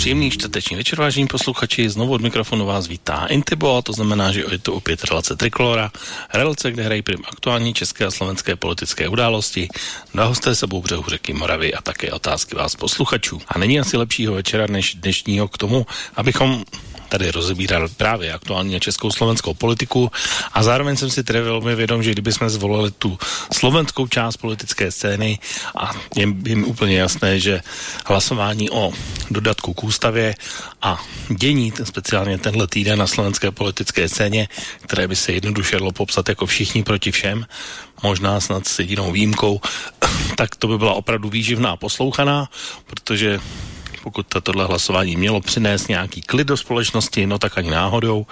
Příjemný čtvrteční večer, vážení posluchači. Znovu od mikrofonu vás vítá Intibo, a to znamená, že je to opět relace Trikolora. Relace, kde hrají prim aktuální české a slovenské politické události, na hosté sebou břehu řeky Moravy a také otázky vás posluchačů. A není asi lepšího večera než dnešního k tomu, abychom tady rozebíral právě aktuálně českou slovenskou politiku. A zároveň jsem si tedy velmi vědom, že kdyby jsme zvolili tu slovenskou část politické scény a je, mi úplně jasné, že hlasování o dodatku k ústavě a dění, ten, speciálně tenhle týden na slovenské politické scéně, které by se jednoduše dalo popsat jako všichni proti všem, možná snad s jedinou výjimkou, tak to by byla opravdu výživná poslouchaná, protože pokud tohle hlasování mělo přinést nějaký klid do společnosti, no tak ani náhodou.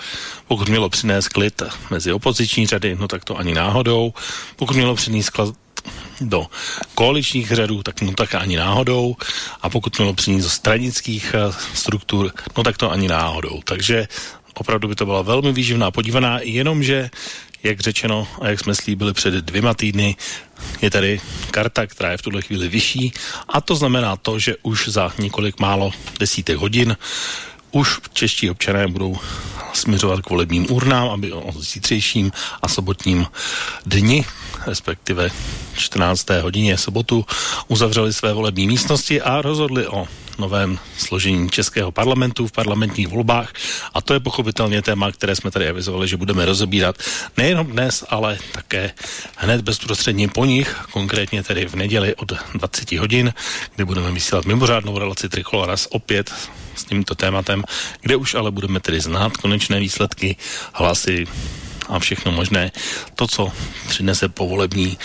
Pokud mělo přinést klid mezi opoziční řady, no tak to ani náhodou. Pokud mělo přinést klid do koaličních řadů, tak no tak ani náhodou. A pokud mělo přinést do stranických eh, struktur, no tak to ani náhodou. Takže opravdu by to byla velmi výživná podívaná, jenomže jak řečeno a jak jsme slíbili před dvěma týdny, je tady karta, která je v tuhle chvíli vyšší a to znamená to, že už za několik málo desítek hodin už čeští občané budou směřovat k volebním urnám, aby o zítřejším a sobotním dni, respektive 14. hodině sobotu, uzavřeli své volební místnosti a rozhodli o novém složení Českého parlamentu v parlamentních volbách a to je pochopitelně téma, které jsme tady avizovali, že budeme rozebírat nejenom dnes, ale také hned bezprostředně po nich, konkrétně tedy v neděli od 20 hodin, kde budeme vysílat mimořádnou relaci Trikoloras opět s tímto tématem, kde už ale budeme tedy znát konečné výsledky, hlasy a všechno možné. To, co přinese povolební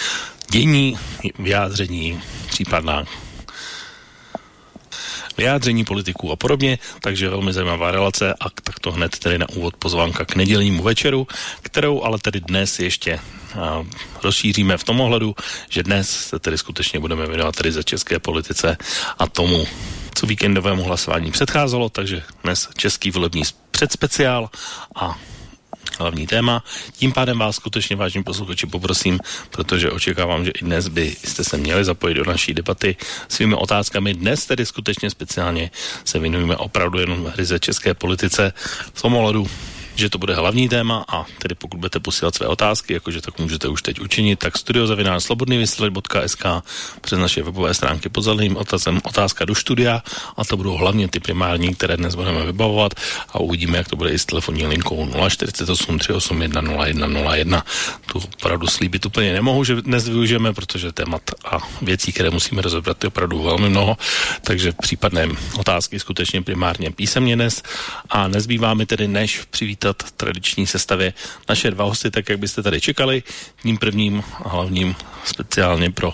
dění, vyjádření, případná vyjádření politiků a podobně, takže velmi zajímavá relace a tak to hned tedy na úvod pozvánka k nedělnímu večeru, kterou ale tedy dnes ještě a, rozšíříme v tom ohledu, že dnes se tedy skutečně budeme věnovat tedy za české politice a tomu, co víkendovému hlasování předcházelo, takže dnes český volební předspeciál a hlavní téma. Tím pádem vás skutečně vážní posluchači poprosím, protože očekávám, že i dnes byste se měli zapojit do naší debaty svými otázkami. Dnes tedy skutečně speciálně se věnujeme opravdu jenom hryze české politice ohledu, že to bude hlavní téma a tedy pokud budete posílat své otázky, jakože tak můžete už teď učinit, tak studiozavinář slobodnývysílač.sk přes naše webové stránky pod zeleným otazem otázka do studia a to budou hlavně ty primární, které dnes budeme vybavovat a uvidíme, jak to bude i s telefonní linkou 048 381 0101. Tu opravdu slíbit úplně nemohu, že dnes využijeme, protože témat a věcí, které musíme rozebrat, je opravdu velmi mnoho, takže případné otázky skutečně primárně písemně dnes a nezbývá mi tedy než přivít přivítat tradiční sestavě naše dva hosty, tak jak byste tady čekali. Tím prvním a hlavním speciálně pro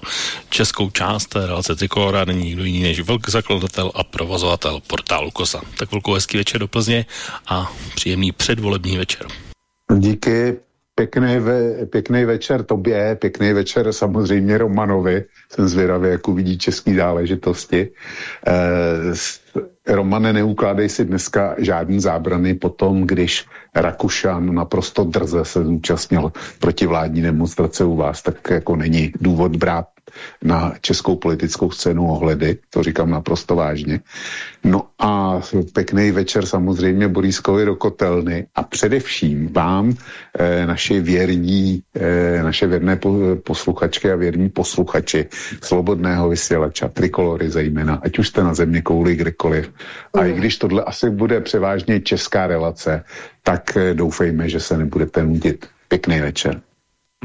českou část relace Trikolora není nikdo jiný než velký zakladatel a provozovatel portálu Kosa. Tak velkou hezký večer do Plzně a příjemný předvolební večer. Díky, pěkný, ve, pěkný večer tobě, pěkný večer samozřejmě Romanovi. Jsem zvědavý, jak uvidí české záležitosti. E, Romane, neukládej si dneska žádný zábrany po tom, když Rakušan naprosto drze se zúčastnil protivládní demonstrace u vás, tak jako není důvod brát na českou politickou scénu ohledy, to říkám naprosto vážně. No a pěkný večer samozřejmě Borískovi do kotelny a především vám, e, naše věrní, e, naše věrné posluchačky a věrní posluchači Slobodného vysílača, Trikolory zejména, ať už jste na země kouli kdekoliv. A i když tohle asi bude převážně česká relace, tak eh, doufejme, že se nebudete nudit. Pěkný večer.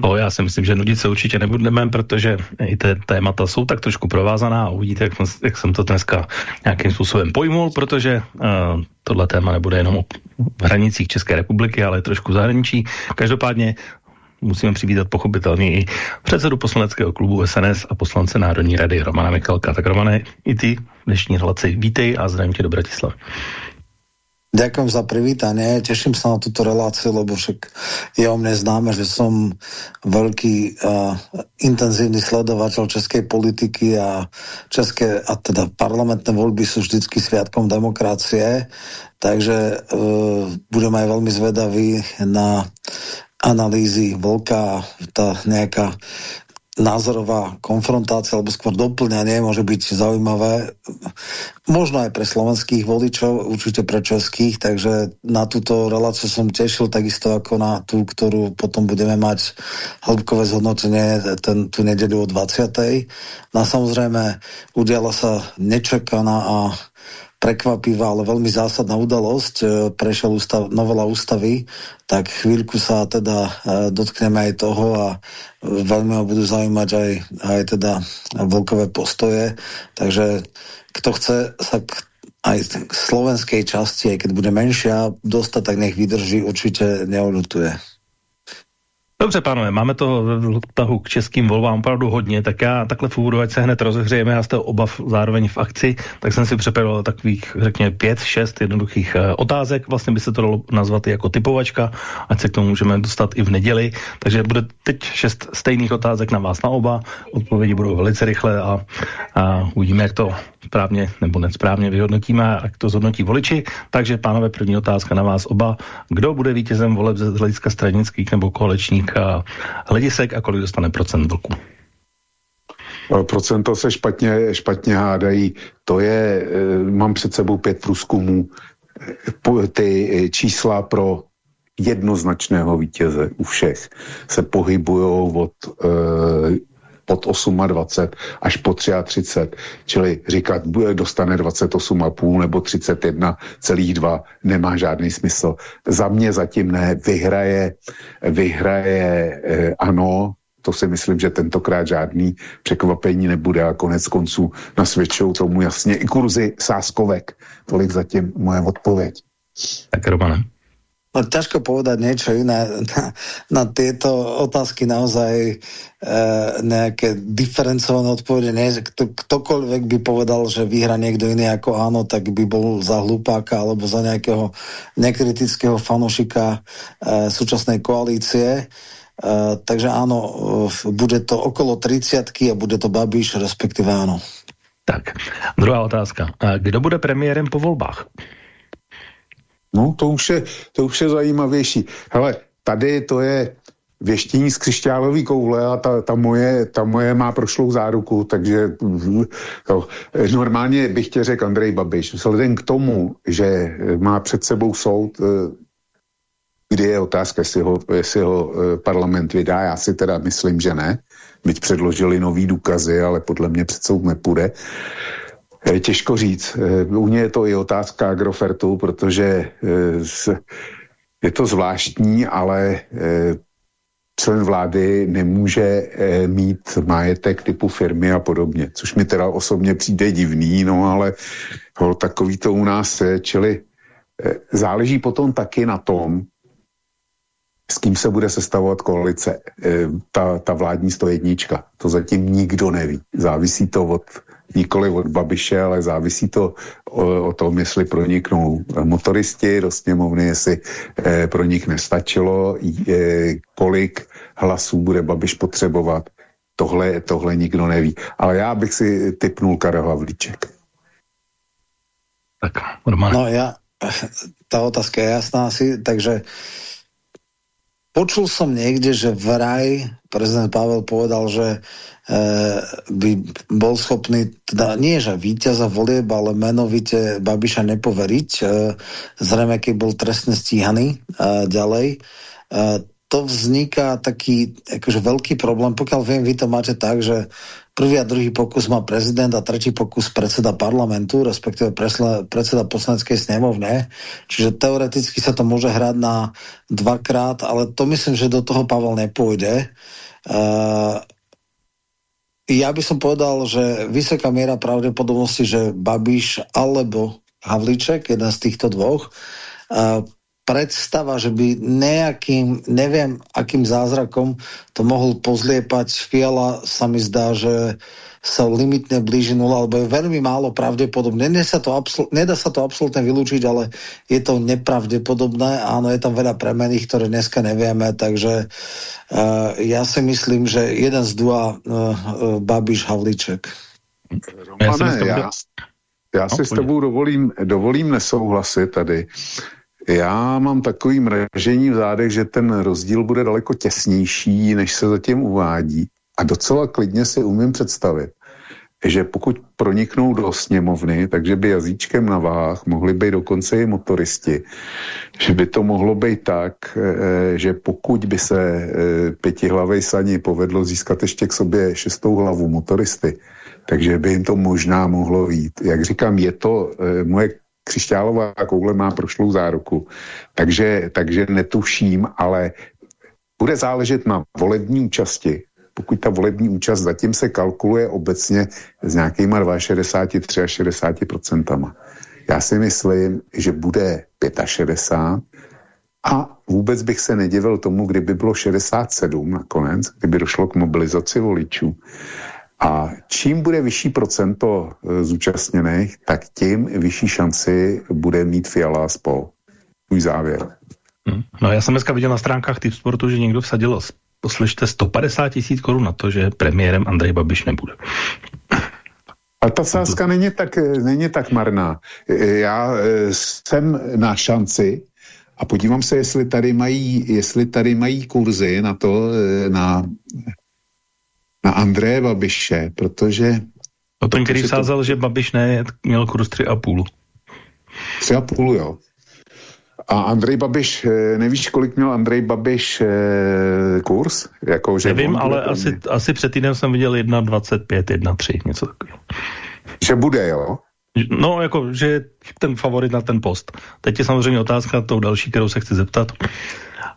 No, já si myslím, že nudit se určitě nebudeme, protože i ty témata jsou tak trošku provázaná a uvidíte, jak, jak jsem to dneska nějakým způsobem pojmul, protože uh, tohle téma nebude jenom v hranicích České republiky, ale trošku zahraničí. Každopádně musíme přivítat pochopitelně i předsedu poslaneckého klubu SNS a poslance Národní rady Romana Michalka. Tak Romane, i ty dnešní relaci vítej a zdravím tě do Bratislavy. Ďakujem za privítanie, teším sa na túto reláciu, lebo však je o mne známe, že som veľký uh, intenzívny sledovateľ českej politiky a české, a teda parlamentné voľby sú vždycky sviatkom demokracie, takže uh, budem aj veľmi zvedavý na analýzy Volka, tá nejaká názorová konfrontácia alebo skôr doplňanie môže byť zaujímavé. Možno aj pre slovenských voličov, určite pre českých, takže na túto reláciu som tešil takisto ako na tú, ktorú potom budeme mať hĺbkové zhodnotenie ten, tú nedelu o 20. No samozrejme udiala sa nečakaná a prekvapivá, ale veľmi zásadná udalosť. E, prešiel ústav, novela ústavy, tak chvíľku sa teda e, dotkneme aj toho a veľmi ma budú zaujímať aj, aj teda volkové postoje. Takže kto chce sa k aj k slovenskej časti, aj keď bude menšia, dostať, tak nech vydrží, určite neolutuje. Dobře, pánové, máme to v tahu k českým volbám opravdu hodně, tak já takhle v úvodu, ať se hned rozehřejeme, já z toho obav zároveň v akci, tak jsem si připravil takových, řekněme, pět, šest jednoduchých uh, otázek, vlastně by se to dalo nazvat i jako typovačka, ať se k tomu můžeme dostat i v neděli, takže bude teď šest stejných otázek na vás na oba, odpovědi budou velice rychle a, a uvidíme, jak to správně nebo nesprávně vyhodnotíme jak to zhodnotí voliči. Takže, pánové, první otázka na vás oba. Kdo bude vítězem voleb ze hlediska stranických nebo koaličních hledisek a kolik dostane procent vlku? Procento se špatně, špatně hádají. To je, e, mám před sebou pět průzkumů. Ty čísla pro jednoznačného vítěze u všech se pohybují od e, pod 28 až po 33, čili říkat, dostane 28,5 nebo 31,2 nemá žádný smysl. Za mě zatím ne, vyhraje, vyhraje eh, ano, to si myslím, že tentokrát žádný překvapení nebude a konec konců nasvědčou tomu jasně i kurzy sáskovek. Tolik zatím moje odpověď. Tak Romane. No, ťažko povedať niečo iné na, na tieto otázky naozaj e, nejaké diferencované odpovede. Nie, kto, ktokoľvek by povedal, že vyhra niekto iný ako áno, tak by bol za hlupáka alebo za nejakého nekritického fanošika e, súčasnej koalície. E, takže áno, e, bude to okolo 30 a bude to Babiš, respektíve áno. Tak, druhá otázka. Kdo bude premiérem po volbách? No, to už je, to už je zajímavější. Hele, tady to je věštění z křišťálový koule a ta, ta, moje, ta moje má prošlou záruku, takže to, normálně bych tě řekl Andrej Babiš, vzhledem k tomu, že má před sebou soud, eh, kdy je otázka, jestli ho, jestli ho eh, parlament vydá, já si teda myslím, že ne, byť předložili nový důkazy, ale podle mě před soud nepůjde. Těžko říct. Eh, u mě je to i otázka agrofertu, protože eh, je to zvláštní, ale eh, člen vlády nemůže mít majetek typu firmy a podobně, což mi teda osobně přijde divný, no ale takový to u nás je, čili záleží potom taky na tom, s kým se bude sestavovat koalice, ta, ta vládní stojednička. To zatím nikdo neví. Závisí to od nikoli od Babiše, ale závisí to o, o tom, jestli proniknou motoristi do sněmovny, jestli eh, pro nich nestačilo, eh, kolik hlasů bude Babiš potřebovat. Tohle, tohle nikdo neví. Ale já bych si typnul Karel Havlíček. Tak, normálně. No já, ta otázka je jasná asi, takže počul som niekde, že vraj prezident Pavel povedal, že Eh, by bol schopný, teda nie že víťaza volieb, ale menovite Babiša nepoveriť, eh, zrejme keď bol trestne stíhaný eh, ďalej. To vzniká taký akože veľký problém, pokiaľ viem, vy to máte tak, že prvý a druhý pokus má prezident a tretí pokus predseda parlamentu, respektíve predseda poslaneckej snemovne. Čiže teoreticky sa to môže hrať na dvakrát, ale to myslím, že do toho Pavel nepôjde. Uh, ja by som povedal, že vysoká miera pravdepodobnosti, že Babiš alebo Havliček, jeden z týchto dvoch, uh, predstava, že by nejakým, neviem akým zázrakom to mohol pozliepať Fiala sa mi zdá, že sa limitne blíži nula, alebo je veľmi málo pravdepodobné. Nedá sa to, nedá sa to absolútne vylúčiť, ale je to nepravdepodobné. Áno, je tam veľa premených, ktoré dneska nevieme, takže uh, ja si myslím, že jeden z dua uh, uh, Babiš Havlíček. Romane, já, já si s tebou dovolím, dovolím nesouhlasit tady. Já mám takový mražení v zádech, že ten rozdíl bude daleko těsnější, než se zatím uvádí. A docela klidně si umím představit, že pokud proniknou do sněmovny, takže by jazyčkem na váhách mohli být dokonce i motoristi. Že by to mohlo být tak, eh, že pokud by se eh, pětihlavej sani povedlo získat ještě k sobě šestou hlavu motoristy, takže by jim to možná mohlo jít. Jak říkám, je to eh, moje křišťálová koule má prošlou záruku, takže, takže netuším, ale bude záležet na volební účasti pokud ta volební účast zatím se kalkuluje obecně s nějakýma 62, 63 procentama. Já si myslím, že bude 65 a vůbec bych se nedivil tomu, kdyby bylo 67 nakonec, kdyby došlo k mobilizaci voličů. A čím bude vyšší procento e, zúčastněných, tak tím vyšší šanci bude mít Fiala spol. Můj závěr. Hm. No já jsem dneska viděl na stránkách typ sportu, že někdo vsadil poslyšte 150 tisíc korun na to, že premiérem Andrej Babiš nebude. A ta sázka není tak, není tak marná. Já e, jsem na šanci a podívám se, jestli tady mají, jestli tady mají kurzy na to, e, na, na Andreje Babiše, protože... No ten, který sázal, to... že Babiš ne, měl kurz 3,5. 3,5, jo. A Andrej Babiš, eh, nevíš, kolik měl Andrej Babiš eh, kurz? Jako, že Nevím, ale asi, asi před týdnem jsem viděl 1,25, 1,3, něco takového. Že bude, jo? No, jako, že je ten favorit na ten post. Teď je samozřejmě otázka tou další, kterou se chci zeptat,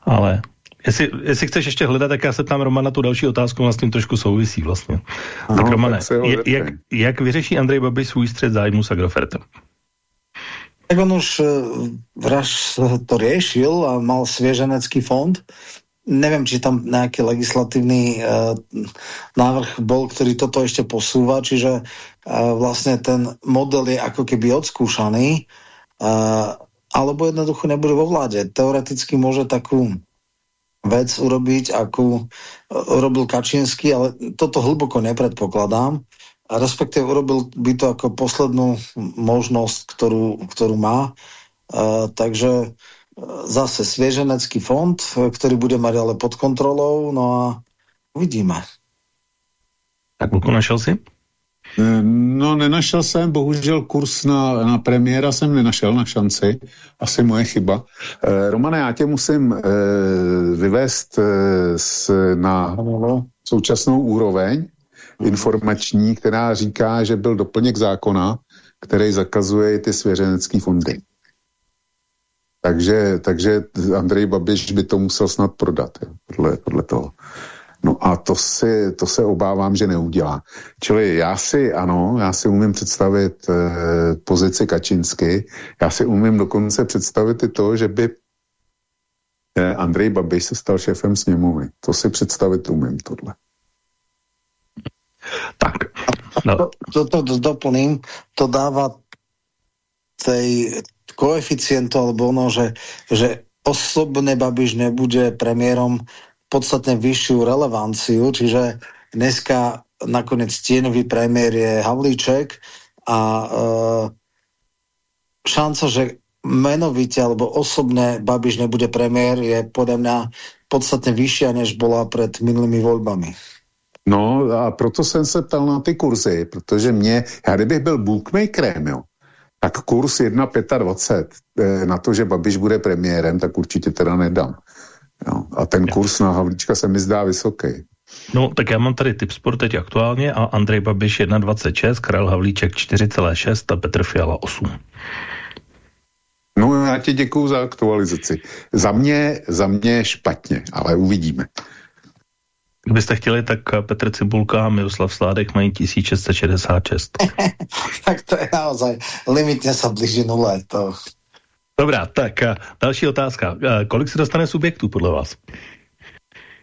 ale jestli, jestli chceš ještě hledat, tak já se tam Romana tu další otázku, ona s tím trošku souvisí vlastně. Ano, tak Romane, tak jak, jak vyřeší Andrej Babiš svůj střed zájmu s Agrofertem? Tak on už e, raz to riešil a mal svieženecký fond. Neviem, či tam nejaký legislatívny uh, návrh bol, ktorý toto ešte posúva, čiže uh, vlastne ten model je ako keby odskúšaný, uh, alebo jednoducho nebude vo vláde. Teoreticky môže takú vec urobiť, akú robil Kačinsky, ale toto hlboko nepredpokladám a respektíve urobil by to ako poslednú možnosť, ktorú, ktorú má. Uh, takže zase svieženecký fond, ktorý bude mať ale pod kontrolou, no a uvidíme. Tak Luko, našel si? No, nenašel jsem, bohužel kurz na, na premiéra jsem nenašel na šanci, asi moje chyba. E, Romane, já tě musím e, vyvést e, s, na současnou úroveň, informační, která říká, že byl doplněk zákona, který zakazuje ty svěřenecké fondy. Takže, takže Andrej Babiš by to musel snad prodat, jo, podle, podle toho. No a to, si, to se obávám, že neudělá. Čili já si, ano, já si umím představit eh, pozici Kačinsky, já si umím dokonce představit i to, že by eh, Andrej Babiš se stal šéfem sněmovny. To si představit umím, tohle. Tak. No. To, to, to doplním, to dáva tej koeficientu, alebo ono, že, že osobne Babiš nebude premiérom podstatne vyššiu relevanciu, čiže dneska nakoniec tienový premiér je Havlíček a e, šanca, že menovite alebo osobne Babiš nebude premiér je podľa mňa podstatne vyššia, než bola pred minulými voľbami. No a proto jsem se ptal na ty kurzy, protože mě, já kdybych byl bookmakerem, jo, tak kurz 1,25 eh, na to, že Babiš bude premiérem, tak určitě teda nedám. Jo. A ten kurz na Havlíčka se mi zdá vysoký. No, tak já mám tady tip sport teď aktuálně a Andrej Babiš 1,26, Karel Havlíček 4,6 a Petr Fiala 8. No, já ti děkuju za aktualizaci. Za mě, za mě špatně, ale uvidíme. Kdybyste chtěli, tak Petr Cibulka a Miroslav Sládek mají 1666. tak to je naozaj limitně se blíží nule. To... Dobrá, tak a další otázka. Kolik se dostane subjektů podle vás?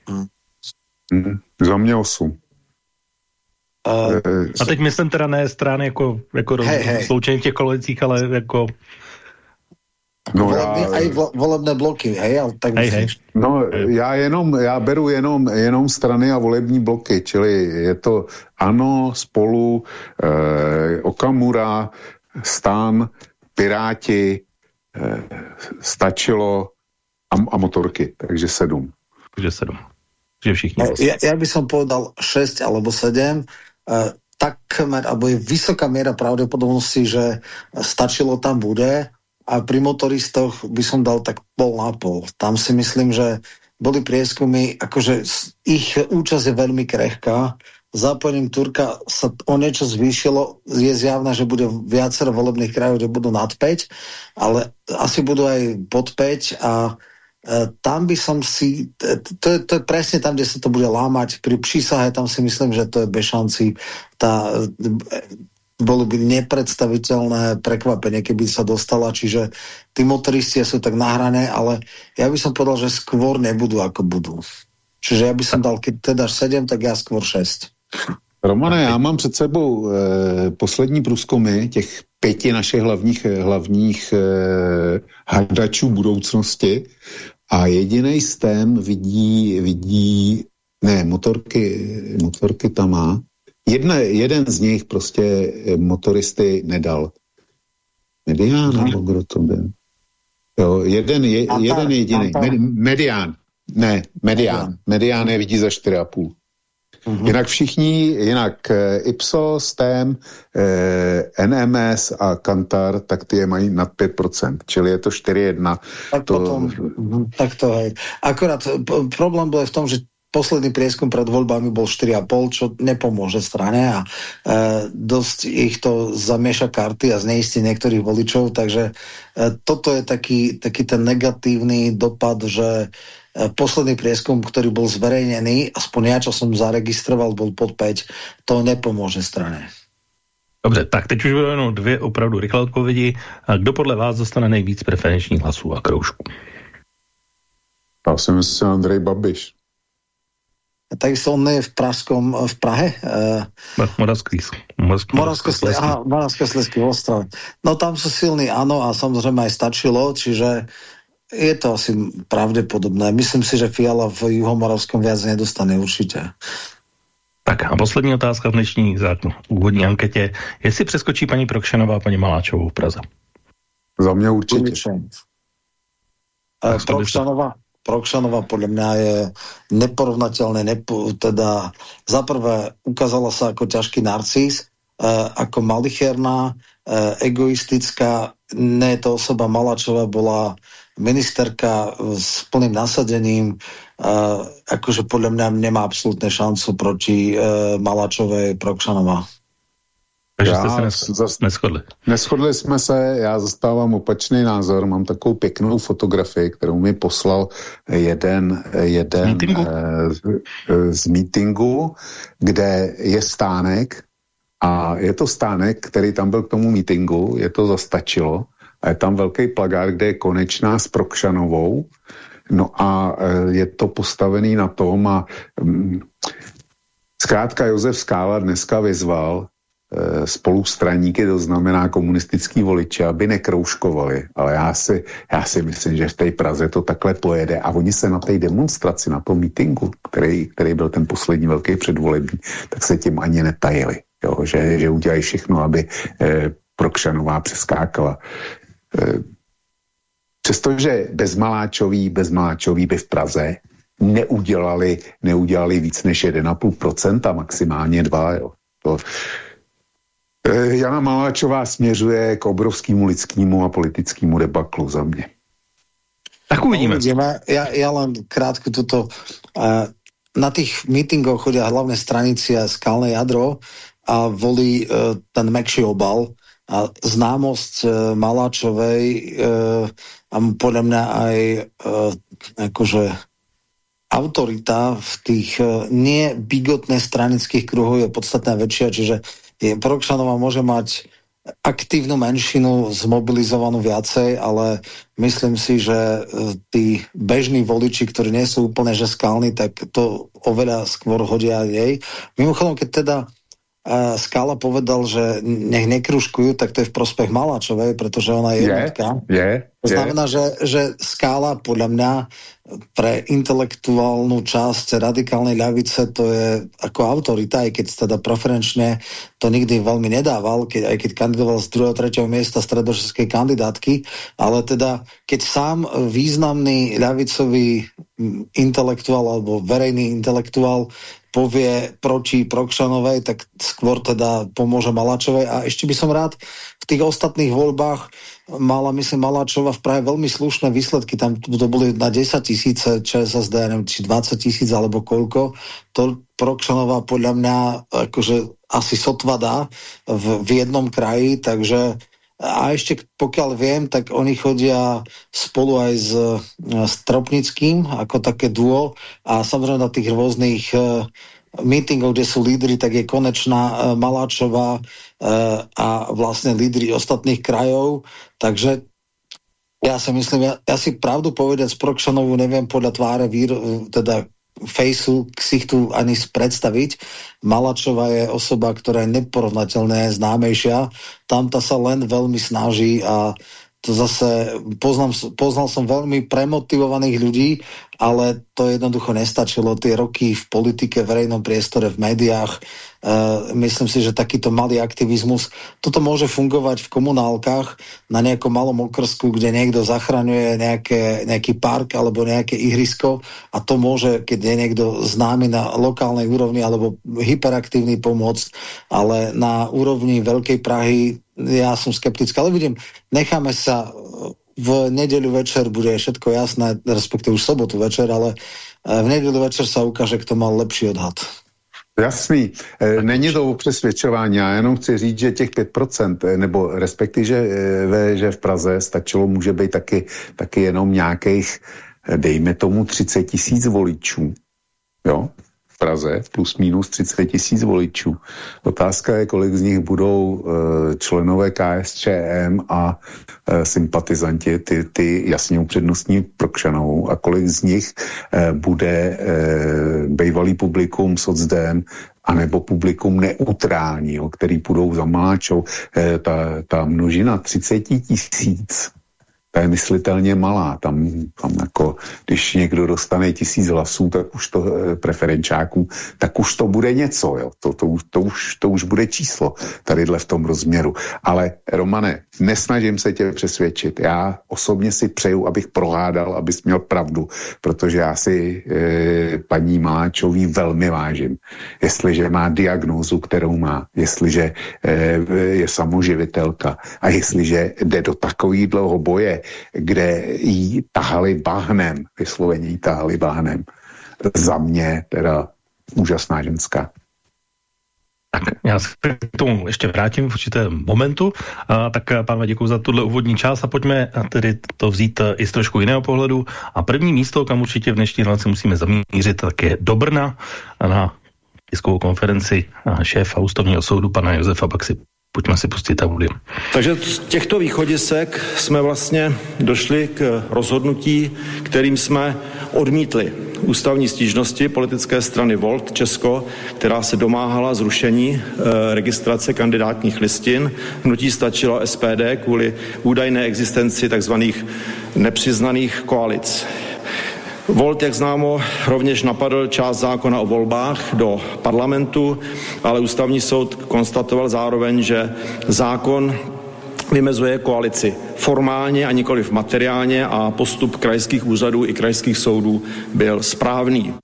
Hmm. Hmm, za mě osm. Uh, a teď myslím teda ne strany jako, jako hey, hey. sloučení v těch koalicích, ale jako No volební, já, aj volebné bloky, hej? Tak hej, hej. No já jenom, já beru jenom, jenom strany a volební bloky, čili je to ANO, Spolu, eh, Okamura, Stan, Piráti, eh, Stačilo a, a motorky, takže sedm. Takže sedm. Takže všichni. Ja, ja by som povedal 6 alebo 7. Eh, takmer, alebo je vysoká miera pravdepodobnosti, že stačilo tam bude a pri motoristoch by som dal tak pol na pol. Tam si myslím, že boli prieskumy, akože ich účasť je veľmi krehká. Zapojením Turka sa o niečo zvýšilo. Je zjavné, že bude viacero volebných krajov, kde budú nad 5, ale asi budú aj pod 5 a e, tam by som si, to je, to je presne tam, kde sa to bude lámať. Pri přísahe tam si myslím, že to je bez šanci. Tá, bolo by nepredstaviteľné prekvapenie, keby sa dostala, čiže tí motoristi sú tak nahrané, ale ja by som povedal, že skôr nebudú, ako budú. Čiže ja by som dal, keď teda 7, tak ja skôr 6. Romane, já mám před sebou eh, poslední průzkumy těch pěti našich hlavních, hlavních eh, hadačů budoucnosti a jediný z tém vidí, vidí ne, motorky, motorky tam má, Jedna, jeden z nich prostě eh, motoristy nedal. Medián, nebo kdo to byl? Jo, jeden, je, jeden jediný. Med, medián. Ne, medián. Medián je vidí za 4,5. Uhum. Jinak všichni, jinak e, Ipsos, TEM, e, NMS a Kantar, tak ty je mají nad 5%, čili je to 4,1. Tak to... potom, mhm, tak to hej. Akorát problém byl v tom, že posledný prieskum pred voľbami bol 4,5, čo nepomôže strane a e, dosť ich to zamieša karty a zneistí niektorých voličov, takže e, toto je taký, taký ten negatívny dopad, že e, posledný prieskum, ktorý bol zverejnený, aspoň ja, čo som zaregistroval, bol pod 5, to nepomôže strane. Dobře, tak teď už budou jenom dvě opravdu rychlé odpovědi. A kdo podle vás dostane nejvíc preferenčních hlasů a kroužků? Já si myslím Andrej Babiš takisto on je v Pražskom, v Prahe. Uh, Moravský. Moravskosleský ostrov. No tam sú silní, áno, a samozrejme aj stačilo, čiže je to asi pravdepodobné. Myslím si, že Fiala v Juhomoravskom viac nedostane určitě. Tak a poslední otázka v dnešní úvodní anketě. Jestli přeskočí paní Prokšenová a paní Maláčovou v Praze? Za mě určitě. Prokšanová, Prokšanová podľa mňa je neporovnateľné, nepo, teda za prvé ukázala sa ako ťažký narcis, e, ako malicherná, e, egoistická, ne to osoba Malačová bola ministerka s plným nasadením, e, akože podľa mňa nemá absolútne šancu proti e, Malačovej Prokšanová. Takže já jste se zas, neschodli. Neschodli jsme se, já zastávám opačný názor, mám takovou pěknou fotografii, kterou mi poslal jeden, jeden z, eh, z meetingu, kde je stánek a je to stánek, který tam byl k tomu meetingu, je to zastačilo a je tam velký plagát, kde je konečná s Prokšanovou, no a eh, je to postavený na tom a mm, zkrátka Josef Skála dneska vyzval Eh, spolustraníky, to znamená komunistický voliče, aby nekroužkovali. Ale já si, já si myslím, že v té Praze to takhle pojede a oni se na té demonstraci, na tom mítingu, který, který byl ten poslední velký předvolební, tak se tím ani netajili. Jo? Že, že udělají všechno, aby eh, Prokšanová přeskákala. Přestože bezmaláčový, bezmaláčový by v Praze neudělali, neudělali víc než 1,5%, maximálně 2%. Jo. To, Eh, Jana Maláčová směřuje k obrovskému lidskému a politickému debaklu za mě. Tak uvidíme. uvidíme. Ja, ja len krátko toto. Uh, na tých mítingoch chodia hlavné stranici a skalné jadro a volí uh, ten mekší obal a známosť uh, Maláčovej uh, a podľa mňa aj uh, akože autorita v tých nie bigotné stranických kruhov je podstatná väčšia, čiže Prokšanová môže mať aktívnu menšinu zmobilizovanú viacej, ale myslím si, že tí bežní voliči, ktorí nie sú úplne že skalní, tak to oveľa skôr hodia jej. Mimochodom, keď teda uh, Skala povedal, že nech nekruškujú, tak to je v prospech Malačovej, pretože ona je jednotka. Je, je, to znamená, že, že Skála podľa mňa pre intelektuálnu časť radikálnej ľavice to je ako autorita, aj keď teda preferenčne to nikdy veľmi nedával, keď, aj keď kandidoval z druhého, tretieho miesta stredošeskej kandidátky, ale teda keď sám významný ľavicový intelektuál alebo verejný intelektuál povie proti Prokšanovej, tak skôr teda pomôže Malačovej. A ešte by som rád v tých ostatných voľbách mala, myslím, Malačova v Prahe veľmi slušné výsledky. Tam to boli na 10 tisíce ČSSD, neviem, či 20 tisíc alebo koľko. To Prokšanová podľa mňa akože asi sotva dá v, v jednom kraji, takže a ešte pokiaľ viem, tak oni chodia spolu aj s, e, s Tropnickým ako také duo a samozrejme na tých rôznych uh, meetingov, kde sú lídry, tak je konečná uh, Maláčová a vlastne lídry ostatných krajov. Takže ja si myslím, ja, ja si pravdu povedať z Prokšanovu neviem podľa tváre vír, teda fejsu ksichtu ani predstaviť. Malačová je osoba, ktorá je neporovnateľne známejšia. Tamta sa len veľmi snaží a to zase poznám, poznal som veľmi premotivovaných ľudí, ale to jednoducho nestačilo. Tie roky v politike, v verejnom priestore, v médiách, Uh, myslím si, že takýto malý aktivizmus, toto môže fungovať v komunálkach na nejakom malom okrsku, kde niekto zachraňuje nejaké, nejaký park alebo nejaké ihrisko a to môže, keď je niekto známy na lokálnej úrovni alebo hyperaktívny pomôcť, ale na úrovni Veľkej Prahy ja som skeptický, ale vidím, necháme sa v nedeľu večer bude všetko jasné, respektíve už sobotu večer, ale eh, v nedeľu večer sa ukáže, kto mal lepší odhad. Jasný. E, není to přesvědčování. Já jenom chci říct, že těch 5%, e, nebo respektive, že, že v Praze stačilo, může být taky, taky jenom nějakých, dejme tomu 30 tisíc voličů. Jo? Praze, plus minus 30 tisíc voličů. Otázka je, kolik z nich budou uh, členové KSČM a uh, sympatizanti, ty, ty jasně upřednostní Prokšanovou a kolik z nich uh, bude bývalý publikum socdem anebo publikum neutrální, který půjdou za Maláčou. E, ta, ta množina 30 tisíc ta je myslitelně malá. Tam, tam jako, když někdo dostane tisíc hlasů, tak už to e, preferenčáků, tak už to bude něco, jo. To, to, to, už, to už bude číslo tadyhle v tom rozměru. Ale Romane, nesnažím se tě přesvědčit. Já osobně si přeju, abych prohádal, abys měl pravdu, protože já si e, paní Maláčový velmi vážím. Jestliže má diagnózu, kterou má, jestliže e, je samoživitelka a jestliže jde do takového boje, kde jí tahali bahnem, vysloveně jí tahali bahnem. Za mě teda úžasná ženská. Tak já se k tomu ještě vrátím v určitém momentu. A, tak pánové, děkuji za tuhle úvodní čas a pojďme tedy to vzít e, i z trošku jiného pohledu. A první místo, kam určitě v dnešní relaci musíme zamířit, tak je do Brna na tiskovou konferenci šéfa ústavního soudu pana Josefa Baxi. Pojďme si pustit audio. Takže z těchto východisek jsme vlastně došli k rozhodnutí, kterým jsme odmítli ústavní stížnosti politické strany Volt Česko, která se domáhala zrušení e, registrace kandidátních listin. Hnutí stačilo SPD kvůli údajné existenci tzv. nepřiznaných koalic. Volt, jak známo, rovněž napadl část zákona o volbách do parlamentu, ale ústavní soud konstatoval zároveň, že zákon vymezuje koalici formálně a nikoliv materiálně a postup krajských úřadů i krajských soudů byl správný.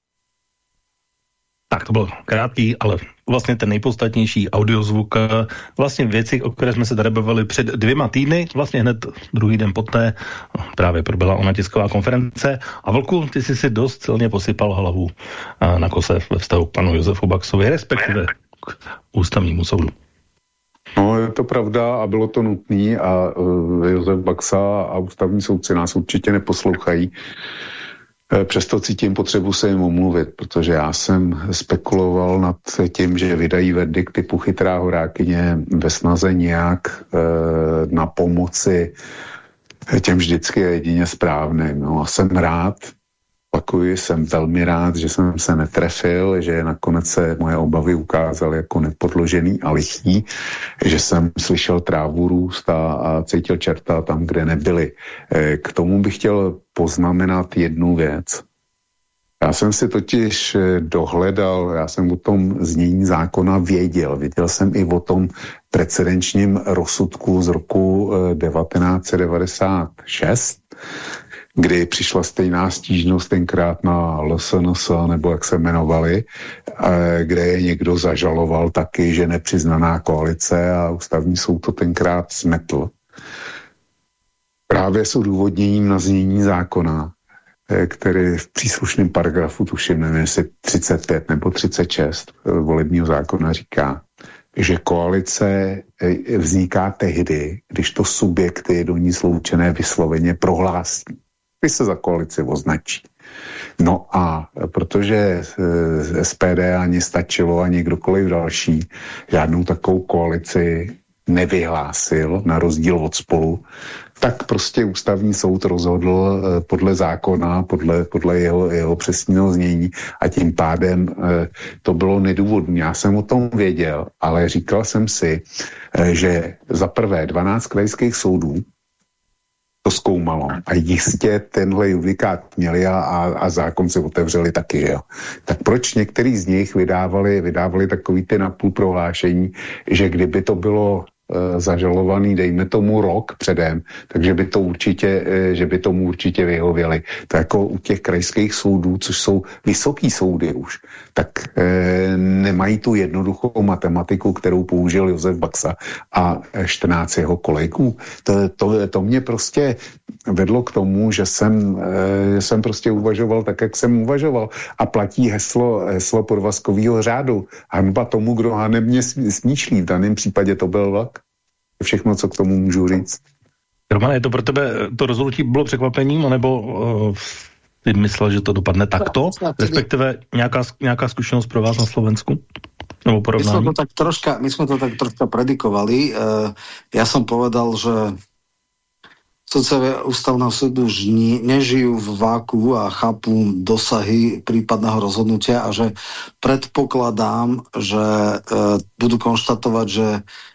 Tak to byl krátký, ale vlastně ten nejpodstatnější audiozvuk, eh, vlastně věci, o které jsme se tady bavili před dvěma týdny, vlastně hned druhý den poté právě proběhla ona tisková konference a Vlku, ty jsi si dost silně posypal hlavu eh, na kose ve vztahu k panu Josefu Baxovi, respektive k ústavnímu soudu. No, je to pravda a bylo to nutné a uh, Josef Baxa a ústavní soudci nás určitě neposlouchají. Eh, přesto cítím potřebu se jim omluvit, protože já jsem spekuloval nad tím, že vydají verdikt typu chytrá horákyně ve snaze nějak e, na pomoci těm vždycky jedině správným. No a jsem rád, Opakuji, jsem velmi rád, že jsem se netrefil, že nakonec se moje obavy ukázaly jako nepodložený a lichý, že jsem slyšel trávu růst a, a cítil čerta tam, kde nebyly. E, k tomu bych chtěl poznamenat jednu věc. Já jsem si totiž e, dohledal, já jsem o tom znění zákona věděl. Věděl jsem i o tom precedenčním rozsudku z roku 1996, e, kdy přišla stejná stížnost tenkrát na LSNS, nebo jak se jmenovali, eh, kde je někdo zažaloval taky, že nepřiznaná koalice a ústavní soud to tenkrát smetl. Právě s odůvodněním na znění zákona, eh, který v příslušném paragrafu, tuším, nevím, jestli 35 nebo 36 eh, volebního zákona říká, že koalice vzniká tehdy, když to subjekty do ní sloučené vysloveně prohlásí by se za koalici označí. No a protože SPD ani stačilo, ani kdokoliv další žádnou takovou koalici nevyhlásil, na rozdíl od spolu, tak prostě ústavní soud rozhodl eh, podle zákona, podle, podle jeho, jeho přesného znění a tím pádem eh, to bylo nedůvodné. Já jsem o tom věděl, ale říkal jsem si, eh, že za prvé 12 krajských soudů to zkoumalo. A jistě tenhle judikát měli a, a, a zákon se otevřeli taky, jo. Tak proč některý z nich vydávali, vydávali takový ty napůl prohlášení, že kdyby to bylo Eh, zažalovaný, dejme tomu rok předem, takže by to určitě, eh, že by tomu určitě vyhověli. To jako u těch krajských soudů, což jsou vysoký soudy už, tak e, nemají tu jednoduchou matematiku, kterou použil Josef Baxa a 14 jeho kolegů. To, to, to mě prostě vedlo k tomu, že jsem, e, jsem prostě uvažoval tak, jak jsem uvažoval. A platí heslo, heslo podvazkového řádu. Hanba tomu, kdo hanebně smýšlí. V daném případě to byl vlak všechno, co k tomu můžu říct. Roman, je to pro tebe, to rozhodnutí bylo překvapením, nebo uh, ty myslel, že to dopadne takto? Respektive nějaká, nějaká zkušenost pro vás na Slovensku? Nebo porovnání? My jsme to tak troška, my jsme to tak troška predikovali. Uh, ja som povedal, že sudcovia ústavného súdu nežijú v váku a chápu dosahy prípadného rozhodnutia a že predpokladám, že uh, budú konštatovať, že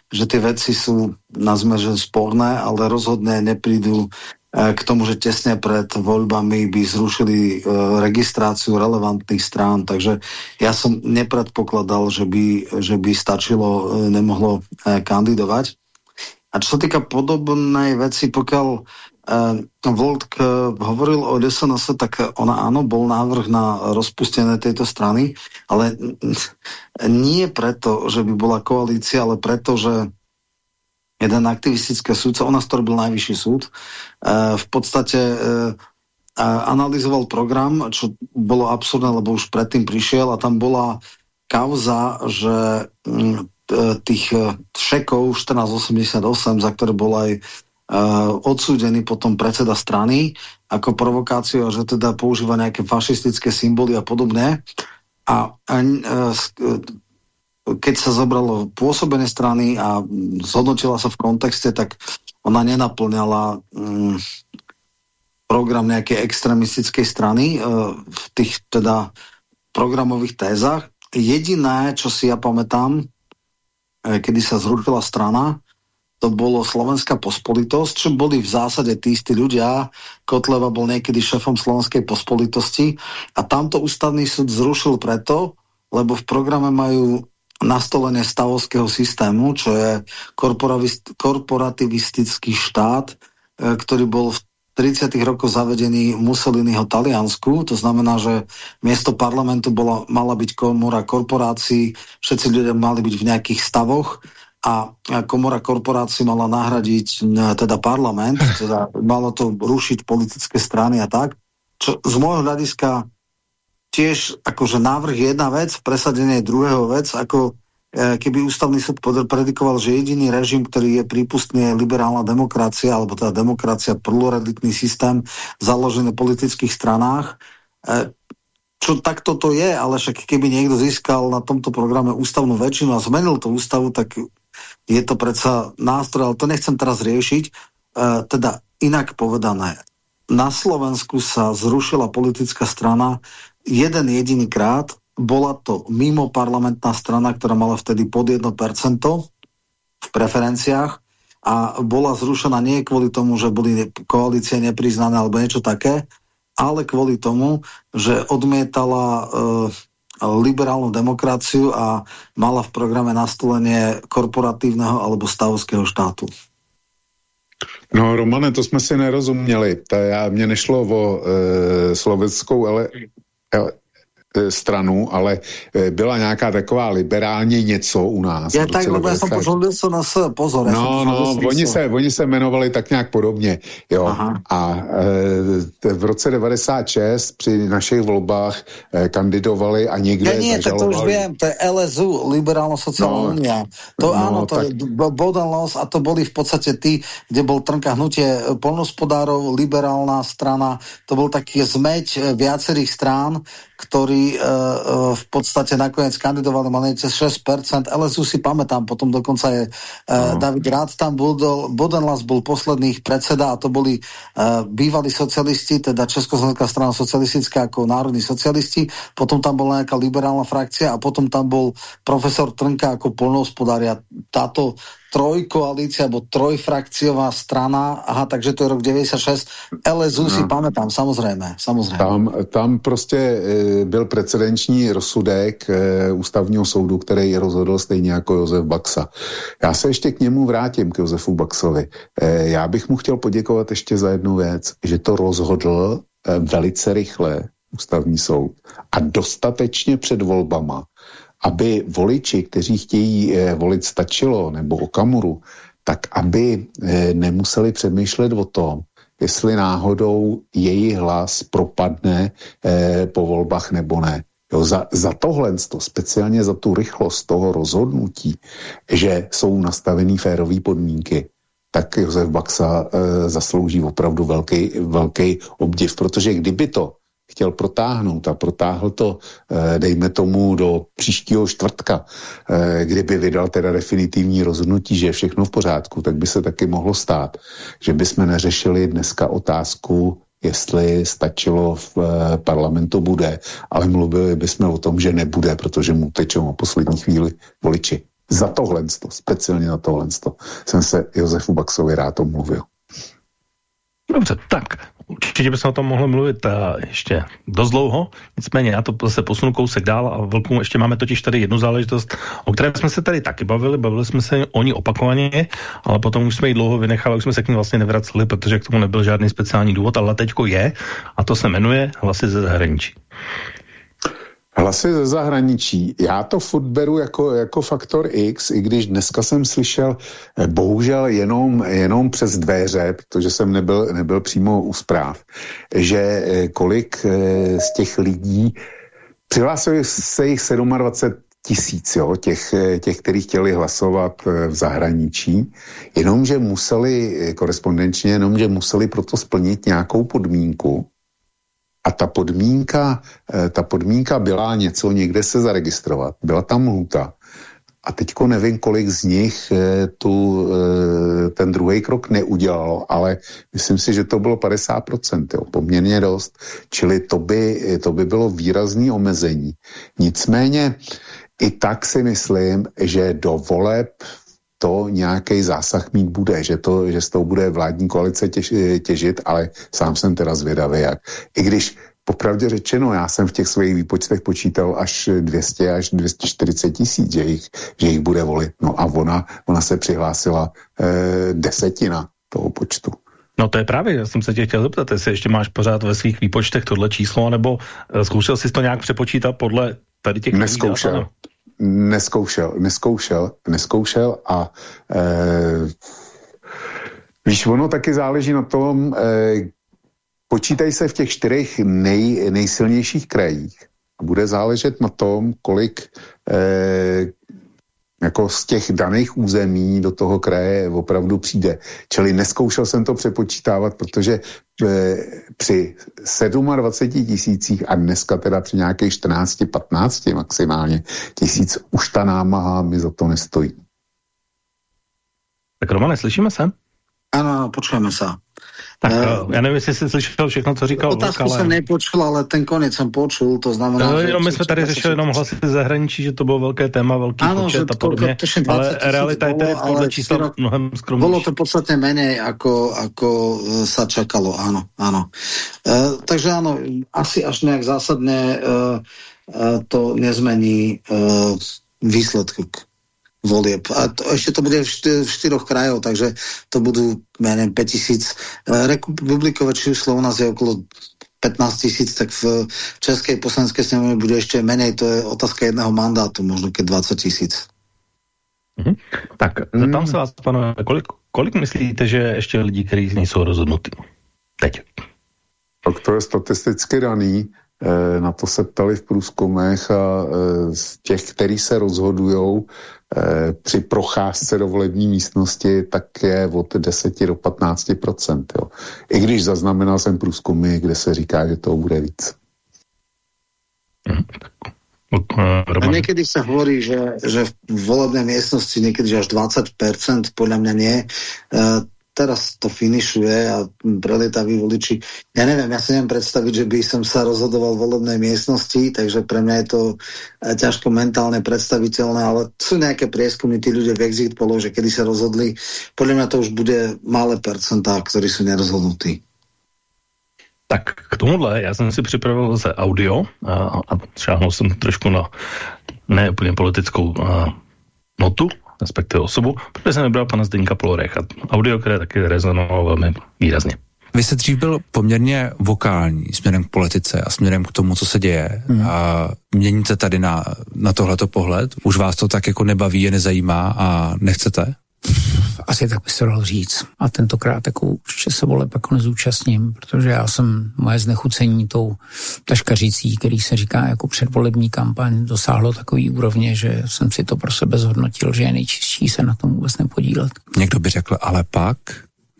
že tie veci sú, nazme, že sporné, ale rozhodne neprídu k tomu, že tesne pred voľbami by zrušili e, registráciu relevantných strán, takže ja som nepredpokladal, že by, že by stačilo, e, nemohlo kandidovať. A čo sa týka podobnej veci, pokiaľ uh, hovoril o SNS, tak ona áno, bol návrh na rozpustenie tejto strany, ale nie preto, že by bola koalícia, ale preto, že jeden aktivistický súdca, u nás to robil najvyšší súd, uh, v podstate uh, analyzoval program, čo bolo absurdné, lebo už predtým prišiel a tam bola kauza, že mm, E, tých šekov 1488, za ktoré bol aj odsúdený potom predseda strany ako provokáciu, že teda používa nejaké fašistické symboly a podobné. A, a keď sa zobralo pôsobenie strany a zhodnotila sa v kontexte, tak ona nenaplňala um, program nejakej extremistickej strany uh, v tých teda programových tézach. Jediné, čo si ja pamätám, E, kedy sa zrušila strana, to bolo Slovenská pospolitosť, čo boli v zásade tí istí ľudia. Kotleva bol niekedy šefom Slovenskej pospolitosti a tamto ústavný súd zrušil preto, lebo v programe majú nastolenie stavovského systému, čo je korporativistický štát, e, ktorý bol v 30. rokoch zavedený Mussoliniho Taliansku, to znamená, že miesto parlamentu bola, mala byť komora korporácií, všetci ľudia mali byť v nejakých stavoch a komora korporácií mala nahradiť teda parlament, teda malo to rušiť politické strany a tak. Čo z môjho hľadiska tiež akože návrh jedna vec, presadenie druhého vec, ako E, keby ústavný súd predikoval, že jediný režim, ktorý je prípustný, je liberálna demokracia, alebo teda demokracia, pluralitný systém založený na politických stranách čo takto to je, ale však keby niekto získal na tomto programe ústavnú väčšinu a zmenil tú ústavu, tak je to predsa nástroj, ale to nechcem teraz riešiť. E, teda inak povedané, na Slovensku sa zrušila politická strana jeden jediný krát, bola to mimo parlamentná strana, ktorá mala vtedy pod 1% v preferenciách a bola zrušená nie kvôli tomu, že boli koalície nepriznané alebo niečo také, ale kvôli tomu, že odmietala uh, liberálnu demokraciu a mala v programe nastolenie korporatívneho alebo stavovského štátu. No, Romane, to jsme si nerozuměli. Ta, já, mě nešlo o e, slovenskou, ale, ale E, stranu, ale e, byla nějaká taková liberální něco u nás. Já tak, lebo já jsem počul SNS, pozor. No, no, oni se, oni se jmenovali tak nějak podobně, jo. Aha. A e, v roce 96 při našich volbách e, kandidovali a někde ja, nie, tak to už vím, to je LSU, liberálno sociální no, To no, áno, to tak... Bodenlos a to byli v podstatě ty, kde byl trnka hnutie polnospodárov, liberálna strana, to byl taký zmeť viacerých strán, ktorí uh, uh, v podstate nakoniec kandidovali, mali cez 6%, LSU si pamätám, potom dokonca je no. David Rád tam budol, Bodenlas bol posledných predseda a to boli bývalí socialisti, teda Československá strana socialistická ako národní socialisti, potom tam bola nejaká liberálna frakcia a potom tam bol profesor Trnka ako polnohospodária. Táto trojkoalícia alebo trojfrakciová strana, aha, takže to je rok 96, LSU no. si pamätám, samozřejmě, samozřejmě. Tam, tam prostě e, byl precedenční rozsudek e, ústavního soudu, který rozhodl stejně jako Josef Baxa. Já se ještě k němu vrátím, k Josefu Baxovi. E, já bych mu chtěl poděkovat ještě za jednu věc, že to rozhodl e, velice rychle ústavní soud a dostatečně před volbama, aby voliči, kteří chtějí eh, volit stačilo nebo Okamuru, tak aby eh, nemuseli přemýšlet o tom, jestli náhodou její hlas propadne eh, po volbách nebo ne. Jo, za, za tohle, speciálně za tu rychlost toho rozhodnutí, že jsou nastavený férové podmínky, tak Josef Baxa e, zaslouží opravdu velký, velký obdiv, protože kdyby to chtěl protáhnout a protáhl to, eh, dejme tomu, do příštího čtvrtka, eh, kdyby vydal teda definitivní rozhodnutí, že je všechno v pořádku, tak by se taky mohlo stát, že by jsme neřešili dneska otázku, jestli stačilo v eh, parlamentu bude, ale mluvili bychom o tom, že nebude, protože mu tečou na poslední chvíli voliči. Za tohle, speciálně za tohle, jsem se Josefu Baxovi rád omluvil. Dobře, tak Určitě bychom o tom mohli mluvit uh, ještě dost dlouho, nicméně já to zase posunu kousek dál a velkou ještě máme totiž tady jednu záležitost, o které jsme se tady taky bavili, bavili jsme se o ní opakovaně, ale potom už jsme ji dlouho vynechali, už jsme se k ní vlastně nevraceli, protože k tomu nebyl žádný speciální důvod, ale teďko je a to se jmenuje hlasy ze zahraničí. Hlasy ze zahraničí. Já to furt beru jako, jako faktor X, i když dneska jsem slyšel eh, bohužel jenom, jenom přes dveře, protože jsem nebyl, nebyl přímo u zpráv, že eh, kolik eh, z těch lidí přihlásili se jich 27 tisíc, jo, těch, těch, kteří chtěli hlasovat v zahraničí, jenomže museli korespondenčně, jenomže museli proto splnit nějakou podmínku, a ta podmínka, eh, ta podmínka byla něco někde se zaregistrovat. Byla tam lhuta. A teďko nevím, kolik z nich eh, tu, eh, ten druhý krok neudělalo, ale myslím si, že to bylo 50%, jo, poměrně dost. Čili to by, to by bylo výrazný omezení. Nicméně i tak si myslím, že do voleb to nějaký zásah mít bude, že, to, že z toho bude vládní koalice těž, těžit, ale sám jsem teda zvědavý jak. I když popravdě řečeno, já jsem v těch svých výpočtech počítal až 200 až 240 tisíc, že jich, že jich bude volit. No a ona, ona se přihlásila eh, desetina toho počtu. No to je právě, já jsem se tě chtěl zeptat, jestli ještě máš pořád ve svých výpočtech tohle číslo, nebo eh, zkoušel jsi to nějak přepočítat podle tady těch... Neskoušel neskoušel, neskoušel, neskoušel a e, víš, ono taky záleží na tom, e, počítají se v těch čtyřech nej, nejsilnějších krajích a bude záležet na tom, kolik e, jako z těch daných území do toho kraje opravdu přijde. Čili neskoušel jsem to přepočítávat, protože e, při 27 tisících a dneska teda při nějakých 14-15 maximálně tisíc už ta námaha mi za to nestojí. Tak Romane, slyšíme se? Ano, počujeme se. Tak uh, já nevím, jestli jsi slyšel všechno, co říkal Otázku ale... jsem nepočul, ale ten konec jsem počul, to znamená... No, že jenom my jsme tady řešili jenom hlasy zahraničí, že to bylo velké téma, velký ano, počet a podobně, ale realita je tady podle čísla rok, mnohem skromnější. Bylo to podstatně méně, jako, jako e, sa čakalo, ano, ano. Uh, takže ano, asi až nějak zásadně uh, uh, to nezmení uh, výsledky volieb. A to, ešte to bude v, šty, v štyroch krajoch, takže to budú, ja neviem, 5 tisíc. E, republikové číslo u nás je okolo 15 tisíc, tak v Českej poslanské sněmovně bude ještě menej, to je otázka jedného mandátu, možno keď 20 tisíc. Mhm. Tak zeptám hmm. se vás, panové, kolik, kolik myslíte, že ještě lidí, kteří nejsou rozhodnutí? Teď. Tak to je statisticky daný. E, na to se ptali v průzkumech a e, z těch, kteří se rozhodují, Eh, při procházce do volební místnosti tak je od 10 do 15 jo. I když zaznamenal jsem průzkumy, kde se říká, že to bude víc. A někdy se hovorí, že, že v volebné místnosti někdy až 20%, podle mě nie. Eh, teraz to finišuje a prelietaví voliči. Ja neviem, ja si neviem predstaviť, že by som sa rozhodoval v volebnej miestnosti, takže pre mňa je to eh, ťažko mentálne predstaviteľné, ale sú nejaké prieskumy, tí ľudia v exit polo, že kedy sa rozhodli, podľa mňa to už bude malé percentá, ktorí sú nerozhodnutí. Tak k tomuhle, já jsem si připravil zase audio a, a šáhnul jsem trošku na ne úplně politickou a, notu, respektive osobu, protože jsem vybral pana Zdeňka Polorecha. Audio, které taky rezonovalo velmi výrazně. Vy jste dřív byl poměrně vokální směrem k politice a směrem k tomu, co se děje. Hmm. A měníte tady na, na tohleto pohled? Už vás to tak jako nebaví, je nezajímá a nechcete? Asi tak by se dalo říct. A tentokrát jako určitě se voleb jako nezúčastním, protože já jsem moje znechucení tou taškařící, který se říká jako předvolební kampaň, dosáhlo takový úrovně, že jsem si to pro sebe zhodnotil, že je nejčistší se na tom vůbec nepodílet. Někdo by řekl, ale pak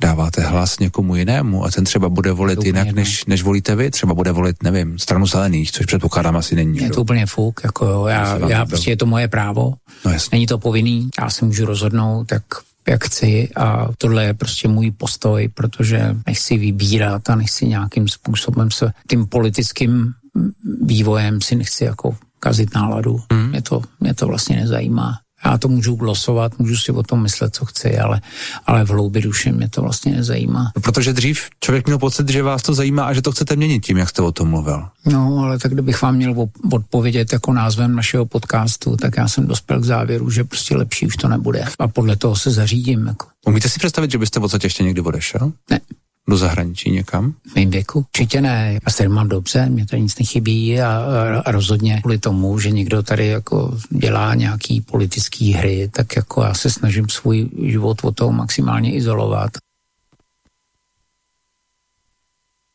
dáváte hlas někomu jinému a ten třeba bude volit jinak, než, než volíte vy, třeba bude volit, nevím, stranu zelených, což předpokládám asi není. Je to úplně fuk, jako jo, já, já prostě je to moje právo, no není to povinný, já si můžu rozhodnout, tak jak chci a tohle je prostě můj postoj, protože nechci vybírat a nechci nějakým způsobem se tím politickým vývojem si nechci jako kazit náladu. Mm. Mě, to, mě to vlastně nezajímá. Já to můžu glosovat, můžu si o tom myslet, co chci, ale, ale v hloubi duše mě to vlastně nezajímá. Protože dřív člověk měl pocit, že vás to zajímá a že to chcete měnit tím, jak jste o tom mluvil. No, ale tak kdybych vám měl odpovědět jako názvem našeho podcastu, tak já jsem dospěl k závěru, že prostě lepší už to nebude. A podle toho se zařídím. Jako. Umíte si představit, že byste v podstatě ještě někdy odešel? Ne do zahraničí někam? V mém věku? Určitě ne. Já se mám dobře, mě to nic nechybí a, a rozhodně kvůli tomu, že někdo tady jako dělá nějaký politický hry, tak jako já se snažím svůj život od toho maximálně izolovat.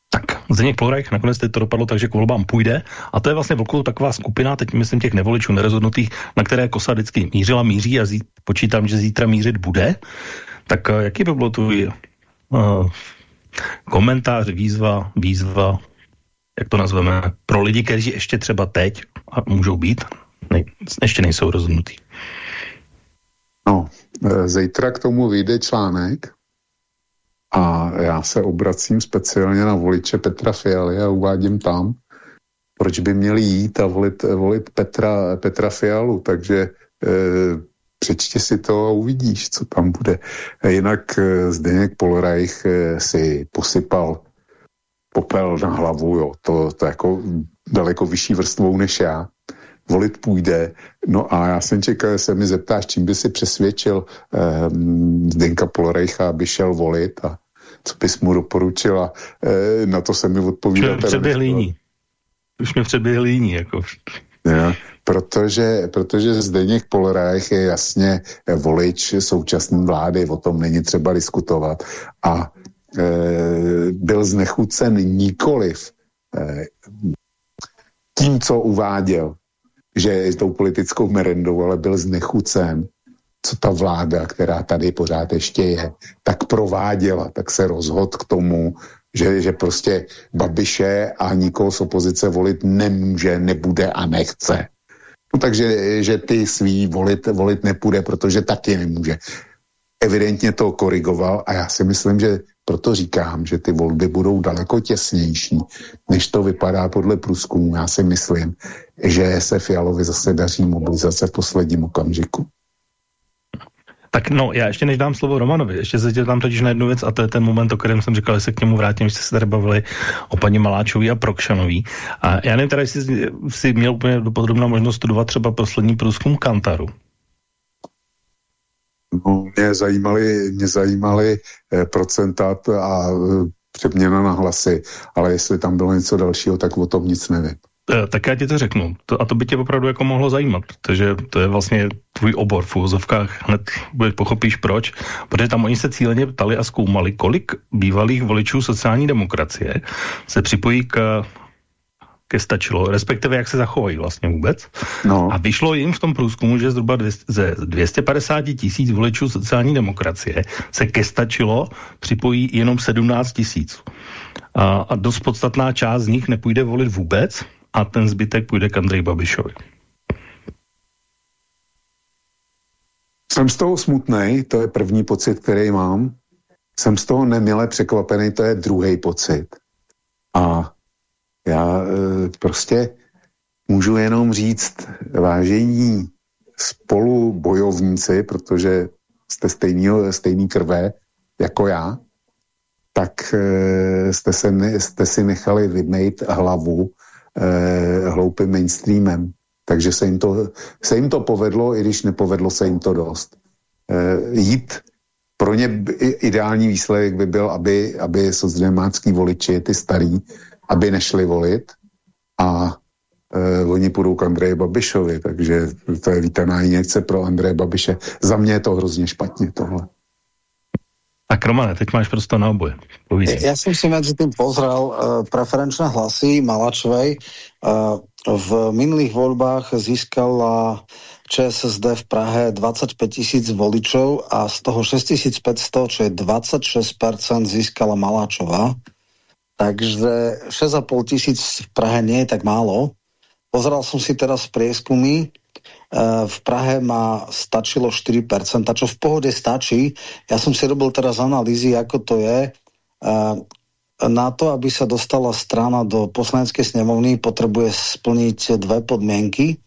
Tak, Zdeněk Plorek, nakonec teď to dopadlo tak, že k volbám půjde. A to je vlastně okolo taková skupina, teď myslím těch nevoličů nerozhodnutých, na které Kosa vždycky mířila, míří a zít, počítám, že zítra mířit bude. Tak eh, jaký by bylo tvůj uh, komentář, výzva, výzva, jak to nazveme, pro lidi, kteří ještě třeba teď a můžou být, ne, ještě nejsou rozhodnutí. No, e, zítra k tomu vyjde článek a já se obracím speciálně na voliče Petra Fialy a uvádím tam, proč by měli jít a volit, volit Petra, Petra Fialu, takže e, přečti si to a uvidíš, co tam bude. Jinak eh, Zdeněk Polreich eh, si posypal popel na hlavu, jo, to, to jako daleko vyšší vrstvou než já. Volit půjde. No a já jsem čekal, že se mi zeptáš, čím by si přesvědčil eh, Zdenka Polreicha, aby šel volit a co bys mu doporučila. Eh, na to se mi odpovídal. Předběhl jiní. Už mě předběhl jiní, jako. Ja, protože, protože Zdeněk Polreich je jasně volič současné vlády, o tom není třeba diskutovat. A e, byl znechucen nikoliv e, tím, co uváděl, že je tou politickou merendou, ale byl znechucen, co ta vláda, která tady pořád ještě je, tak prováděla, tak se rozhod k tomu, že, že prostě Babiše a nikoho z opozice volit nemůže, nebude a nechce. No takže že ty svý volit, volit nepůjde, protože taky nemůže. Evidentně to korigoval a já si myslím, že proto říkám, že ty volby budou daleko těsnější, než to vypadá podle průzkumu. Já si myslím, že se Fialovi zase daří mobilizace v posledním okamžiku. Tak no, já ještě než dám slovo Romanovi, ještě se tam totiž na jednu věc a to je ten moment, o kterém jsem říkal, že se k němu vrátím, že jste se tady bavili o paní Maláčový a Prokšanový. A já nevím teda, jestli jsi měl úplně dopodrobná možnost studovat třeba poslední průzkum Kantaru. No, mě zajímaly, mě zajímaly eh, procenta a eh, přeměna na hlasy, ale jestli tam bylo něco dalšího, tak o tom nic nevím. Eh, tak já ti to řeknu. To, a to by tě opravdu jako mohlo zajímat, protože to je vlastně tvůj obor v úzovkách. Hned bude, pochopíš proč. Protože tam oni se cíleně ptali a zkoumali, kolik bývalých voličů sociální demokracie se připojí k ke stačilo, respektive jak se zachovají vlastně vůbec. No. A vyšlo jim v tom průzkumu, že zhruba ze 250 tisíc voličů sociální demokracie se ke stačilo připojí jenom 17 tisíc. A, a dost podstatná část z nich nepůjde volit vůbec, a ten zbytek půjde k Andrej Babišovi. Jsem z toho smutný, to je první pocit, který mám. Jsem z toho nemile překvapený, to je druhý pocit. A já e, prostě můžu jenom říct, vážení spolu bojovníci, protože jste stejný, stejný krve jako já, tak e, jste, se, jste si nechali vymejt hlavu eh, hloupým mainstreamem. Takže se jim, to, se jim to povedlo, i když nepovedlo se jim to dost. Eh, jít pro ně ideální výsledek by byl, aby, aby socdemácký voliči, ty starý, aby nešli volit a eh, oni půjdou k Andreji Babišovi, takže to je vítaná injekce pro Andreje Babiše. Za mě je to hrozně špatně tohle. Tak Romane, teď máš prostě na oboje. Povídej. Ja som si medzi tým pozrel uh, preferenčné hlasy Malačovej. Uh, v minulých voľbách získala ČSSD v Prahe 25 tisíc voličov a z toho 6500, čo je 26% získala Maláčová. Takže 6,5 tisíc v Prahe nie je tak málo. Pozeral som si teraz prieskumy Eh, v Prahe má stačilo 4%, čo v pohode stačí. Ja som si robil teraz analýzy, ako to je. Eh, na to, aby sa dostala strana do poslaneckej snemovny, potrebuje splniť dve podmienky.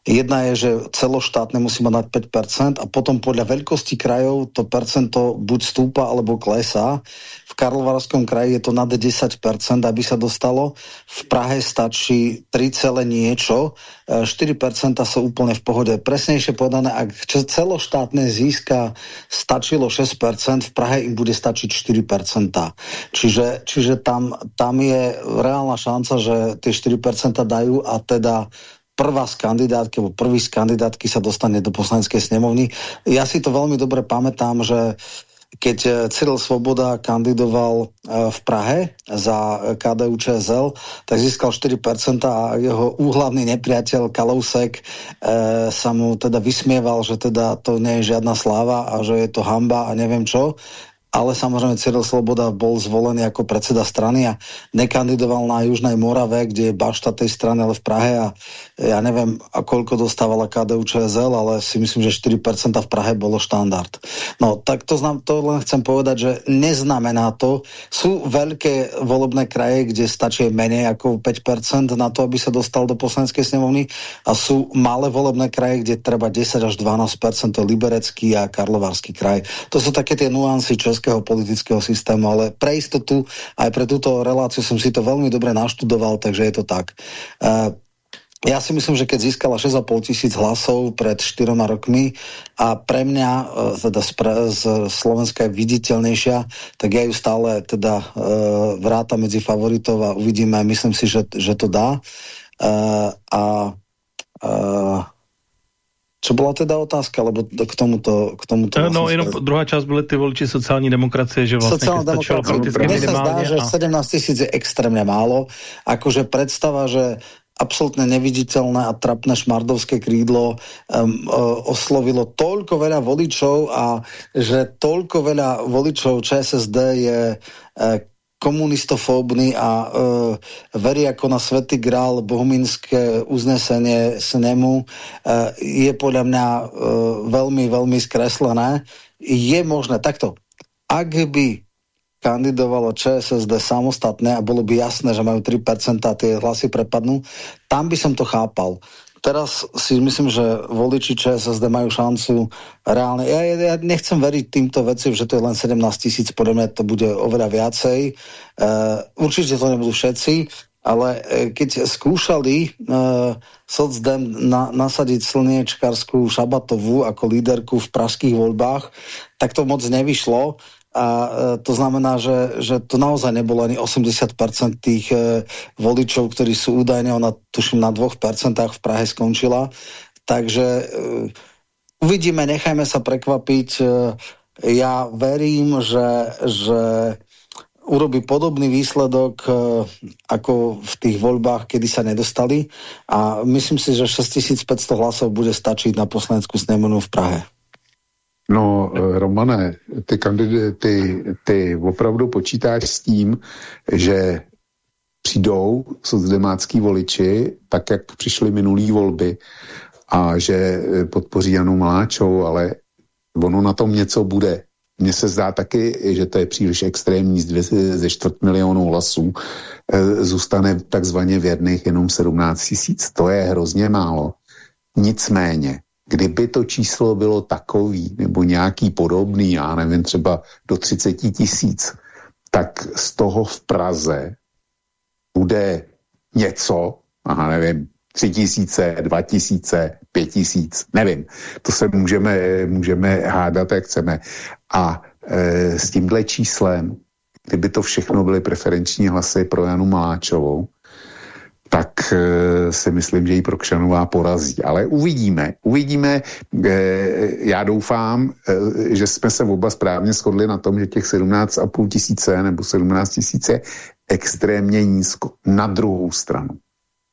Jedna je, že celoštátne musí mať nad 5% a potom podľa veľkosti krajov to percento buď stúpa alebo klesá. V Karlovarskom kraji je to nad 10%, aby sa dostalo. V Prahe stačí 3, niečo. 4% e, sú úplne v pohode. Presnejšie povedané, ak celoštátne získa stačilo 6%, v Prahe im bude stačiť 4%. Čiže, čiže tam, tam je reálna šanca, že tie 4% dajú a teda prvá z kandidátky, alebo prvý z kandidátky sa dostane do poslaneckej snemovny. Ja si to veľmi dobre pamätám, že keď eh, Cyril Svoboda kandidoval eh, v Prahe za KDU ČSL, tak získal 4% a jeho úhlavný nepriateľ Kalousek sa mu teda vysmieval, že teda to nie je žiadna sláva a že je to hamba a neviem čo ale samozrejme Cyril Sloboda bol zvolený ako predseda strany a nekandidoval na Južnej Morave, kde je bašta tej strany, ale v Prahe a ja neviem, a koľko dostávala KDU ČSL, ale si myslím, že 4% v Prahe bolo štandard. No, tak to, znam, to len chcem povedať, že neznamená to, sú veľké volebné kraje, kde stačí menej ako 5% na to, aby sa dostal do poslaneckej snemovny a sú malé volebné kraje, kde treba 10 až 12%, to je Liberecký a Karlovarský kraj. To sú také tie nuancy Česk českého politického systému, ale pre istotu aj pre túto reláciu som si to veľmi dobre naštudoval, takže je to tak. Uh, ja si myslím, že keď získala 6,5 tisíc hlasov pred 4 rokmi a pre mňa, e, teda z, z Slovenska je viditeľnejšia, tak ja ju stále teda uh, vrátam medzi favoritov a uvidíme, myslím si, že, že to dá. A uh, co byla teda otázka, lebo k tomuto... K tomuto eh, no, jenom druhá část byly ty voliči sociální demokracie, že vlastně sociální demokracie. Mně se zdá, a... že 17 tisíc je extrémně málo. Akože predstava, že absolútne neviditeľné a trapné šmardovské krídlo um, uh, oslovilo toľko veľa voličov a že toľko veľa voličov ČSSD je uh, komunistofóbny a uh, verí ako na Svetý grál bohumínske uznesenie snemu uh, je podľa mňa uh, veľmi, veľmi skreslené. Je možné takto. Ak by kandidovalo ČSSD samostatné a bolo by jasné, že majú 3% a tie hlasy prepadnú, tam by som to chápal. Teraz si myslím, že voliči ČSSD majú šancu reálne. Ja, ja nechcem veriť týmto veciam, že to je len 17 tisíc, podľa mňa to bude oveľa viacej. Uh, určite to nebudú všetci, ale uh, keď skúšali uh, socdem na, nasadiť slniečkarskú Šabatovú ako líderku v pražských voľbách, tak to moc nevyšlo a e, to znamená, že, že to naozaj nebolo ani 80% tých e, voličov, ktorí sú údajne, ona tuším na 2% v Prahe skončila. Takže e, uvidíme, nechajme sa prekvapiť. Ja verím, že, že urobí podobný výsledok ako v tých voľbách, kedy sa nedostali a myslím si, že 6500 hlasov bude stačiť na poslaneckú snemonu v Prahe. No, eh, Romane, ty, ty, ty opravdu počítáš s tím, že přijdou socdemácký voliči, tak jak přišly minulý volby, a že eh, podpoří Janu Maláčovou, ale ono na tom něco bude. Mně se zdá taky, že to je příliš extrémní, ze čtvrt milionů hlasů e, zůstane takzvaně věrných jenom 17 tisíc. To je hrozně málo. Nicméně, Kdyby to číslo bylo takový, nebo nějaký podobný, já nevím, třeba do 30 tisíc, tak z toho v Praze bude něco, aha, nevím, tři tisíce, dva tisíce, pět tisíc, nevím. To se můžeme, můžeme hádat, jak chceme. A e, s tímhle číslem, kdyby to všechno byly preferenční hlasy pro Janu Maláčovou, tak e, si myslím, že ji Prokšanová porazí. Ale uvidíme. Uvidíme. E, já doufám, e, že jsme se oba správně shodli na tom, že těch 17,5 tisíce nebo 17 tisíce extrémně nízko. Na druhou stranu.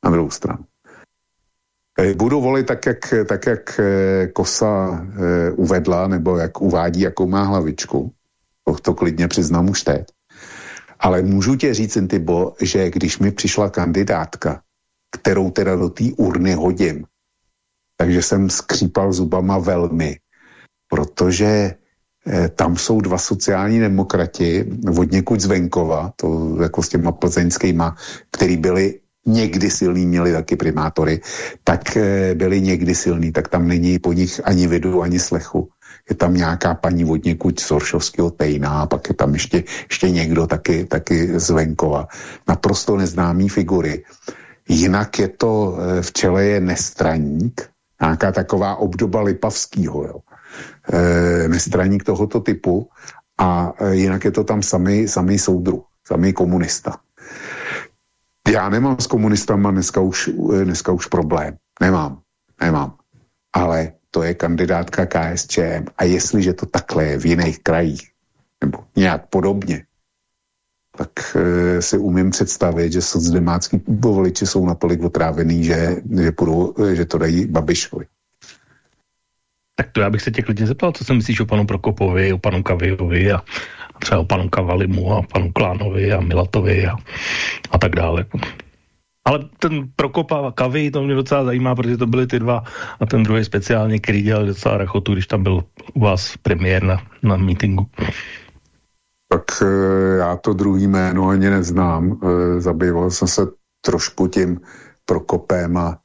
Na druhou stranu. Budu volit tak, jak, tak, jak Kosa uvedla, nebo jak uvádí, jakou má hlavičku. To klidně přiznám už teď. Ale můžu tě říct, Intibo, že když mi přišla kandidátka, kterou teda do té urny hodím, takže jsem skřípal zubama velmi, protože eh, tam jsou dva sociální demokrati od někud z venkova, to jako s těma plzeňskýma, který byli někdy silný, měli taky primátory, tak eh, byli někdy silný, tak tam není po nich ani vidu, ani slechu je tam nějaká paní od někud z Oršovského Tejna a pak je tam ještě, ještě někdo taky, taky z Venkova. Naprosto neznámý figury. Jinak je to, eh, v čele je nestraník, nějaká taková obdoba Lipavského, jo. E, nestraník tohoto typu a e, jinak je to tam samý, samý soudru, samý komunista. Já nemám s komunistama dneska už, dneska už problém. Nemám, nemám. Ale to je kandidátka KSČM a jestliže to takhle je v jiných krajích, nebo nějak podobně, tak e, si umím představit, že socdemácký voliči jsou natolik otrávený, že, že, půjdu, že to dají Babišovi. Tak to já bych se tě klidně zeptal, co si myslíš o panu Prokopovi, o panu Kavijovi a, a třeba o panu Kavalimu a panu Klánovi a Milatovi a, a tak dále. Ale ten Prokop a Kavy, to mě docela zajímá, protože to byly ty dva a ten druhý speciálně, který dělal docela rachotu, když tam byl u vás premiér na, na meetingu. Tak eh, já to druhý jméno ani neznám. Eh, zabýval jsem se trošku tím Prokopem a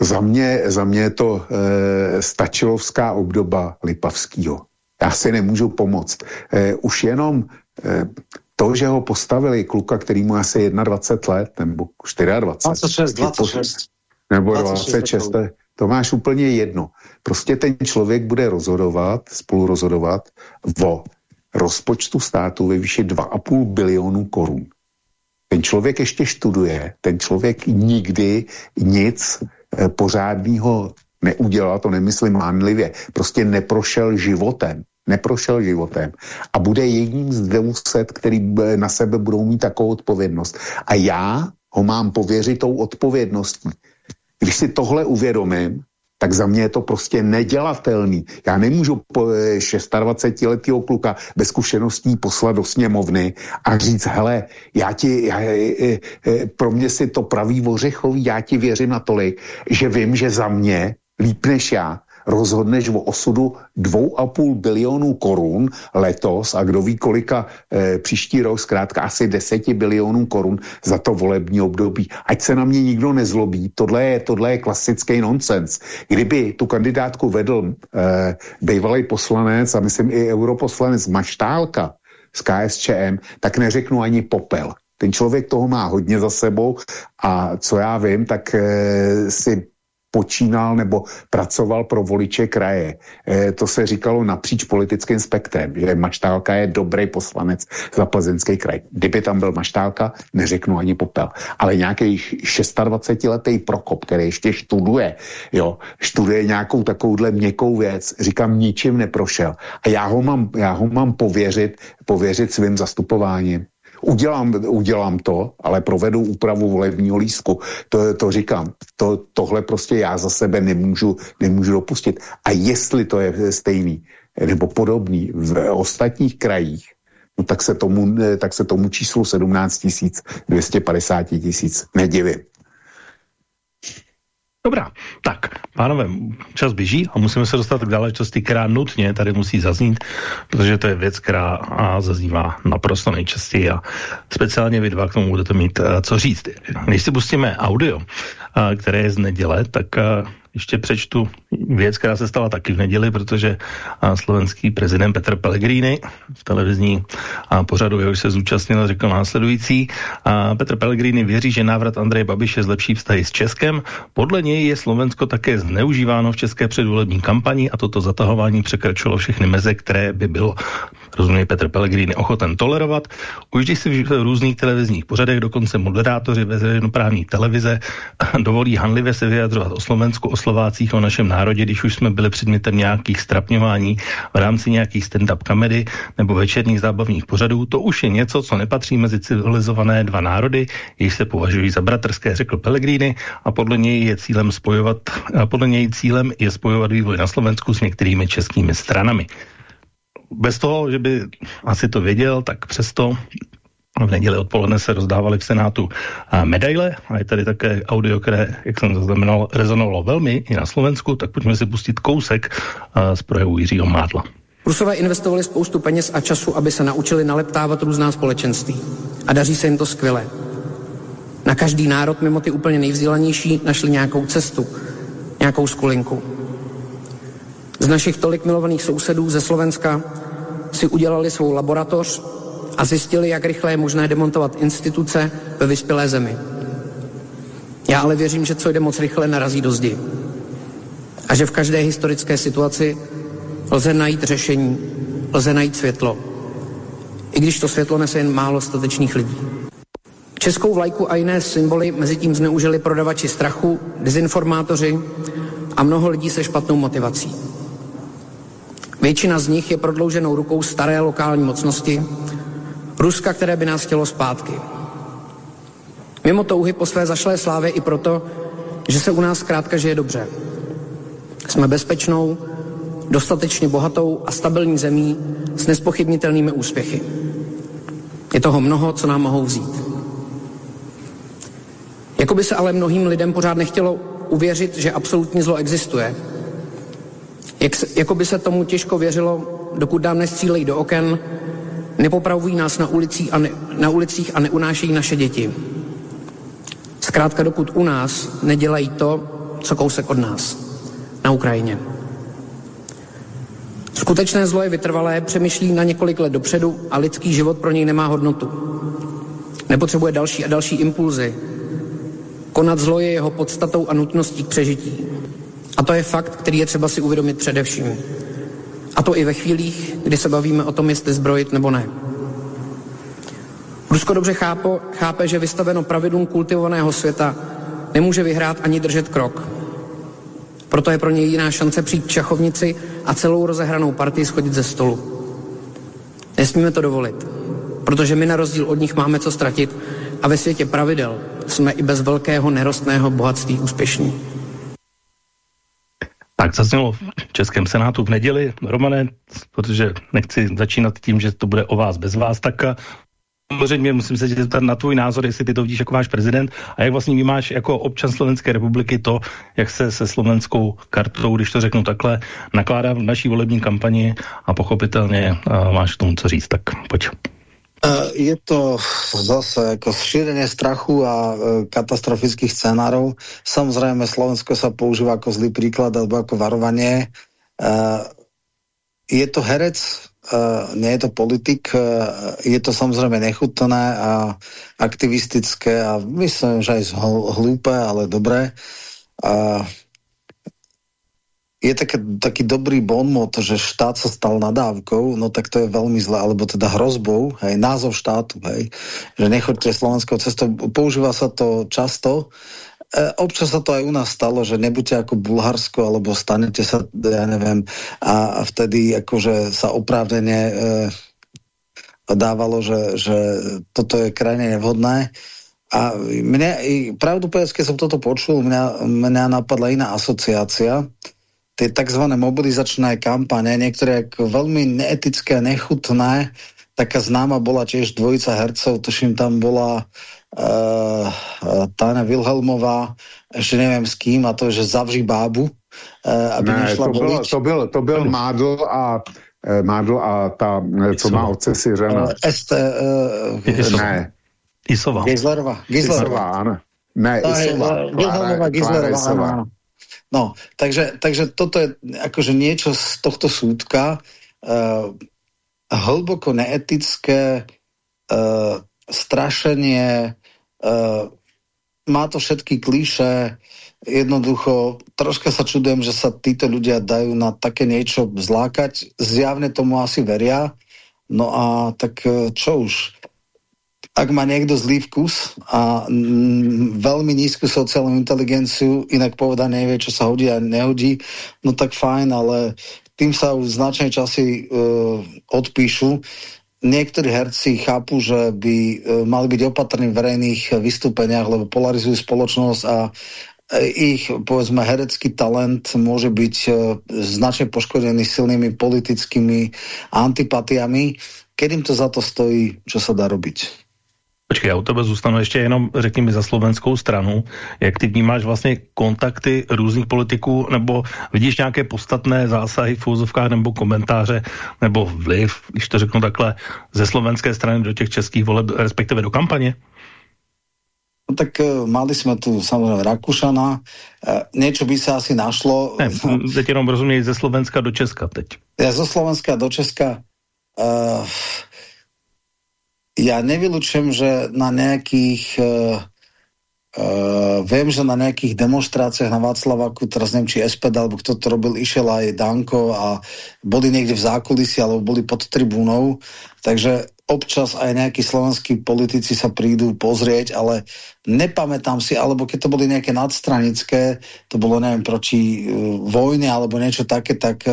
za mě, za mě je to e, stačilovská obdoba Lipavského. Já si nemůžu pomoct. E, už jenom to, že ho postavili kluka, který mu asi 21 let, nebo 24. 26, 26. Nebo 26, 26 to máš úplně jedno. Prostě ten člověk bude rozhodovat, spolu rozhodovat o rozpočtu státu ve výši 2,5 bilionu korun. Ten člověk ještě študuje, ten člověk nikdy nic pořádného neudělal, to nemyslím mánlivě, prostě neprošel životem. Neprošel životem a bude jedním z 200, který na sebe budou mít takovou odpovědnost. A já ho mám pověřit tou odpovědností. Když si tohle uvědomím, tak za mě je to prostě nedělatelný. Já nemůžu po 26-letého eh, kluka bez zkušeností poslat do sněmovny a říct, hele, já ti, já, je, je, pro mě si to praví ořechový, já ti věřím natolik, že vím, že za mě líp než já rozhodneš o osudu 2,5 bilionů korun letos a kdo ví kolika e, příští rok, zkrátka asi 10 bilionů korun za to volební období. Ať se na mě nikdo nezlobí, tohle je, tohle je klasický nonsens. Kdyby tu kandidátku vedl e, bývalý poslanec a myslím i europoslanec Maštálka z KSČM, tak neřeknu ani popel. Ten člověk toho má hodně za sebou a co já vím, tak e, si počínal nebo pracoval pro voliče kraje. E, to se říkalo napříč politickým spektrem, že Maštálka je dobrý poslanec za plzeňský kraj. Kdyby tam byl Maštálka, neřeknu ani popel. Ale nějaký 26-letý Prokop, který ještě študuje, jo, študuje nějakou takovouhle měkkou věc, říkám, ničím neprošel. A já ho mám, já ho mám pověřit, pověřit svým zastupováním. Udělám, udělám to, ale provedu úpravu volebního lístku. To, to říkám. To, tohle prostě já za sebe nemůžu, nemůžu dopustit. A jestli to je stejný nebo podobný v ostatních krajích, no tak se tomu, tak se tomu číslu 17 250 tisíc nedivím. Dobrá, tak, pánové, čas běží a musíme se dostat k záležitosti, která nutně tady musí zaznít, protože to je věc, která a zaznívá naprosto nejčastěji a speciálně vy dva k tomu budete mít uh, co říct. Když si pustíme audio, uh, které je z neděle, tak uh, ještě přečtu věc, která se stala taky v neděli, protože slovenský prezident Petr Pellegrini v televizní pořadu, jehož se zúčastnil, řekl následující. Petr Pellegrini věří, že návrat Andreje Babiše zlepší vztahy s Českem. Podle něj je Slovensko také zneužíváno v české předvolební kampani a toto zatahování překračilo všechny meze, které by bylo rozumí Petr Pellegrini, ochoten tolerovat. Už když si v různých televizních pořadech dokonce moderátoři veřejnoprávní televize dovolí hanlivě se vyjadřovat o Slovensku, o Slovácích, o našem národě, když už jsme byli předmětem nějakých strapňování v rámci nějakých stand-up komedy nebo večerních zábavních pořadů, to už je něco, co nepatří mezi civilizované dva národy, jež se považují za bratrské, řekl Pellegrini, a podle něj je cílem spojovat, a podle něj cílem je spojovat vývoj na Slovensku s některými českými stranami bez toho, že by asi to věděl, tak přesto v neděli odpoledne se rozdávaly v Senátu medaile a je tady také audio, které, jak jsem zaznamenal, rezonovalo velmi i na Slovensku, tak pojďme si pustit kousek z projevu Jiřího Mádla. Rusové investovali spoustu peněz a času, aby se naučili naleptávat různá společenství. A daří se jim to skvěle. Na každý národ, mimo ty úplně nejvzdělanější, našli nějakou cestu, nějakou skulinku. Z našich tolik milovaných sousedů ze Slovenska si udělali svou laboratoř a zjistili, jak rychle je možné demontovat instituce ve vyspělé zemi. Já ale věřím, že co jde moc rychle, narazí do zdi. A že v každé historické situaci lze najít řešení, lze najít světlo. I když to světlo nese jen málo statečných lidí. Českou vlajku a jiné symboly mezi tím zneužili prodavači strachu, dezinformátoři a mnoho lidí se špatnou motivací. Většina z nich je prodlouženou rukou staré lokální mocnosti, Ruska, které by nás chtělo zpátky. Mimo touhy po své zašlé slávě i proto, že se u nás zkrátka žije dobře. Jsme bezpečnou, dostatečně bohatou a stabilní zemí s nespochybnitelnými úspěchy. Je toho mnoho, co nám mohou vzít. Jakoby se ale mnohým lidem pořád nechtělo uvěřit, že absolutní zlo existuje – jak, jako by se tomu těžko věřilo, dokud nám nestřílejí do oken, nepopravují nás na, ulicí a ne, na ulicích a neunášejí naše děti. Zkrátka, dokud u nás nedělají to, co kousek od nás, na Ukrajině. Skutečné zlo je vytrvalé, přemýšlí na několik let dopředu a lidský život pro něj nemá hodnotu. Nepotřebuje další a další impulzy. Konat zlo je jeho podstatou a nutností k přežití. A to je fakt, který je třeba si uvědomit především. A to i ve chvílích, kdy se bavíme o tom, jestli zbrojit nebo ne. Rusko dobře chápo, chápe, že vystaveno pravidlům kultivovaného světa nemůže vyhrát ani držet krok. Proto je pro něj jiná šance přijít čachovnici a celou rozehranou partii schodit ze stolu. Nesmíme to dovolit, protože my na rozdíl od nich máme co ztratit a ve světě pravidel jsme i bez velkého nerostného bohatství úspěšní. Tak zaznělo v Českém senátu v neděli. Romane, protože nechci začínat tím, že to bude o vás bez vás, tak samozřejmě musím se zeptat na tvůj názor, jestli ty to vidíš jako váš prezident a jak vlastně vnímáš jako občan Slovenské republiky to, jak se se slovenskou kartou, když to řeknu takhle, nakládá v naší volební kampani a pochopitelně a máš k tomu co říct, tak pojď. Je to zase ako šírenie strachu a e, katastrofických scenárov. Samozrejme, Slovensko sa používa ako zlý príklad alebo ako varovanie. E, je to herec, nie je to politik, je to samozrejme nechutné a aktivistické a myslím, že aj hlúpe, ale dobré. Je také, taký dobrý bonmot, že štát sa stal nadávkou, no tak to je veľmi zlé, alebo teda hrozbou, hej, názov štátu, hej, že nechoďte slovenskou cestou, používa sa to často, E, občas sa to aj u nás stalo, že nebuďte ako Bulharsko, alebo stanete sa, ja neviem, a, a vtedy akože sa oprávnene e, dávalo, že, že toto je krajne nevhodné. A mne, pravdu povedať, keď som toto počul, mňa, mňa napadla iná asociácia, tie tzv. mobilizačné kampane, niektoré ako veľmi neetické, nechutné, taká známa bola tiež dvojica hercov, tuším tam bola uh, Tána Wilhelmová, ešte neviem s kým, a to, že zavří bábu, uh, aby ne, nešla to bylo, to byl, to byl Mádl a Mádl a ta, co má otce Syřena. Uh, este, uh, ne. Isova. Gizlerová. Gizlerová, ano. Ne, Isova. Wilhelmová, Gizlerová, áno. No, takže, takže toto je akože niečo z tohto súdka uh, hlboko neetické uh, strašenie Uh, má to všetky klíše, jednoducho troška sa čudujem, že sa títo ľudia dajú na také niečo zlákať. Zjavne tomu asi veria. No a tak e, čo už? Ak má niekto zlý vkus a mm, veľmi nízku sociálnu inteligenciu, inak povedané nevie, čo sa hodí a nehodí, no tak fajn, ale tým sa už značnej časy uh, odpíšu niektorí herci chápu, že by e, mali byť opatrní v verejných vystúpeniach, lebo polarizujú spoločnosť a e, ich, povedzme, herecký talent môže byť e, značne poškodený silnými politickými antipatiami. Kedy im to za to stojí, čo sa dá robiť? Počkej, já u tebe zůstanu ještě jenom, řekni mi, za slovenskou stranu. Jak ty vnímáš vlastně kontakty různých politiků, nebo vidíš nějaké podstatné zásahy v úzovkách nebo komentáře, nebo vliv, když to řeknu takhle, ze slovenské strany do těch českých voleb, respektive do kampaně? No tak uh, mali jsme tu samozřejmě Rakušana, uh, něco by se asi našlo. Ne, teď jenom rozumějí ze Slovenska do Česka teď. Ja zo Slovenska do Česka uh, ja nevylučujem, že na nejakých uh, uh, viem, že na nejakých demonstráciách na Václavaku, teraz neviem, či SPD, alebo kto to robil, išiel aj Danko a boli niekde v zákulisí, alebo boli pod tribúnou, takže občas aj nejakí slovenskí politici sa prídu pozrieť, ale nepamätám si, alebo keď to boli nejaké nadstranické, to bolo, neviem, proti uh, vojne alebo niečo také, tak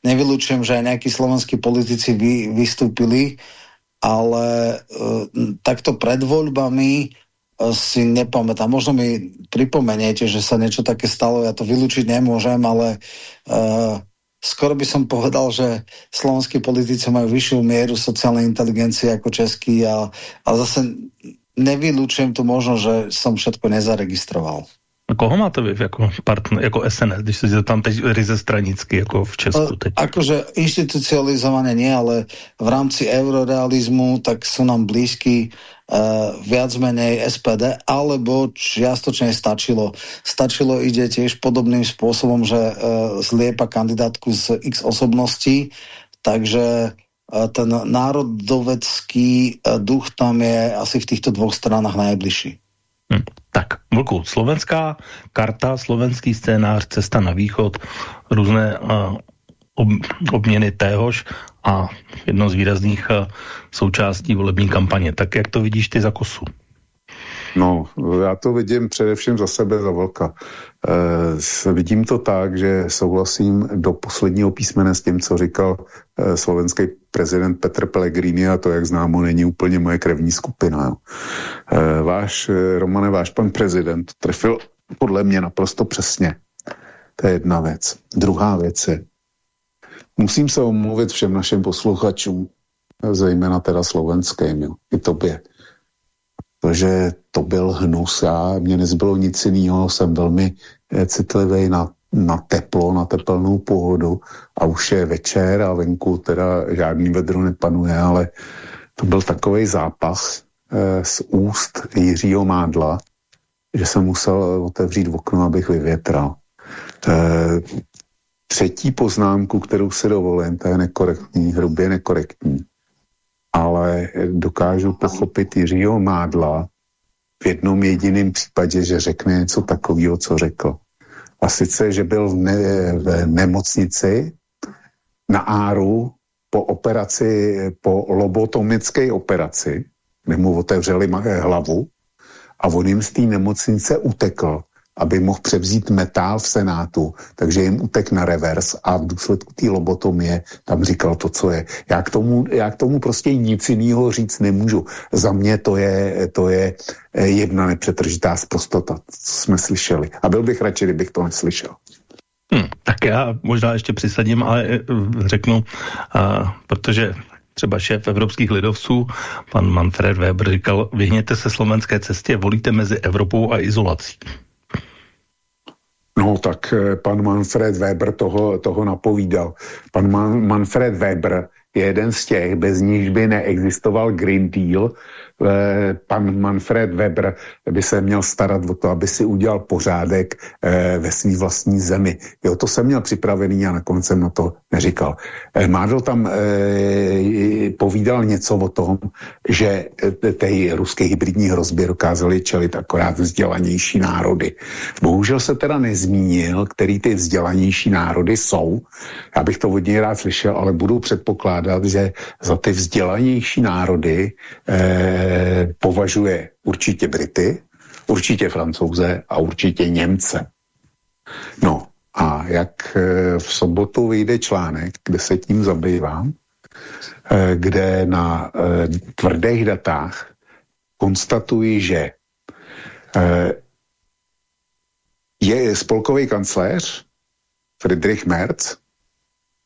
nevylučujem, že aj nejakí slovenskí politici vy, vystúpili ale uh, takto pred voľbami uh, si nepamätám. Možno mi pripomeniete, že sa niečo také stalo, ja to vylúčiť nemôžem, ale uh, skoro by som povedal, že slovenskí politici majú vyššiu mieru sociálnej inteligencie ako český a, a zase nevylúčujem tu možno, že som všetko nezaregistroval. Koho máte vy jako partner, jako SNS, když se tam teď ryze stranicky, jako v Česku teď? Akože institucionalizované nie, ale v rámci eurorealizmu tak sú nám blízky uh, viac menej SPD, alebo čiastočne stačilo. Stačilo ide tiež podobným spôsobom, že uh, zliepa kandidátku z x osobností, takže uh, ten národovecký uh, duch tam je asi v týchto dvoch stranách najbližší. Hm. Tak, Vlku, slovenská karta, slovenský scénář, cesta na východ, různé uh, ob, obměny téhož a jedno z výrazných uh, součástí volební kampaně. Tak jak to vidíš ty za kosu? No, já to vidím především za sebe, za Vlka. E, vidím to tak, že souhlasím do posledního písmene s tím, co říkal e, slovenský prezident Petr Pellegrini a to, jak známo, není úplně moje krevní skupina. Jo. E, váš, Romane, váš pan prezident trefil podle mě naprosto přesně. To je jedna věc. Druhá věc je, musím se omluvit všem našim posluchačům, zejména teda slovenským, jo, i tobě protože to byl hnus. Já, mě nezbylo nic jiného, jsem velmi eh, citlivý na, na teplo, na teplnou pohodu a už je večer a venku teda žádný vedro nepanuje, ale to byl takový zápach eh, z úst Jiřího Mádla, že jsem musel otevřít okno, abych vyvětral. Eh, třetí poznámku, kterou si dovolím, to je nekorektní, hrubě nekorektní ale dokážu pochopit Jiřího Mádla v jednom jediném případě, že řekne něco takového, co řekl. A sice, že byl v, ne, v nemocnici na Áru po operaci, po lobotomické operaci, kde mu otevřeli hlavu a on jim z té nemocnice utekl aby mohl převzít metál v Senátu, takže jim utek na revers a v důsledku té lobotomie tam říkal to, co je. Já k tomu, já k tomu prostě nic jiného říct nemůžu. Za mě to je, to je eh, jedna nepřetržitá zprostota, co jsme slyšeli. A byl bych radši, kdybych to neslyšel. Hmm, tak já možná ještě přisadím, ale eh, řeknu, uh, protože třeba šéf evropských lidovců, pan Manfred Weber, říkal, vyhněte se slovenské cestě, volíte mezi Evropou a izolací. No tak eh, pan Manfred Weber toho, toho napovídal. Pan Man, Manfred Weber je jeden z těch, bez níž by neexistoval Green Deal, pan Manfred Weber by se měl starat o to, aby si udělal pořádek eh, ve své vlastní zemi. Jo, to jsem měl připravený a nakonec jsem na to neříkal. Eh, Mádl tam povídal něco o tom, že ty ruské hybridní hrozby dokázali čelit akorát vzdělanější národy. Bohužel se teda nezmínil, který ty vzdělanější národy jsou. Já bych to od něj rád slyšel, ale budu předpokládat, že za ty vzdělanější národy eh, považuje určitě Brity, určitě Francouze a určitě Němce. No a jak eh, v sobotu vyjde článek, kde se tím zabývám, eh, kde na eh, tvrdých datách konstatuji, že je spolkový kancléř Friedrich Merz,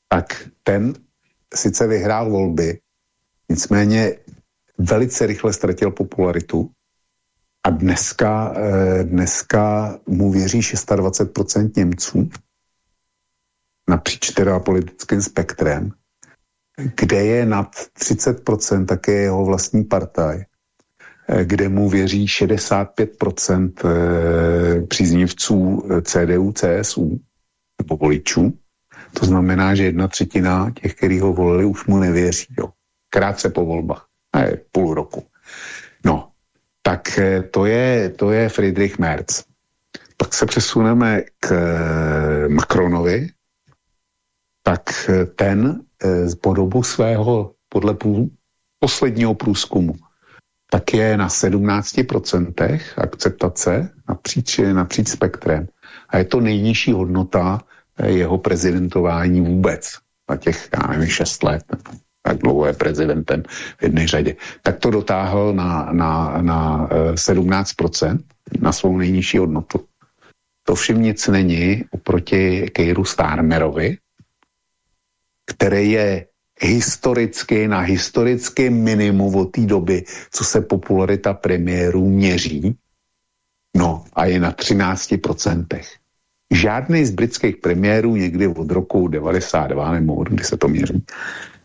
tak ten sice vyhrál volby, nicméně velice rychle ztratil popularitu a dneska, eh, dneska mu věří 26% Němců napříč teda politickým spektrem, kde je nad 30% také jeho vlastní partaj, eh, kde mu věří 65% eh, příznivců CDU, CSU nebo voličů. To znamená, že jedna třetina těch, kteří ho volili, už mu nevěří. Jo. Krátce po volbách ne, půl roku. No, tak eh, to je, to je Friedrich Merz. Pak se přesuneme k eh, Macronovi, tak eh, ten po dobu svého, podle posledního průzkumu, tak je na 17% akceptace napříč, napříč spektrem. A je to nejnižší hodnota jeho prezidentování vůbec na těch, já nevím, 6 let tak dlouho je prezidentem v jedné řadě, tak to dotáhl na, na, na 17% eh, na svou nejnižší hodnotu. To všem nic není oproti Keiru Starmerovi, který je historicky na historické minimum od té doby, co se popularita premiérů měří, no a je na 13%. Žádný z britských premiérů někdy od roku 92, nebo kdy se to měří,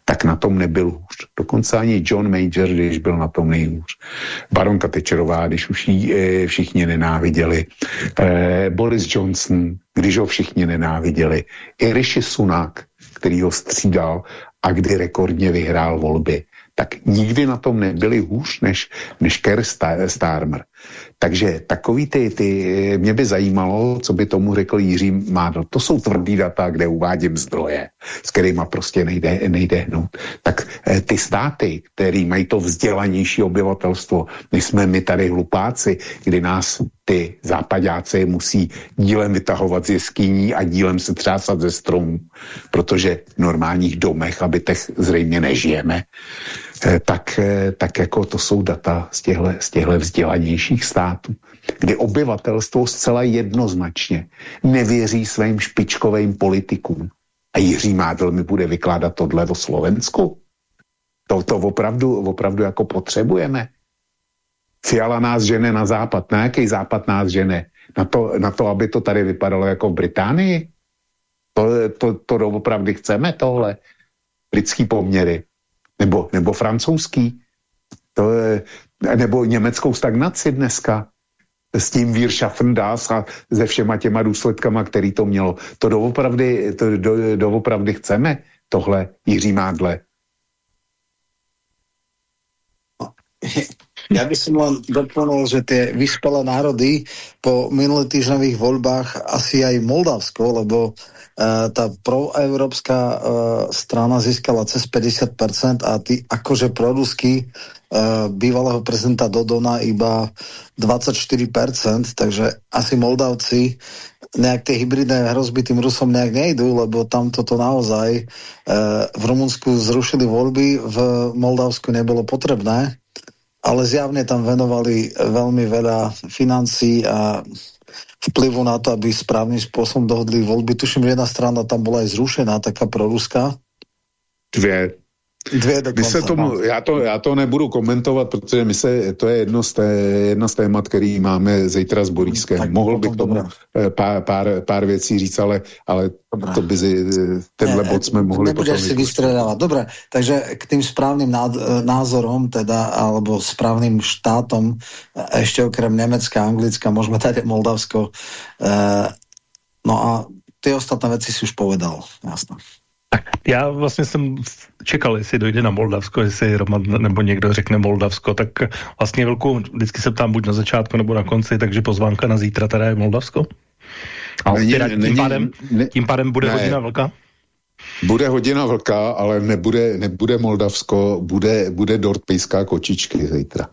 tak na tom nebyl hůř. Dokonce ani John Major, když byl na tom nejhůř. Baronka Tečerová, když už ji e, všichni nenáviděli. E, Boris Johnson, když ho všichni nenáviděli. I Rishi Sunak, který ho střídal a kdy rekordně vyhrál volby tak nikdy na tom nebyli hůř než, než Kerr Starmer. Takže takový ty, ty, mě by zajímalo, co by tomu řekl Jiří Mádl. To jsou tvrdý data, kde uvádím zdroje, s kterými prostě nejde, nejde hnout. Tak eh, ty státy, které mají to vzdělanější obyvatelstvo, my jsme my tady hlupáci, kdy nás ty západáci musí dílem vytahovat z jeskyní a dílem se třásat ze stromů, protože v normálních domech a bytech zřejmě nežijeme. Eh, tak, eh, tak jako to jsou data z těchto, z těchto vzdělanějších států, kdy obyvatelstvo zcela jednoznačně nevěří svým špičkovým politikům. A Jiří Mádl mi bude vykládat tohle o Slovensku? To, to opravdu, opravdu jako potřebujeme. Fiala nás žene na západ. Na jaký západ nás žene? Na to, na to aby to tady vypadalo jako v Británii? To, to, to doopravdy chceme tohle? Britský poměry nebo, nebo francouzský, to je, nebo německou stagnaci dneska s tím Wirtschaffen das a se všema těma důsledkama, který to mělo. To doopravdy, to do, doopravdy chceme, tohle Jiří Mádle. Ja by som len doplnil, že tie vyspelé národy po minulotýždňových voľbách asi aj Moldavsko, lebo tá proeurópska uh, strana získala cez 50% a ty akože prorusky uh, bývalého prezidenta Dodona iba 24%, takže asi Moldavci nejak tie hybridné hrozby tým Rusom nejak nejdú, lebo tam toto naozaj uh, v Rumunsku zrušili voľby, v Moldavsku nebolo potrebné ale zjavne tam venovali veľmi veľa financí a vplyvu na to, aby správným spôsobom dohodli voľby. Tuším, že jedna strana tam bola aj zrušená, taká proruská. Dvě. Dvě my se tomu, no. já, to, já to nebudu komentovat, protože my se, to je jedno z, té, jedno z témat, který máme zítra s Borískem. Tak Mohl bych tomu pár, pár, pár věcí říct, ale, ale to by si, tenhle ne, bod jsme mohli Nebudeš si vystředávat. Dobre, takže k tým správným názorom, teda, alebo správným štátom, ešte okrem Nemecka, Anglicka, môžeme tady Moldavsko. E, no a ty ostatné věci si už povedal, jasné. Tak já vlastně jsem čekal, jestli dojde na Moldavsko, jestli Roman nebo někdo řekne Moldavsko, tak vlastně velkou, vždycky se ptám buď na začátku nebo na konci, takže pozvánka na zítra teda je Moldavsko? A není, teda tím, není, pádem, ne, tím pádem bude ne, hodina vlka? Bude hodina vlka, ale nebude, nebude Moldavsko, bude, bude dort pejská kočičky zítra.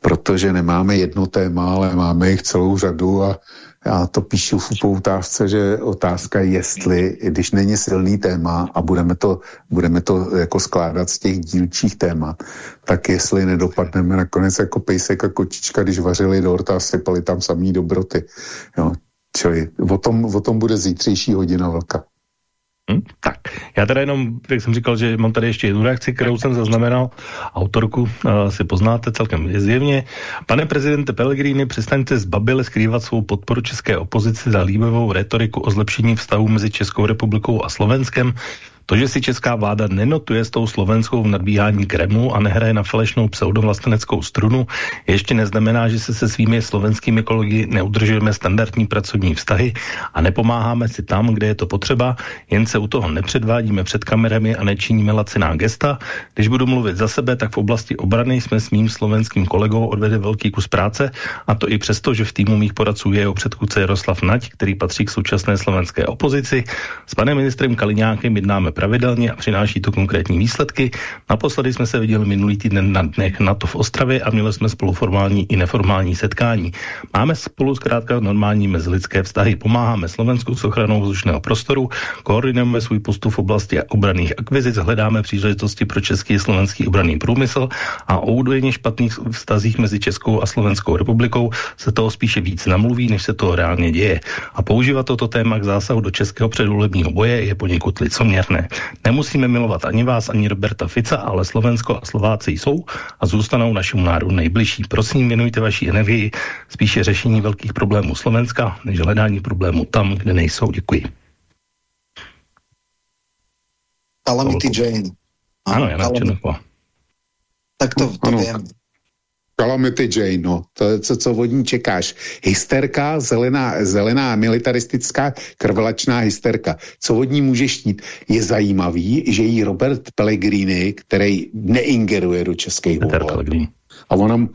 Protože nemáme jedno téma, ale máme jich celou řadu a já to píšu v poutávce, že otázka je, jestli, když není silný téma a budeme to, budeme to jako skládat z těch dílčích témat, tak jestli nedopadneme nakonec jako pejsek a kočička, když vařili dort a sypali tam samý dobroty. Jo. Čili o tom, o tom bude zítřejší hodina velká. Hm, tak, já teda jenom, jak jsem říkal, že mám tady ještě jednu reakci, kterou jsem zaznamenal. Autorku uh, si poznáte celkem zjevně. Pane prezidente Pellegrini, přestaňte zbabile skrývat svou podporu české opozici za líbivou retoriku o zlepšení vztahu mezi Českou republikou a Slovenskem. To, že si česká vláda nenotuje s tou slovenskou v nadbíhání Kremlu a nehraje na falešnou pseudovlasteneckou strunu, ještě neznamená, že se se svými slovenskými kolegy neudržujeme standardní pracovní vztahy a nepomáháme si tam, kde je to potřeba, jen se u toho nepředvádíme před kamerami a nečiníme laciná gesta. Když budu mluvit za sebe, tak v oblasti obrany jsme s mým slovenským kolegou odvedli velký kus práce a to i přesto, že v týmu mých poradců je jeho předchůdce Jaroslav Nať, který patří k současné slovenské opozici. S panem ministrem Kaliňákem jednáme pravidelně a přináší to konkrétní výsledky. Naposledy jsme se viděli minulý týden na dnech NATO v Ostravě a měli jsme spolu formální i neformální setkání. Máme spolu zkrátka normální mezilidské vztahy. Pomáháme Slovensku s ochranou vzdušného prostoru, koordinujeme svůj postup v oblasti obraných akvizic, hledáme příležitosti pro český a slovenský obranný průmysl a o údajně špatných vztazích mezi Českou a Slovenskou republikou se toho spíše víc namluví, než se to reálně děje. A používat toto téma k zásahu do českého předvolebního boje je poněkud licoměrné. Nemusíme milovat ani vás, ani Roberta Fica, ale Slovensko a Slováci jsou a zůstanou našemu národu nejbližší. Prosím, věnujte vaší energii spíše řešení velkých problémů Slovenska, než hledání problémů tam, kde nejsou. Děkuji. Calamity Jane. Ano, Jana Černochová. Tak to, to ano. vím. Calamity Jane, no. To je, co, co od ní čekáš. Hysterka, zelená, zelená militaristická krvelačná hysterka. Co od ní můžeš štít? Je zajímavý, že jí Robert Pellegrini, který neingeruje do českých voleb. A ona,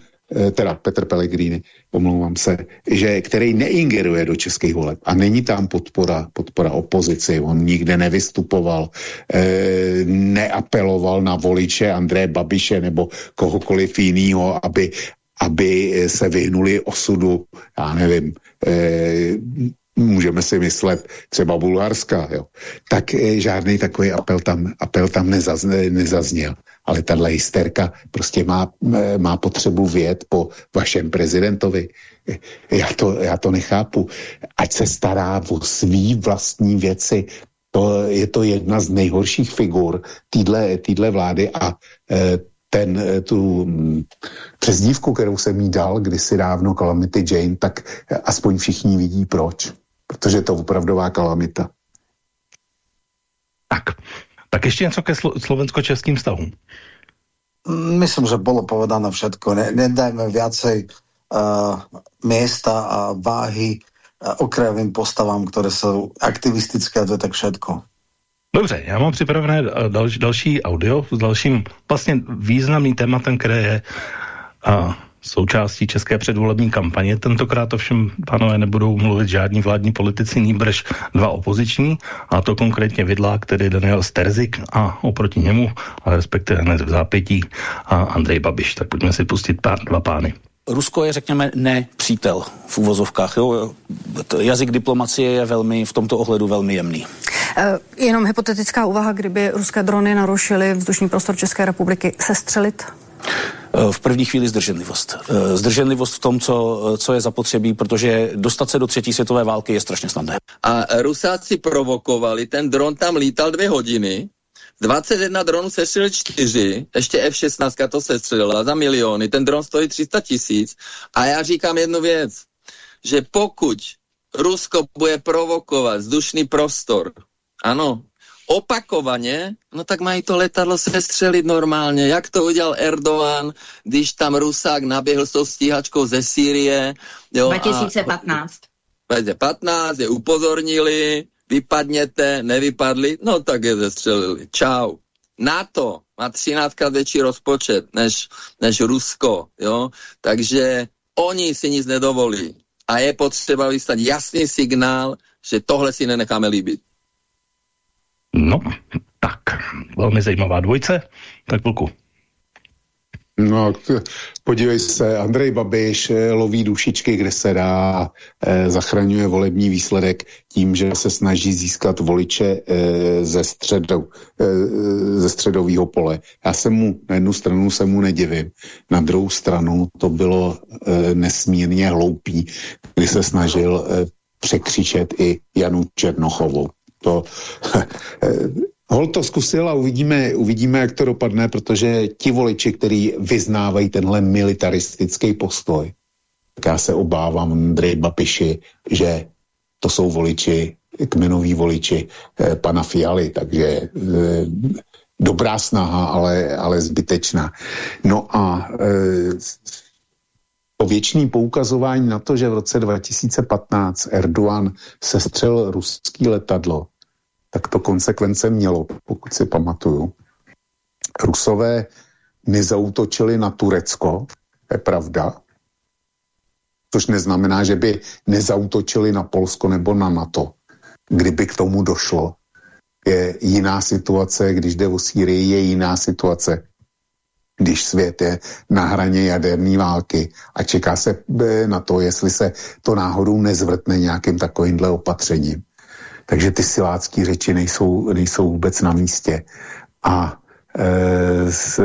teda Petr Pellegrini, omlouvám se, že, který neingeruje do českých voleb. A není tam podpora, podpora opozici, on nikde nevystupoval, eh, neapeloval na voliče Andreje Babiše nebo kohokoliv jiného, aby, aby se vyhnuli osudu, já nevím, eh, můžeme si myslet třeba Bulharska, jo. tak eh, žádný takový apel tam, apel tam nezaz, nezazněl. Ale tahle hysterka prostě má, eh, má potřebu vět po vašem prezidentovi. Eh, já to, já to nechápu. Ať se stará o svý vlastní věci, to je to jedna z nejhorších figur týdle, vlády a e, ten, tu mm, přezdívku, kterou jsem jí dal kdysi dávno Calamity Jane, tak aspoň všichni vidí proč protože je to opravdová kalamita. Tak, tak ještě něco ke slo slovensko-českým vztahům. Myslím, že bylo povedané všetko. Ne, nedajme viacej uh, miesta a váhy uh, okrajovým postavám, které jsou aktivistické a to je tak všetko. Dobře, já mám připravené další, další audio s dalším vlastně významným tématem, které je uh, součástí české předvolební kampaně. Tentokrát ovšem, pánové, nebudou mluvit žádní vládní politici, nýbrž dva opoziční, a to konkrétně Vidlák, který Daniel Sterzik a oproti němu, ale respektive hned v zápětí, a Andrej Babiš. Tak pojďme si pustit pár, dva pány. Rusko je, řekněme, ne přítel v úvozovkách. Jo? Jazyk diplomacie je velmi, v tomto ohledu velmi jemný. E, jenom hypotetická úvaha, kdyby ruské drony narušily vzdušný prostor České republiky, sestřelit? Eh, v první chvíli zdrženlivost. Eh, zdrženlivost v tom, co, co je zapotřebí, protože dostat se do třetí světové války je strašně snadné. A Rusáci provokovali, ten dron tam lítal dvě hodiny, 21 dronů sestřelili čtyři, ještě F-16 to sestřelila za miliony, ten dron stojí 300 tisíc a já říkám jednu věc, že pokud Rusko bude provokovat vzdušný prostor, ano, opakovaně, no tak mají to letadlo sestřelit normálně. Jak to udělal Erdogan, když tam Rusák naběhl s tou stíhačkou ze Sýrie. Jo, 2015. A 2015 je upozornili, vypadněte, nevypadli, no tak je zestřelili. Čau. NATO má 13 krát větší rozpočet než, než Rusko, jo, takže oni si nic nedovolí. A je potřeba vyslat jasný signál, že tohle si nenecháme líbit. No, tak, velmi zajímavá dvojce. Tak vlku. No, podívej se, Andrej Babiš eh, loví dušičky, kde se dá, eh, zachraňuje volební výsledek tím, že se snaží získat voliče eh, ze, středu, eh, ze středového pole. Já se mu, na jednu stranu se mu nedivím, na druhou stranu to bylo eh, nesmírně hloupý, kdy se snažil eh, překřičet i Janu Černochovou to Hol to zkusil a uvidíme, uvidíme, jak to dopadne, protože ti voliči, kteří vyznávají tenhle militaristický postoj, tak já se obávám Andrej Bapiši, že to jsou voliči, kmenoví voliči eh, pana Fialy, takže eh, dobrá snaha, ale, ale zbytečná. No a eh, to věčný poukazování na to, že v roce 2015 Erdogan sestřel ruský letadlo, tak to konsekvence mělo, pokud si pamatuju. Rusové nezautočili na Turecko, je pravda, což neznamená, že by nezautočili na Polsko nebo na NATO. Kdyby k tomu došlo, je jiná situace, když jde o Sýrii, je jiná situace, když svět je na hraně jaderné války a čeká se eh, na to, jestli se to náhodou nezvrtne nějakým takovýmhle opatřením. Takže ty silácké řeči nejsou, nejsou vůbec na místě. A e, s,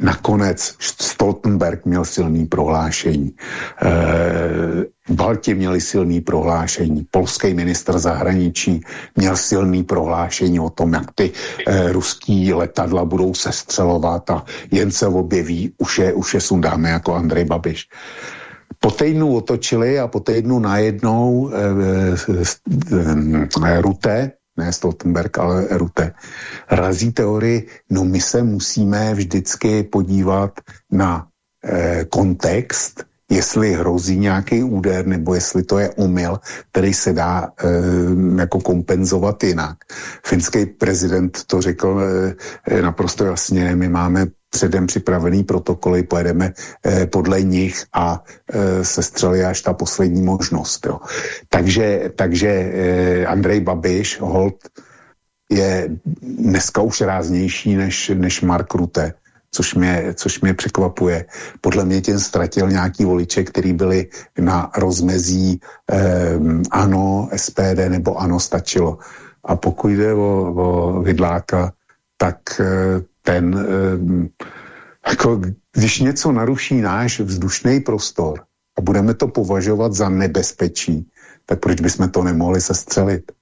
nakonec Stoltenberg měl silný prohlášení, e, Balti měli silný prohlášení, polský minister zahraničí měl silný prohlášení o tom, jak ty e, ruský letadla budou sestřelovat a jen se objeví, už je, už je sundáme jako Andrej Babiš po týdnu otočili a po týdnu najednou e, e, Rute, ne Stoltenberg, ale Rute, razí teorii, no my se musíme vždycky podívat na e, kontext, jestli hrozí nějaký úder, nebo jestli to je omyl, který se dá e, jako kompenzovat jinak. Finský prezident to řekl e, naprosto jasně, my máme předem připravený protokoly, pojedeme eh, podle nich a eh, se střeli až ta poslední možnost. Jo. Takže, takže eh, Andrej Babiš, hold, je dneska už ráznější než, než Mark Rutte, což mě, což mě překvapuje. Podle mě těm ztratil nějaký voliče, který byli na rozmezí eh, ano, SPD nebo ano stačilo. A pokud jde o, o Vidláka, tak eh, ten, eh, jako když něco naruší náš vzdušný prostor a budeme to považovat za nebezpečí, tak proč bychom to nemohli sestřelit?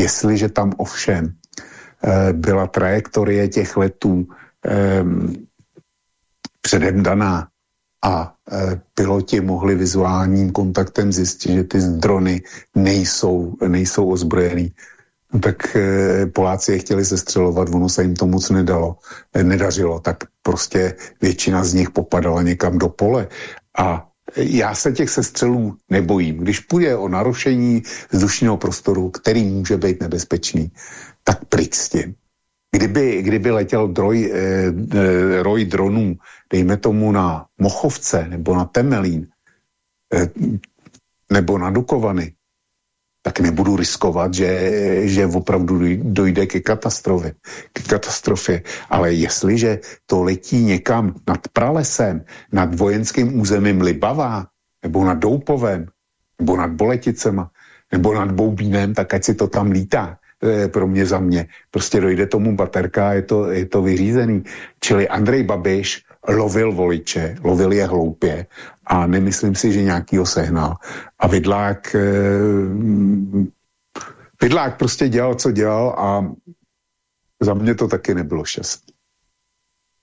Jestliže tam ovšem eh, byla trajektorie těch letů eh, předem daná a e, piloti mohli vizuálním kontaktem zjistit, že ty drony nejsou, nejsou ozbrojený, tak e, Poláci je chtěli sestřelovat, ono se jim to moc nedalo, e, nedařilo, tak prostě většina z nich popadala někam do pole a já se těch sestřelů nebojím. Když půjde o narušení vzdušného prostoru, který může být nebezpečný, tak pryč s tím. Kdyby, kdyby letěl droj, eh, eh, roj dronů, dejme tomu na Mochovce nebo na Temelín, eh, nebo na Dukovany, tak nebudu riskovat, že, že opravdu dojde ke katastrofě. Ke katastrofě. Ale jestliže to letí někam nad pralesem, nad vojenským územím Libavá, nebo nad Doupovem, nebo nad Boleticema, nebo nad Boubínem, tak ať si to tam lítá pro mě za mě. Prostě dojde tomu baterka, je to, je to vyřízený. Čili Andrej Babiš lovil voliče, lovil je hloupě a nemyslím si, že nějaký ho sehnal. A Vidlák, eh, Vidlák prostě dělal, co dělal a za mě to taky nebylo šest.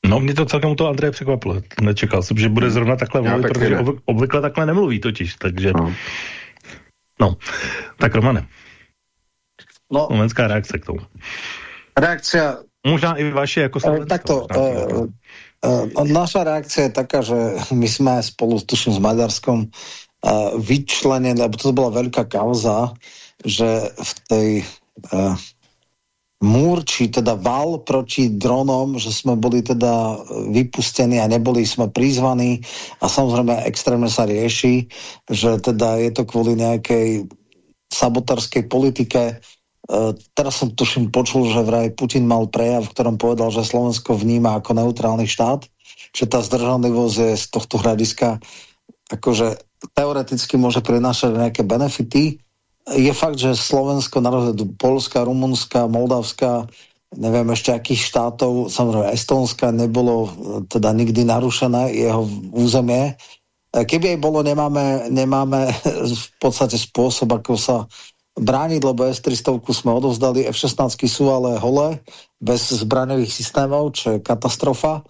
No, mě to celkem to Andrej překvapilo. Nečekal jsem, že bude zrovna takhle volit, protože ne. obvykle takhle nemluví totiž, takže... No. no. Tak Romane. No, Slovenská reakce k tomu. Reakcia... Možná i vaše jako Slovensko. Takto, uh, uh, naša reakcia je taká, že my sme spolu tuším s Maďarskom uh, vyčlenení, lebo to bola veľká kauza, že v tej uh, teda val proti dronom, že sme boli teda vypustení a neboli sme prizvaní. A samozrejme extrémne sa rieši, že teda je to kvôli nejakej sabotárskej politike teraz som tuším počul, že vraj Putin mal prejav, v ktorom povedal, že Slovensko vníma ako neutrálny štát, že tá zdržanlivosť je z tohto hradiska akože teoreticky môže prinášať nejaké benefity. Je fakt, že Slovensko, na Polska, Rumunska, Moldavska, neviem ešte akých štátov, samozrejme Estonska, nebolo e, teda nikdy narušené jeho územie. E, keby aj bolo, nemáme, nemáme v podstate spôsob, ako sa brániť, lebo S-300 sme odovzdali, F-16 sú ale holé, bez zbraňových systémov, čo je katastrofa.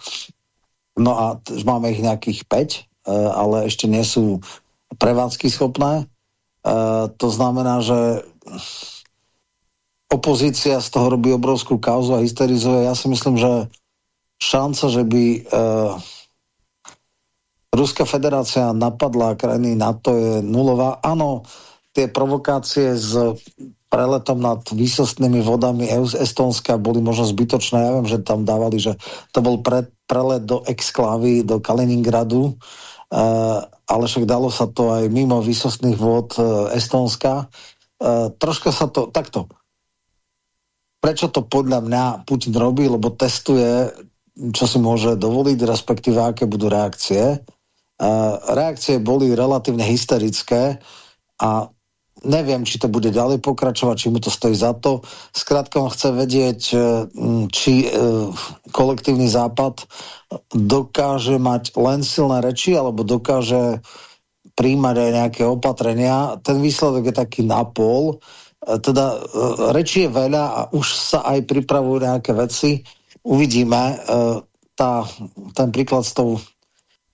No a máme ich nejakých 5, e, ale ešte nie sú prevádzky schopné. E, to znamená, že opozícia z toho robí obrovskú kauzu a hysterizuje. Ja si myslím, že šanca, že by uh, Ruská federácia napadla krajiny NATO je nulová. Áno, tie provokácie s preletom nad výsostnými vodami Estonska boli možno zbytočné. Ja viem, že tam dávali, že to bol pre, prelet do exklávy, do Kaliningradu, uh, ale však dalo sa to aj mimo výsostných vod uh, Estonska. Uh, troška sa to, takto, prečo to podľa mňa Putin robí, lebo testuje, čo si môže dovoliť, respektíve aké budú reakcie. Uh, reakcie boli relatívne hysterické a neviem, či to bude ďalej pokračovať, či mu to stojí za to. Skrátka on chce vedieť, e, či e, kolektívny západ dokáže mať len silné reči, alebo dokáže príjmať aj nejaké opatrenia. Ten výsledok je taký napol. E, teda reči je veľa a už sa aj pripravujú nejaké veci. Uvidíme. Tá, ten príklad s tou Eh,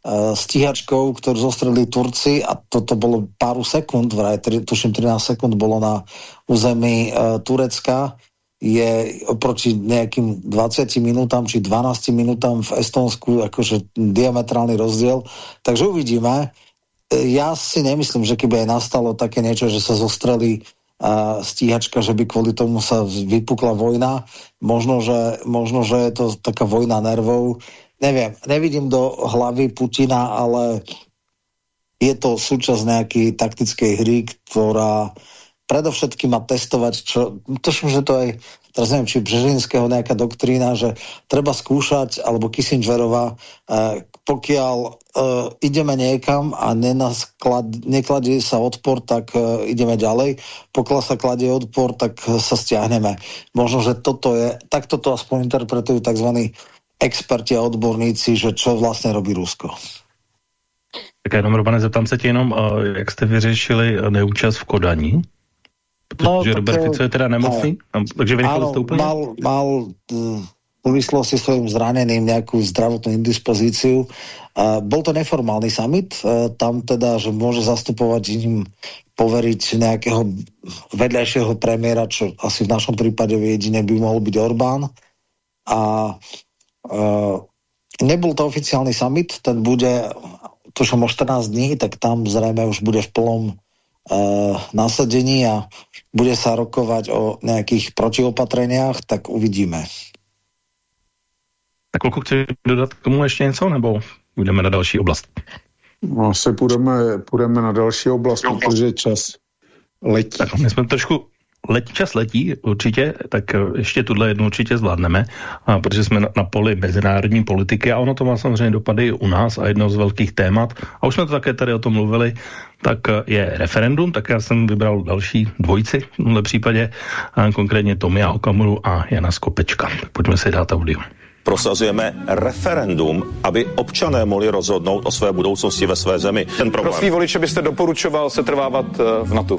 stíhačkou, ktorú zostrelili Turci a toto bolo pár sekúnd, vraj, tuším 13 sekúnd bolo na území uh, Turecka, je oproti nejakým 20 minútam či 12 minútam v Estonsku akože diametrálny rozdiel. Takže uvidíme. Eh, ja si nemyslím, že keby aj nastalo také niečo, že sa zostrelí uh, stíhačka, že by kvôli tomu sa vypukla vojna. Možno, že, možno, že je to taká vojna nervov, neviem, nevidím do hlavy Putina, ale je to súčasť nejakej taktickej hry, ktorá predovšetkým má testovať, čo, tuším, že to aj teraz neviem, či Břežinského nejaká doktrína, že treba skúšať, alebo Kissingerová, eh, pokiaľ eh, ideme niekam a nekladie sa odpor, tak eh, ideme ďalej. Pokiaľ sa kladie odpor, tak eh, sa stiahneme. Možno, že toto je, takto to aspoň interpretujú tzv. Experti a odborníci, že čo vlastně robí Rusko. Tak jenom, Robane, zeptám se tě jenom, jak jste vyřešili neúčast v Kodaní? Protože no, Robert Fico je teda nemocný? No, takže vynechali jste úplně? Mal, mal v súvislosti s svojím zraneným nejakú zdravotnú indispozíciu. Uh, bol to neformálny summit, uh, tam teda, že môže zastupovať im poveriť nejakého vedľajšieho premiéra, čo asi v našom prípade jedine by mohol byť Orbán. A nebol to oficiálny summit, ten bude tuším o 14 dní, tak tam zrejme už bude v plnom uh, nasadení a bude sa rokovať o nejakých protiopatreniach, tak uvidíme. Tak kolko chci dodat k tomu ještě něco, nebo půjdeme na další oblast? No, asi půjdeme, půjdeme na další oblast, protože čas letí. Tak my jsme trošku letí, čas letí určitě, tak eh, ještě tuhle jednu určitě zvládneme, a protože jsme na, na poli mezinárodní politiky a ono to má samozřejmě dopady u nás a jedno z velkých témat, a už jsme to také tady o tom mluvili, tak eh, je referendum, tak já jsem vybral další dvojici v tomhle případě, a konkrétně Tomia Okamuru a Jana Skopečka. Pojďme si dát audio prosazujeme referendum, aby občané mohli rozhodnout o své budoucnosti ve své zemi. Ten problém. Pro svý voliče byste doporučoval se trvávat eh, v NATO?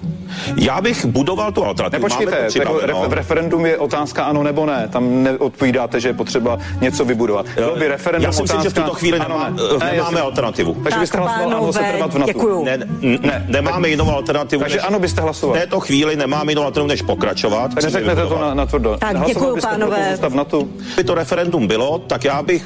Já bych budoval tu alternativu. Nepočkejte, jako re- referendum je otázka ano nebo ne. Tam neodpovídáte, že je potřeba něco vybudovat. Bylo by referendum Já si otázka... myslím, že v tuto chvíli nemá, ne. Eh, nemáme jestli... alternativu. Takže byste hlasoval ano se trvat v NATO? Ne, ne, nemáme jinou alternativu. Takže než... ano byste hlasoval. V této chvíli nemáme jinou alternativu, než pokračovat. Tak neřeknete to na, na tvrdo. Tak děkuji, pánové. By to referendum bylo, tak já bych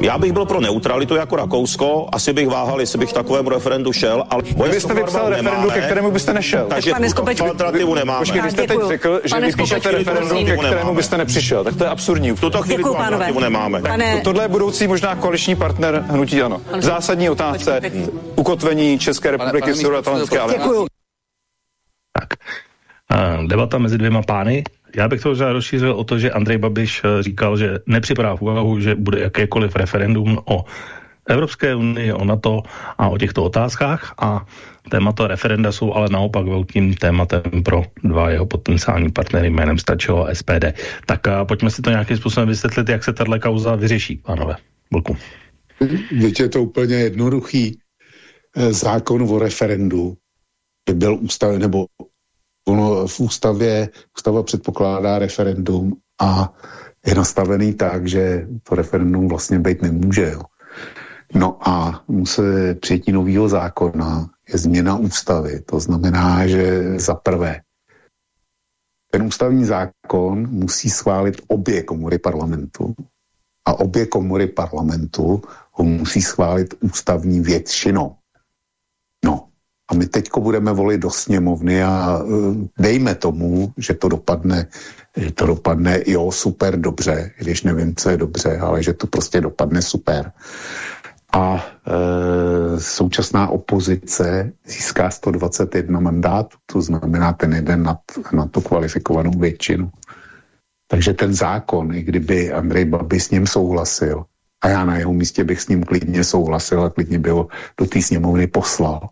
já bych byl pro neutralitu jako Rakousko, asi bych váhal, jestli bych takovému referendu šel, ale Vy byste vypsal referendum, ke kterému byste nešel. Takže alternativu nemáme. Počkej, vy jste teď řekl, že vypíšete referendum, ke kterému byste nepřišel. Tak to je absurdní. V tuto chvíli tu alternativu nemáme. Pane... Tohle je budoucí možná koaliční partner hnutí ano. Zásadní otázce ukotvení České republiky v Severoatlantické alianci. Děkuju. Tak. Debata mezi dvěma pány já bych to možná rozšířil o to, že Andrej Babiš eh, říkal, že nepřipadá v úvahu, že bude jakékoliv referendum o Evropské unii, o NATO a o těchto otázkách a témata referenda jsou ale naopak velkým tématem pro dva jeho potenciální partnery jménem Stačilo a SPD. Tak a pojďme si to nějakým způsobem vysvětlit, jak se tato kauza vyřeší, pánové. Vlku. Víte, je to úplně jednoduchý. Eh, zákon o referendu by byl ústav, nebo v ústavě, ústava předpokládá referendum a je nastavený tak, že to referendum vlastně být nemůže. Jo. No a musí přijetí nového zákona je změna ústavy. To znamená, že za prvé ten ústavní zákon musí schválit obě komory parlamentu a obě komory parlamentu ho musí schválit ústavní většinou. No a my teďko budeme volit do sněmovny a uh, dejme tomu, že to dopadne, že to dopadne jo, super dobře, když nevím, co je dobře, ale že to prostě dopadne super. A e, současná opozice získá 121 mandátů, to znamená ten jeden nad, na tu kvalifikovanou většinu. Takže ten zákon, i kdyby Andrej Babi s ním souhlasil, a já na jeho místě bych s ním klidně souhlasil a klidně by ho do té sněmovny poslal,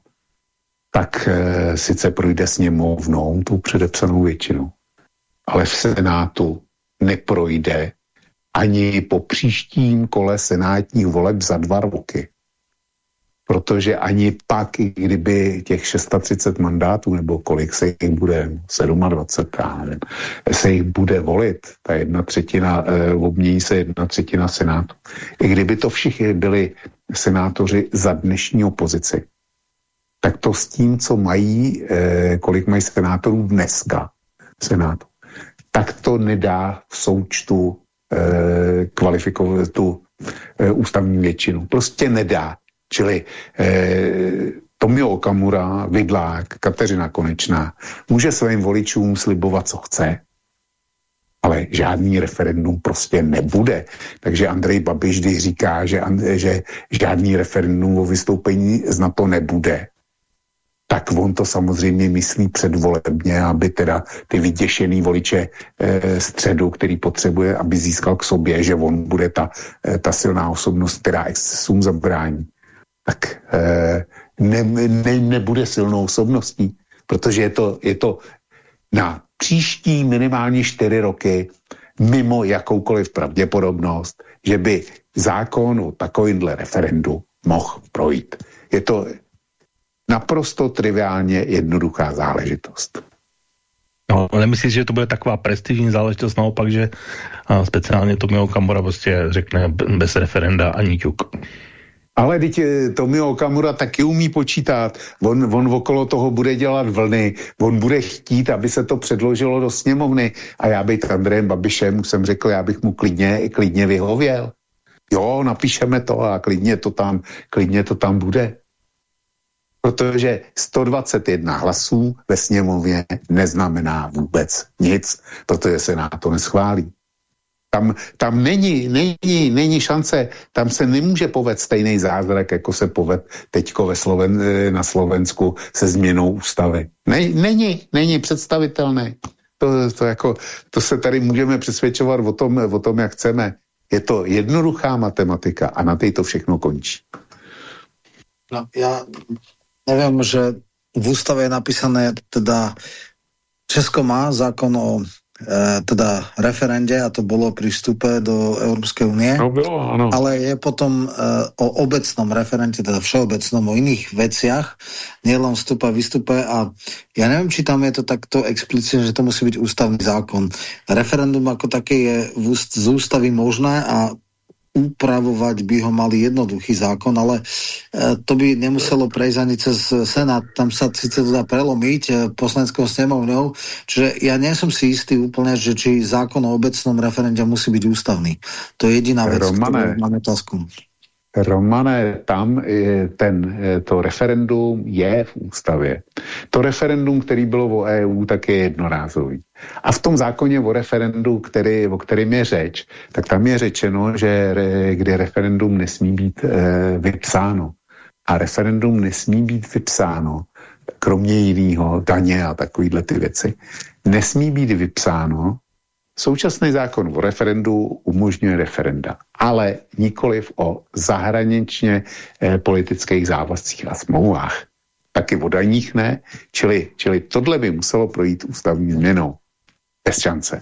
tak e, sice projde sněmovnou tu předepsanou většinu, ale v Senátu neprojde ani po příštím kole senátních voleb za dva roky. Protože ani pak, i kdyby těch 630 mandátů, nebo kolik se jich bude, 27, já nevím, se jich bude volit, ta jedna třetina, e, obmění se jedna třetina senátu. I kdyby to všichni byli senátoři za dnešní opozici, tak to s tím, co mají, eh, kolik mají senátorů dneska Senátu, tak to nedá v součtu eh, kvalifikovat tu eh, ústavní většinu. Prostě nedá. Čili Tomio Okamura, Vidlák, Kateřina Konečná může svým voličům slibovat, co chce, ale žádný referendum prostě nebude. Takže Andrej Babiš, když říká, že, že žádný referendum o vystoupení z NATO nebude, tak on to samozřejmě myslí předvolebně, aby teda ty vyděšený voliče e, středu, který potřebuje, aby získal k sobě, že on bude ta, e, ta silná osobnost, která excesům zabrání. Tak e, ne, ne, nebude silnou osobností, protože je to, je to na příští minimálně čtyři roky mimo jakoukoliv pravděpodobnost, že by zákon o takovýmhle referendu mohl projít. Je to naprosto triviálně jednoduchá záležitost. No, nemyslíš, že to bude taková prestižní záležitost, naopak, že speciálně Tomio Kamora prostě řekne bez referenda ani ťuk. Ale teď eh, Tomio Okamura taky umí počítat. On, on okolo toho bude dělat vlny. On bude chtít, aby se to předložilo do sněmovny. A já bych Andrejem Babišem, už jsem řekl, já bych mu klidně, klidně vyhověl. Jo, napíšeme to a klidně to tam, klidně to tam bude. Protože 121 hlasů ve sněmovně neznamená vůbec nic, protože se na to neschválí. Tam, tam není, není, není šance, tam se nemůže poved stejný zázrak, jako se poved teďko ve Sloven, eh, na Slovensku se změnou ústavy. Ne, není, není představitelné. To, to, jako, to se tady můžeme přesvědčovat o tom, o tom, jak chceme. Je to jednoduchá matematika a na té to všechno končí. No, já nevím, že v ústave je napísané, teda Česko má zákon o E, teda referende a to bolo pri vstupe do Európskej únie. No bylo, ano. Ale je potom e, o obecnom referente, teda všeobecnom, o iných veciach, nielen vstupe a vystupe a ja neviem, či tam je to takto explicitne, že to musí byť ústavný zákon. Referendum ako také je v úst, z ústavy možné a upravovať by ho mali jednoduchý zákon, ale e, to by nemuselo prejsť ani cez Senát. Tam sa síce dá prelomiť e, poslaneckou snemovňou, čiže ja nie som si istý úplne, že či zákon o obecnom referende musí byť ústavný. To je jediná vec, Romane, ktorú máme otázku. Romane, tam ten, to referendum je v ústavě. To referendum, který bylo o EU, tak je jednorázový. A v tom zákoně o referendu, který, o kterém je řeč, tak tam je řečeno, že kdy referendum nesmí být e, vypsáno. A referendum nesmí být vypsáno, kromě jiného, daně a takovýhle ty věci, nesmí být vypsáno Současný zákon o referendu umožňuje referenda, ale nikoliv o zahraničně eh, politických závazcích a smlouvách. Taky o daních ne, čili, čili tohle by muselo projít ústavní změnou. Bez šance.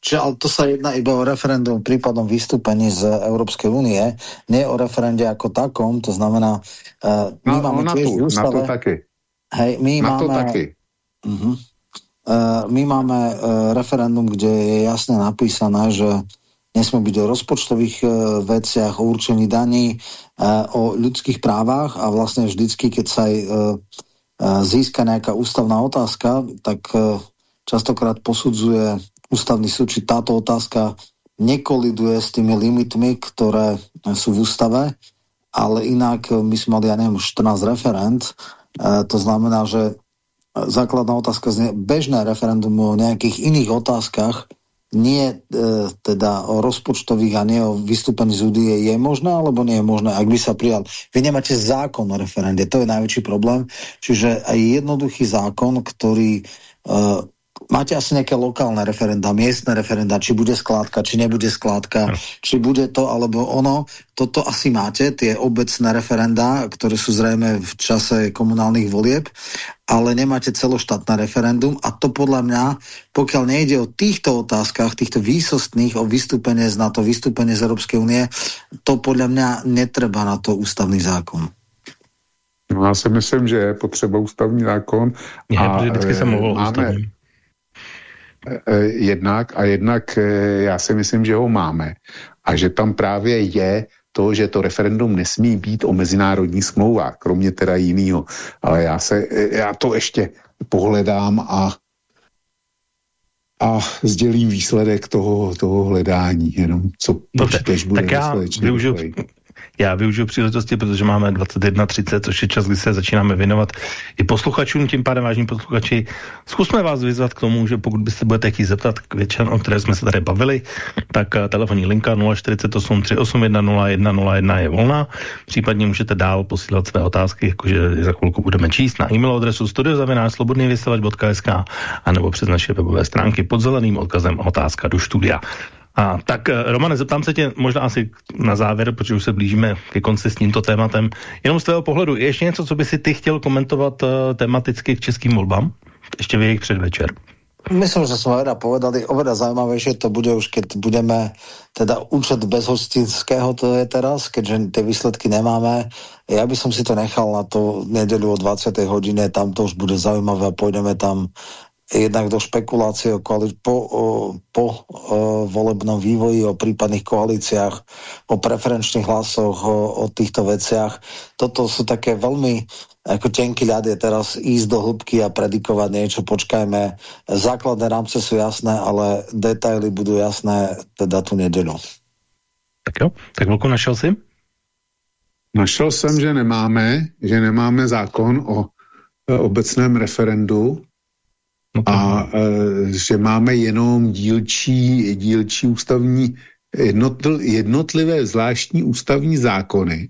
Čiže ale to sa jedná iba o referendum v prípadom vystúpení z Európskej únie, nie o referende ako takom, to znamená, uh, my no, máme no, tiež na, ústave, na to taky. Hej, my na máme, to taky. Uh -huh. Eh, my máme eh, referendum, kde je jasne napísané, že nesme byť o rozpočtových eh, veciach, o určení daní, o ľudských právach a vlastne vždycky, keď sa aj získa nejaká ústavná otázka, tak častokrát posudzuje ústavný súd, či táto otázka nekoliduje s tými limitmi, ktoré sú v ústave, ale inak my sme mali, ja neviem, 14 referent, to znamená, že základná otázka znie, bežné referendum o nejakých iných otázkach, nie e, teda o rozpočtových a nie o vystúpení z údie je možné, alebo nie je možné, ak by sa prijal. Vy nemáte zákon o referende, to je najväčší problém. Čiže aj jednoduchý zákon, ktorý e, máte asi nejaké lokálne referenda, miestne referenda, či bude skládka, či nebude skládka, no. či bude to alebo ono. Toto asi máte, tie obecné referenda, ktoré sú zrejme v čase komunálnych volieb, ale nemáte celoštátne referendum a to podľa mňa, pokiaľ nejde o týchto otázkach, týchto výsostných o vystúpenie z NATO, vystúpenie z Európskej únie, to podľa mňa netreba na to ústavný zákon. No já si myslím, že je potřeba ústavní zákon. Je, a, vždycky se mluvil máme, ústavní. E, e, jednak a jednak e, já si myslím, že ho máme a že tam právě je to, že to referendum nesmí být o mezinárodní smlouvách, kromě teda jinýho. Ale já, se, já to ještě pohledám a a sdělím výsledek toho, toho hledání, jenom co Dobře, bude tak já využiju, Já využiju příležitosti, protože máme 21.30, což je čas, kdy se začínáme věnovat i posluchačům, tím pádem vážní posluchači. Zkusme vás vyzvat k tomu, že pokud byste budete chtít zeptat k většině, o které jsme se tady bavili, tak eh, telefonní linka 048 381 0101 je volná. Případně můžete dál posílat své otázky, jakože za chvilku budeme číst na e-mail adresu studiozavinářslobodnývysílač.sk a nebo přes naše webové stránky pod zeleným odkazem otázka do studia. A tak, eh, Romane, zeptám se tě možná asi na závěr, protože už se blížíme ke konci s tímto tématem. Jenom z tvého pohledu, je ještě něco, co by si ty chtěl komentovat uh, tematicky k českým volbám? Ještě v jejich předvečer. Myslím, že sme veľa povedali, oveľa zaujímavejšie to bude už, keď budeme, teda účet bez hostinského to je teraz, keďže tie výsledky nemáme. Ja by som si to nechal na to nedeľu o 20. hodine, tam to už bude zaujímavé a pôjdeme tam jednak do špekulácie o koali- po, o, po o, volebnom vývoji, o prípadných koalíciách, o preferenčných hlasoch, o, o týchto veciach. Toto sú také veľmi ako tenký ľad je teraz ísť do hĺbky a predikovať niečo. Počkajme, základné rámce sú jasné, ale detaily budú jasné teda tu nedělu. Tak jo, tak Vlku našel si? Našel jsem, že nemáme, že nemáme zákon o obecném referendu, a e, že máme jenom dílčí, dílčí ústavní jednotl, jednotlivé zvláštní ústavní zákony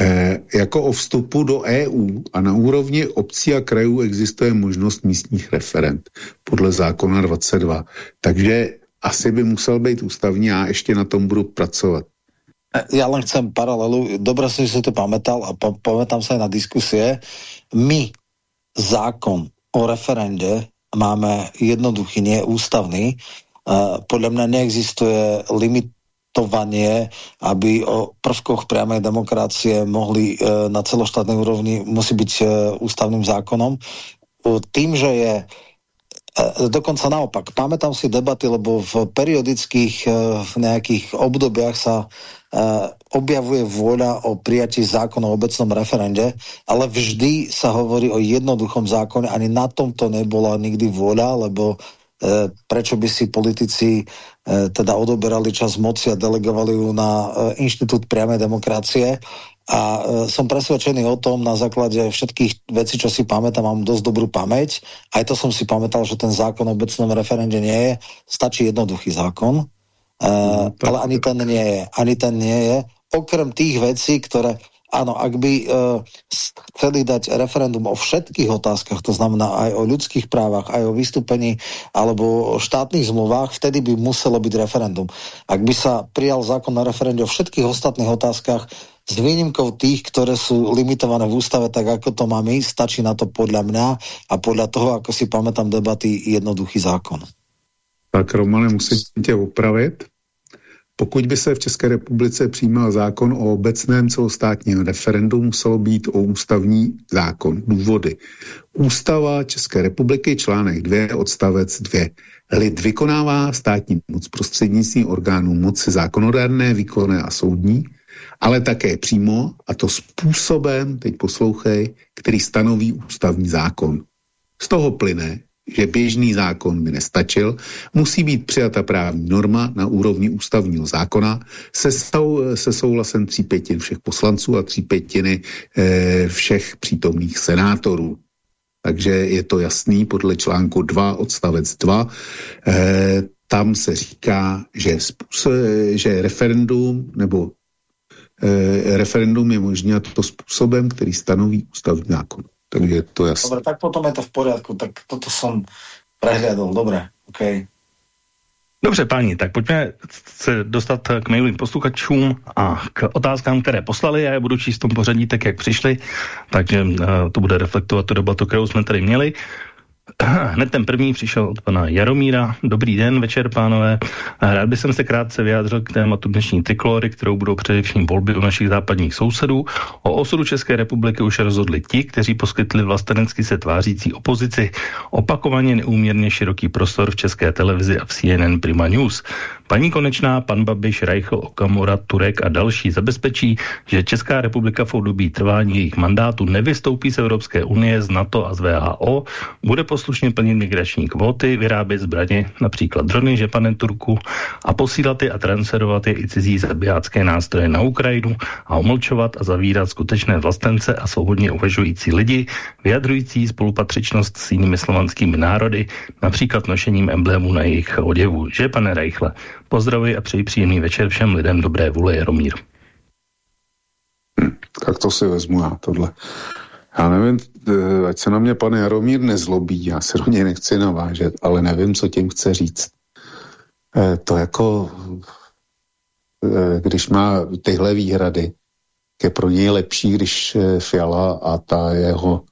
e, jako o vstupu do EU a na úrovni obcí a krajů existuje možnost místních referent podle zákona 22. Takže asi by musel být ústavní a ještě na tom budu pracovat. E, ja len chcem paralelu, dobre som si to pamätal a pamätám sa aj na diskusie. My zákon o referende máme jednoduchý, nie ústavný. Uh, podľa mňa neexistuje limitovanie, aby o prvkoch priamej demokracie mohli uh, na celoštátnej úrovni musí byť uh, ústavným zákonom. Tým, že je dokonca naopak. Pamätám si debaty, lebo v periodických v nejakých obdobiach sa Eh, objavuje vôľa o prijatí zákona o obecnom referende, ale vždy sa hovorí o jednoduchom zákone, ani na tomto nebola nikdy vôľa, lebo e, prečo by si politici e, teda odoberali čas moci a delegovali ju na e, inštitút priamej demokracie. A e, som presvedčený o tom na základe všetkých vecí, čo si pamätám, mám dosť dobrú pamäť. Aj to som si pamätal, že ten zákon o obecnom referende nie je. Stačí jednoduchý zákon Uh, ale ani ten nie je. Ani ten nie je. Okrem tých vecí, ktoré Áno, ak by uh, chceli dať referendum o všetkých otázkach, to znamená aj o ľudských právach, aj o vystúpení alebo o štátnych zmluvách, vtedy by muselo byť referendum. Ak by sa prijal zákon na referendum o všetkých ostatných otázkach, s výnimkou tých, ktoré sú limitované v ústave, tak ako to máme, stačí na to podľa mňa a podľa toho, ako si pamätám debaty, jednoduchý zákon. Tak Romane, musím tě opravit. Pokud by se v České republice přijímal zákon o obecném celostátním referendu, muselo být o ústavní zákon. Důvody. Ústava České republiky, článek 2, odstavec 2. Lid vykonává státní moc prostřednictvím orgánů moci zákonodárné, výkonné a soudní, ale také přímo, a to způsobem, teď poslouchej, který stanoví ústavní zákon. Z toho plyne, že běžný zákon by nestačil, musí být přijata právní norma na úrovni ústavního zákona se, sou, se souhlasem tří pětin všech poslanců a tří pětiny e, všech přítomných senátorů. Takže je to jasný podle článku 2 odstavec 2. E, eh, tam se říká, že, způsob, že referendum nebo e, referendum je možné to způsobem, který stanoví ústavní zákon takže je to jasné. Dobre, tak potom je to v poriadku, tak toto som prehliadol, dobre, OK. Dobře, páni, tak pojďme se dostat k mailovým posluchačům a k otázkám, které poslali. Já je budu číst v tom pořadí tak, jak přišli, takže uh, to bude reflektovat tu debatu, kterou jsme tady měli. Hned ten první přišel od pana Jaromíra. Dobrý den, večer, pánové. Rád bych se krátce vyjádřil k tématu dnešní triklory, kterou budou především volby u našich západních sousedů. O osudu České republiky už rozhodli ti, kteří poskytli vlastenensky se tvářící opozici opakovaně neúměrně široký prostor v České televizi a v CNN Prima News. Paní Konečná, pan Babiš, Reichl, Okamura, Turek a další zabezpečí, že Česká republika v období trvání jejich mandátu nevystoupí z Evropské unie, z NATO a z VHO, bude poslušně plnit migrační kvóty, vyrábět zbraně, například drony, žepane Turku a posílat je a transferovat je i cizí zabijácké nástroje na Ukrajinu a omlčovat a zavírat skutečné vlastence a svobodně uvažující lidi, vyjadrující spolupatřičnost s jinými slovanskými národy, například nošením emblému na jejich oděvu. Že, pane Reichle, pozdravuji a přeji příjemný večer všem lidem dobré vůle Jaromír. Tak to si vezmu já tohle. Já nevím, eh, ať se na mě pan Jaromír nezlobí, já se do něj nechci navážet, ale nevím, co tím chce říct. Eh, to jako, eh, když má tyhle výhrady, je pro něj lepší, když Fiala a ta jeho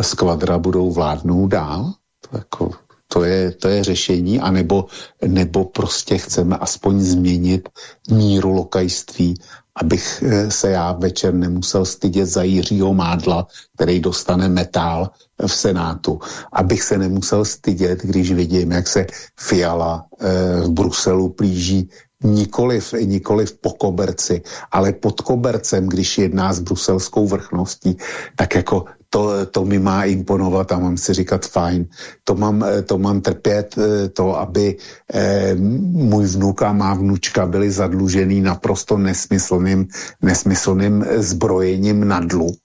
skvadra budou vládnout dál. To, jako, to, je, to je řešení, anebo nebo prostě chceme aspoň změnit míru lokajství abych eh, se já večer nemusel stydět za Jiřího Mádla, který dostane metál v Senátu. Abych se nemusel stydět, když vidím, jak se Fiala eh, v Bruselu plíží nikoliv, nikoliv po koberci, ale pod kobercem, když jedná s bruselskou vrchností, tak jako to, to mi má imponovat a mám si říkat fajn. To mám, to mám trpět, eh, to, aby eh, můj vnuk a má vnučka byli zadlužený naprosto nesmyslným, nesmyslným zbrojením na dluh.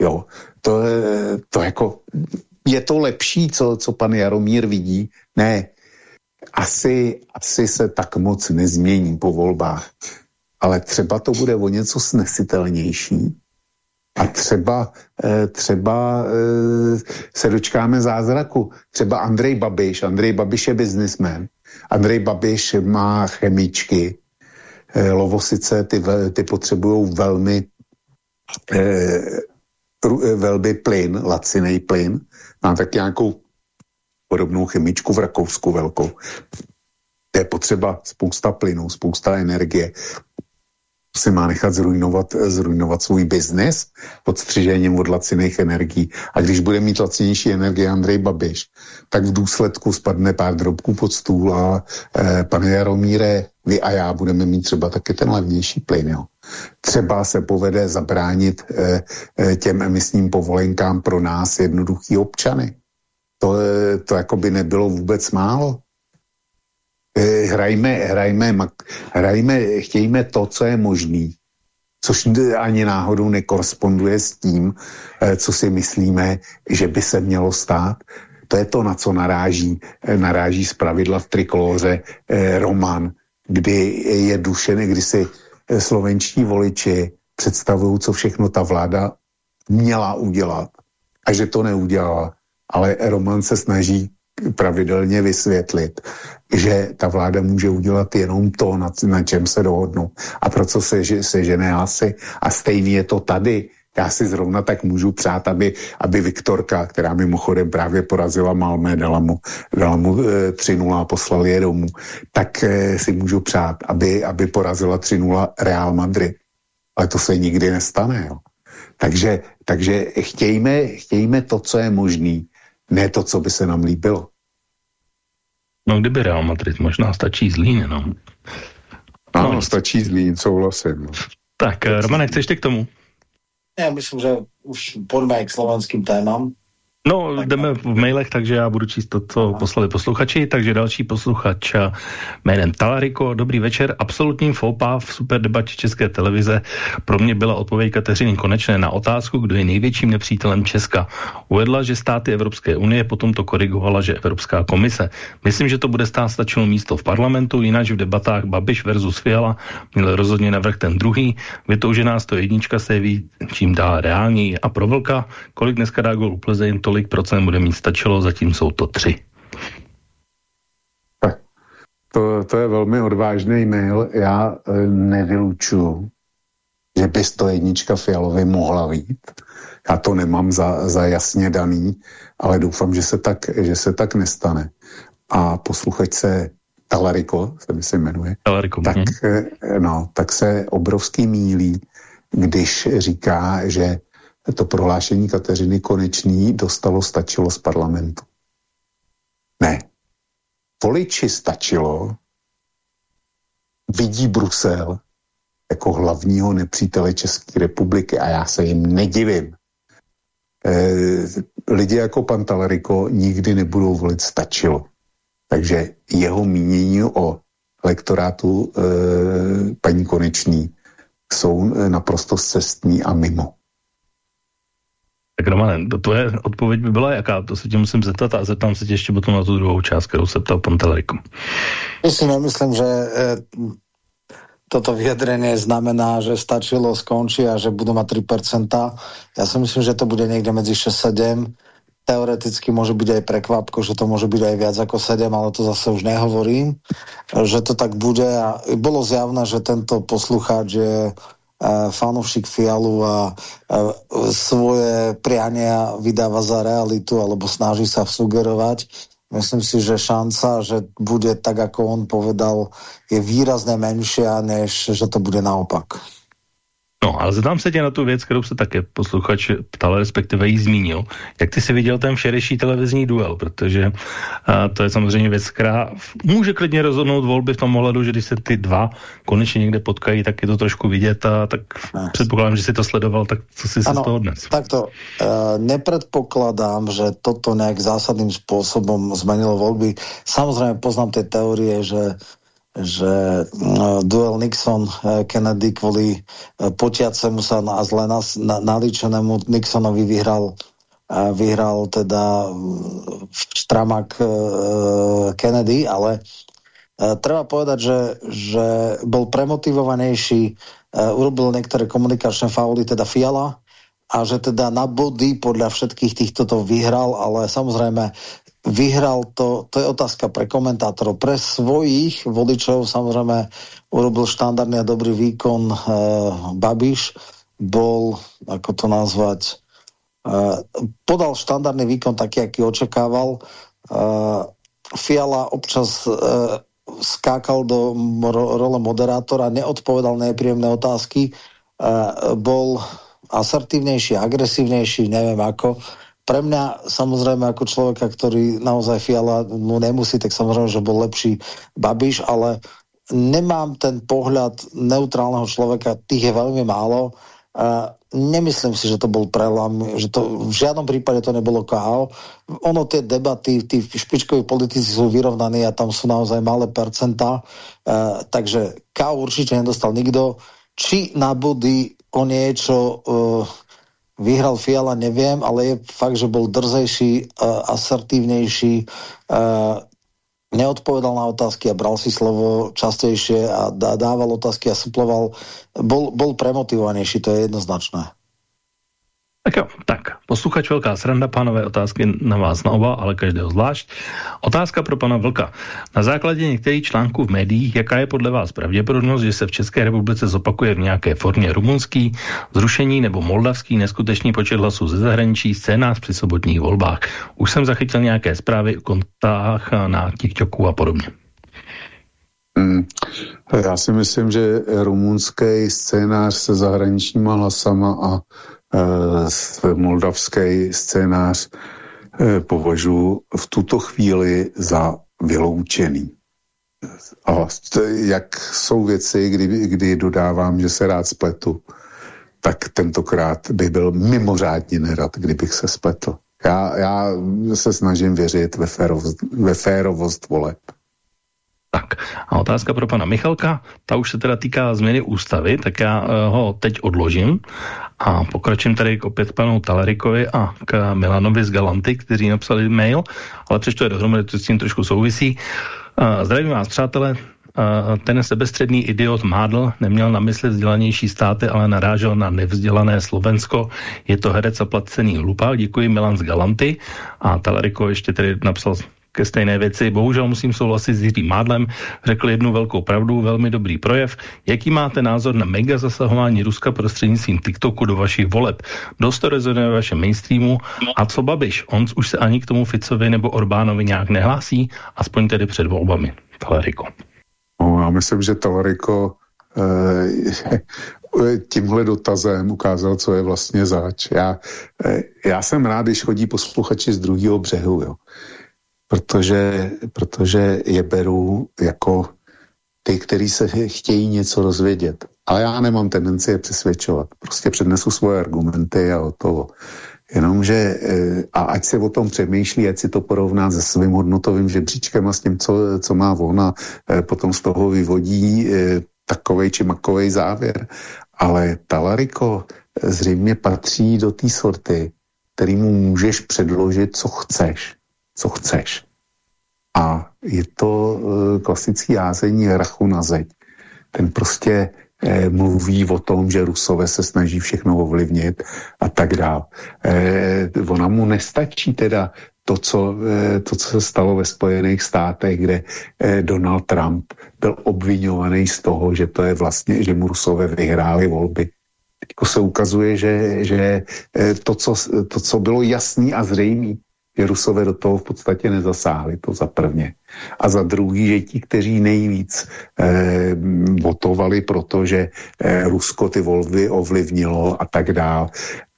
Jo, to, to jako, je to lepší, co, co pan Jaromír vidí? Ne, asi, asi se tak moc nezmění po volbách, ale třeba to bude o něco snesitelnější a třeba, eh, třeba eh, se dočkáme zázraku. Třeba Andrej Babiš, Andrej Babiš je biznismen, Andrej Babiš má chemičky, eh, lovosice, ty, ty potřebují velmi velmi plyn, laciný plyn, má tak nějakou podobnou chemičku v Rakousku velkou. Je potřeba spousta plynu, spousta energie. Si má nechat zrujnovat, zrujnovat svůj biznis pod střižením od laciných energií. A když bude mít lacinější energie Andrej Babiš, tak v důsledku spadne pár drobků pod stůl a eh, pane Jaromíre, vy a já budeme mít třeba taky ten levnější plyn. Jo. Třeba se povede zabránit eh, eh, těm emisním povolenkám pro nás jednoduchý občany. To, to jako by nebylo vůbec málo. Eh, hrajme, hrajme, hrajme, chtějme to, co je možný, což ani náhodou nekoresponduje s tím, eh, co si myslíme, že by se mělo stát. To je to, na co naráží, eh, naráží z pravidla v trikolóře Roman, kdy je dušený, kdy si slovenští voliči představují, co všechno ta vláda měla udělat a že to neudělala ale Roman se snaží pravidelně vysvětlit, že ta vláda může udělat jenom to, na, na čem se dohodnou. A pro co se, se žene asi. A stejně je to tady. Já si zrovna tak můžu přát, aby, aby Viktorka, která mimochodem právě porazila Malmé, dala mu, dala mu e, 3-0 a poslali je domů, tak e, si můžu přát, aby, aby porazila 3-0 Real Madrid. Ale to se nikdy nestane. Jo. Takže, takže chtějme, chtějme to, co je možný ne to, co by se nám líbilo. No kdyby Real Madrid, možná stačí Zlín, no. Ano, no, stačí Zlín, souhlasím. No. Tak, Romane, chceš ty k tomu? Já myslím, že už pojďme k slovenským témám. No, tak jdeme v mailech, takže já budu číst to, co poslali posluchači, takže další posluchač jménem Talariko. Dobrý večer, absolutním foupa v super debatě České televize pro mě byla odpověď Kateřiny Konečné na otázku, kdo je největším nepřítelem Česka. Uvedla, že státy Evropské unie, potom to korigovala, že Evropská komise. Myslím, že to bude stát stačilo místo v parlamentu, jinak v debatách Babiš versus Fiala měl rozhodně navrh ten druhý. Vytoužená to jednička se jeví čím dál reální. A pro Vlka, kolik dneska dá gol Plzeň, tolik procent bude mít stačilo, zatím jsou to tři. To, to je velmi odvážný mail. Já e, nevylučuju, že by to jednička Fialovi mohla být. Já to nemám za, za jasně daný, ale doufám, že se tak, že se tak nestane. A posluchač se Talariko, se mi se jmenuje, Talariko, tak, e, no, tak se obrovský mílí, když říká, že to prohlášení Kateřiny Konečný dostalo, stačilo z parlamentu. Ne. Voliči stačilo, vidí Brusel jako hlavního nepřítele České republiky a já se jim nedivím. eh, lidi jako pan Talariko nikdy nebudou volit stačilo. Takže jeho mínění o lektorátu eh, paní Konečný jsou naprosto cestní a mimo. Tak Romane, to tvoje odpověď by byla jaká? To se tě musím zeptat a zeptám se tě ještě potom na tu druhou část, kterou se ptal pan Telerikom. Já si nemyslím, že e, toto vyjadrenie znamená, že stačilo, skončí a že budú mať 3%. Ja si myslím, že to bude niekde medzi 6-7. Teoreticky môže byť aj prekvapko, že to môže byť aj viac ako 7, ale to zase už nehovorím, že to tak bude. A bolo zjavné, že tento poslucháč je fanúšik Fialu a svoje priania vydáva za realitu alebo snaží sa sugerovať. Myslím si, že šanca, že bude tak, ako on povedal, je výrazne menšia, než že to bude naopak. No, ale zeptám se tě na tu věc, kterou se také posluchač ptal, respektive jí zmínil. Jak ty si viděl ten včerejší televizní duel, protože a, to je samozřejmě věc, která může klidně rozhodnout volby v tom ohledu, že když se ty dva konečně někde potkají, tak je to trošku vidět a tak ne. předpokládám, že si to sledoval, tak co si ano, z toho dnes? Takto, uh, nepredpokladám, že toto nějak zásadným způsobem zmenilo volby. Samozřejmě poznám ty teorie, že že mm, duel Nixon-Kennedy kvôli e, potiacemu sa a zle naličenému Nixonovi vyhral vyhral teda Stramak e, Kennedy, ale treba povedať, že, že bol premotivovanejší, urobil niektoré komunikačné fauly, teda Fiala, a že teda na body podľa všetkých týchto to vyhral, ale samozrejme vyhral to, to je otázka pre komentátorov. Pre svojich voličov samozrejme urobil štandardný a dobrý výkon uh, Babiš, bol, ako to nazvať, uh, podal štandardný výkon taký, aký očakával. Uh, Fiala občas uh, skákal do role moderátora, neodpovedal nepríjemné otázky, uh, bol asertívnejší, agresívnejší, neviem ako. Pre mňa samozrejme ako človeka, ktorý naozaj Fiala mu nemusí, tak samozrejme, že bol lepší Babiš, ale nemám ten pohľad neutrálneho človeka, tých je veľmi málo. Uh, nemyslím si, že to bol prelam, že to v žiadnom prípade to nebolo KO. Ono tie debaty, tí špičkoví politici sú vyrovnaní a tam sú naozaj malé percentá, uh, takže KO určite nedostal nikto. Či na body o niečo uh, vyhral Fiala, neviem, ale je fakt, že bol drzejší, uh, asertívnejší, uh, neodpovedal na otázky a bral si slovo častejšie a dával otázky a suploval. Bol, bol premotivovanejší, to je jednoznačné. Tak jo, tak, posluchač Velká sranda, pánové, otázky na vás na oba, ale každého zvlášť. Otázka pro pana Vlka. Na základě některých článků v médiích, jaká je podle vás pravděpodobnost, že se v České republice zopakuje v nějaké formě rumunský, zrušení nebo moldavský neskutečný počet hlasů ze zahraničí scénář při sobotních volbách? Už jsem zachytil nějaké zprávy o kontách na TikToku a podobně. Hmm. Já si myslím, že rumunský scénář se zahraničníma hlasama a moldavský scénář e, považuji v tuto chvíli za vyloučený. A jak jsou věci, kdy, kdy dodávám, že se rád spletu, tak tentokrát by byl mimořádně nerad, kdybych se spletl. Já, já se snažím věřit ve férovost, ve férovost voleb. Tak a otázka pro pana Michalka, ta už se teda týká změny ústavy, tak já uh, ho teď odložím a pokračím tady opět panu Talerikovi a k Milanovi z Galanty, kteří napsali mail, ale přesto je dohromady, to s tím trošku souvisí. Uh, zdravím vás, přátelé, Uh, ten sebestředný idiot Mádl neměl na mysli vzdělanější státy, ale narážel na nevzdělané Slovensko. Je to herec a placený hlupák. Děkuji Milan z Galanty. A Taleriko ještě tedy napsal ke stejné věci. Bohužel musím souhlasit s Jiřím Mádlem, řekl jednu velkou pravdu, velmi dobrý projev. Jaký máte názor na mega zasahování Ruska prostřednictvím TikToku do vašich voleb? Dost rezonuje ve vašem mainstreamu. A co Babiš? On už se ani k tomu Ficovi nebo Orbánovi nějak nehlásí, aspoň tedy před volbami. Taleriko. No, já myslím, že Taleriko eh, tímhle dotazem ukázal, co je vlastně zač. Já, eh, já jsem rád, když chodí posluchači z druhého břehu. Jo protože, protože je beru jako ty, kteří se chtějí něco rozvědět. Ale já nemám tendenci je přesvědčovat. Prostě přednesu svoje argumenty a o to. Jenomže, eh, a ať se o tom přemýšlí, ať si to porovná se svým hodnotovým žebříčkem a s tím, co, co má ona, eh, potom z toho vyvodí eh, takovej či makovej závěr. Ale Talariko zřejmě patří do té sorty, kterýmu můžeš předložit, co chceš. Co chceš. A je to klasický jázení rachu na zeď. Ten prostě eh, mluví o tom, že Rusové se snaží všechno ovlivnit a tak dále. Eh, ona mu nestačí teda to co, eh, to, co se stalo ve Spojených státech, kde eh, Donald Trump byl obvinovaný z toho, že to je vlastně, že mu Rusové vyhráli volby. Teď se ukazuje, že, že to, co, to, co bylo jasný a zřejmý, že Rusové do toho v podstatě nezasáhli, to za prvně. A za druhý, že ti, kteří nejvíc eh, votovali, protože eh, Rusko ty volby ovlivnilo a tak dále,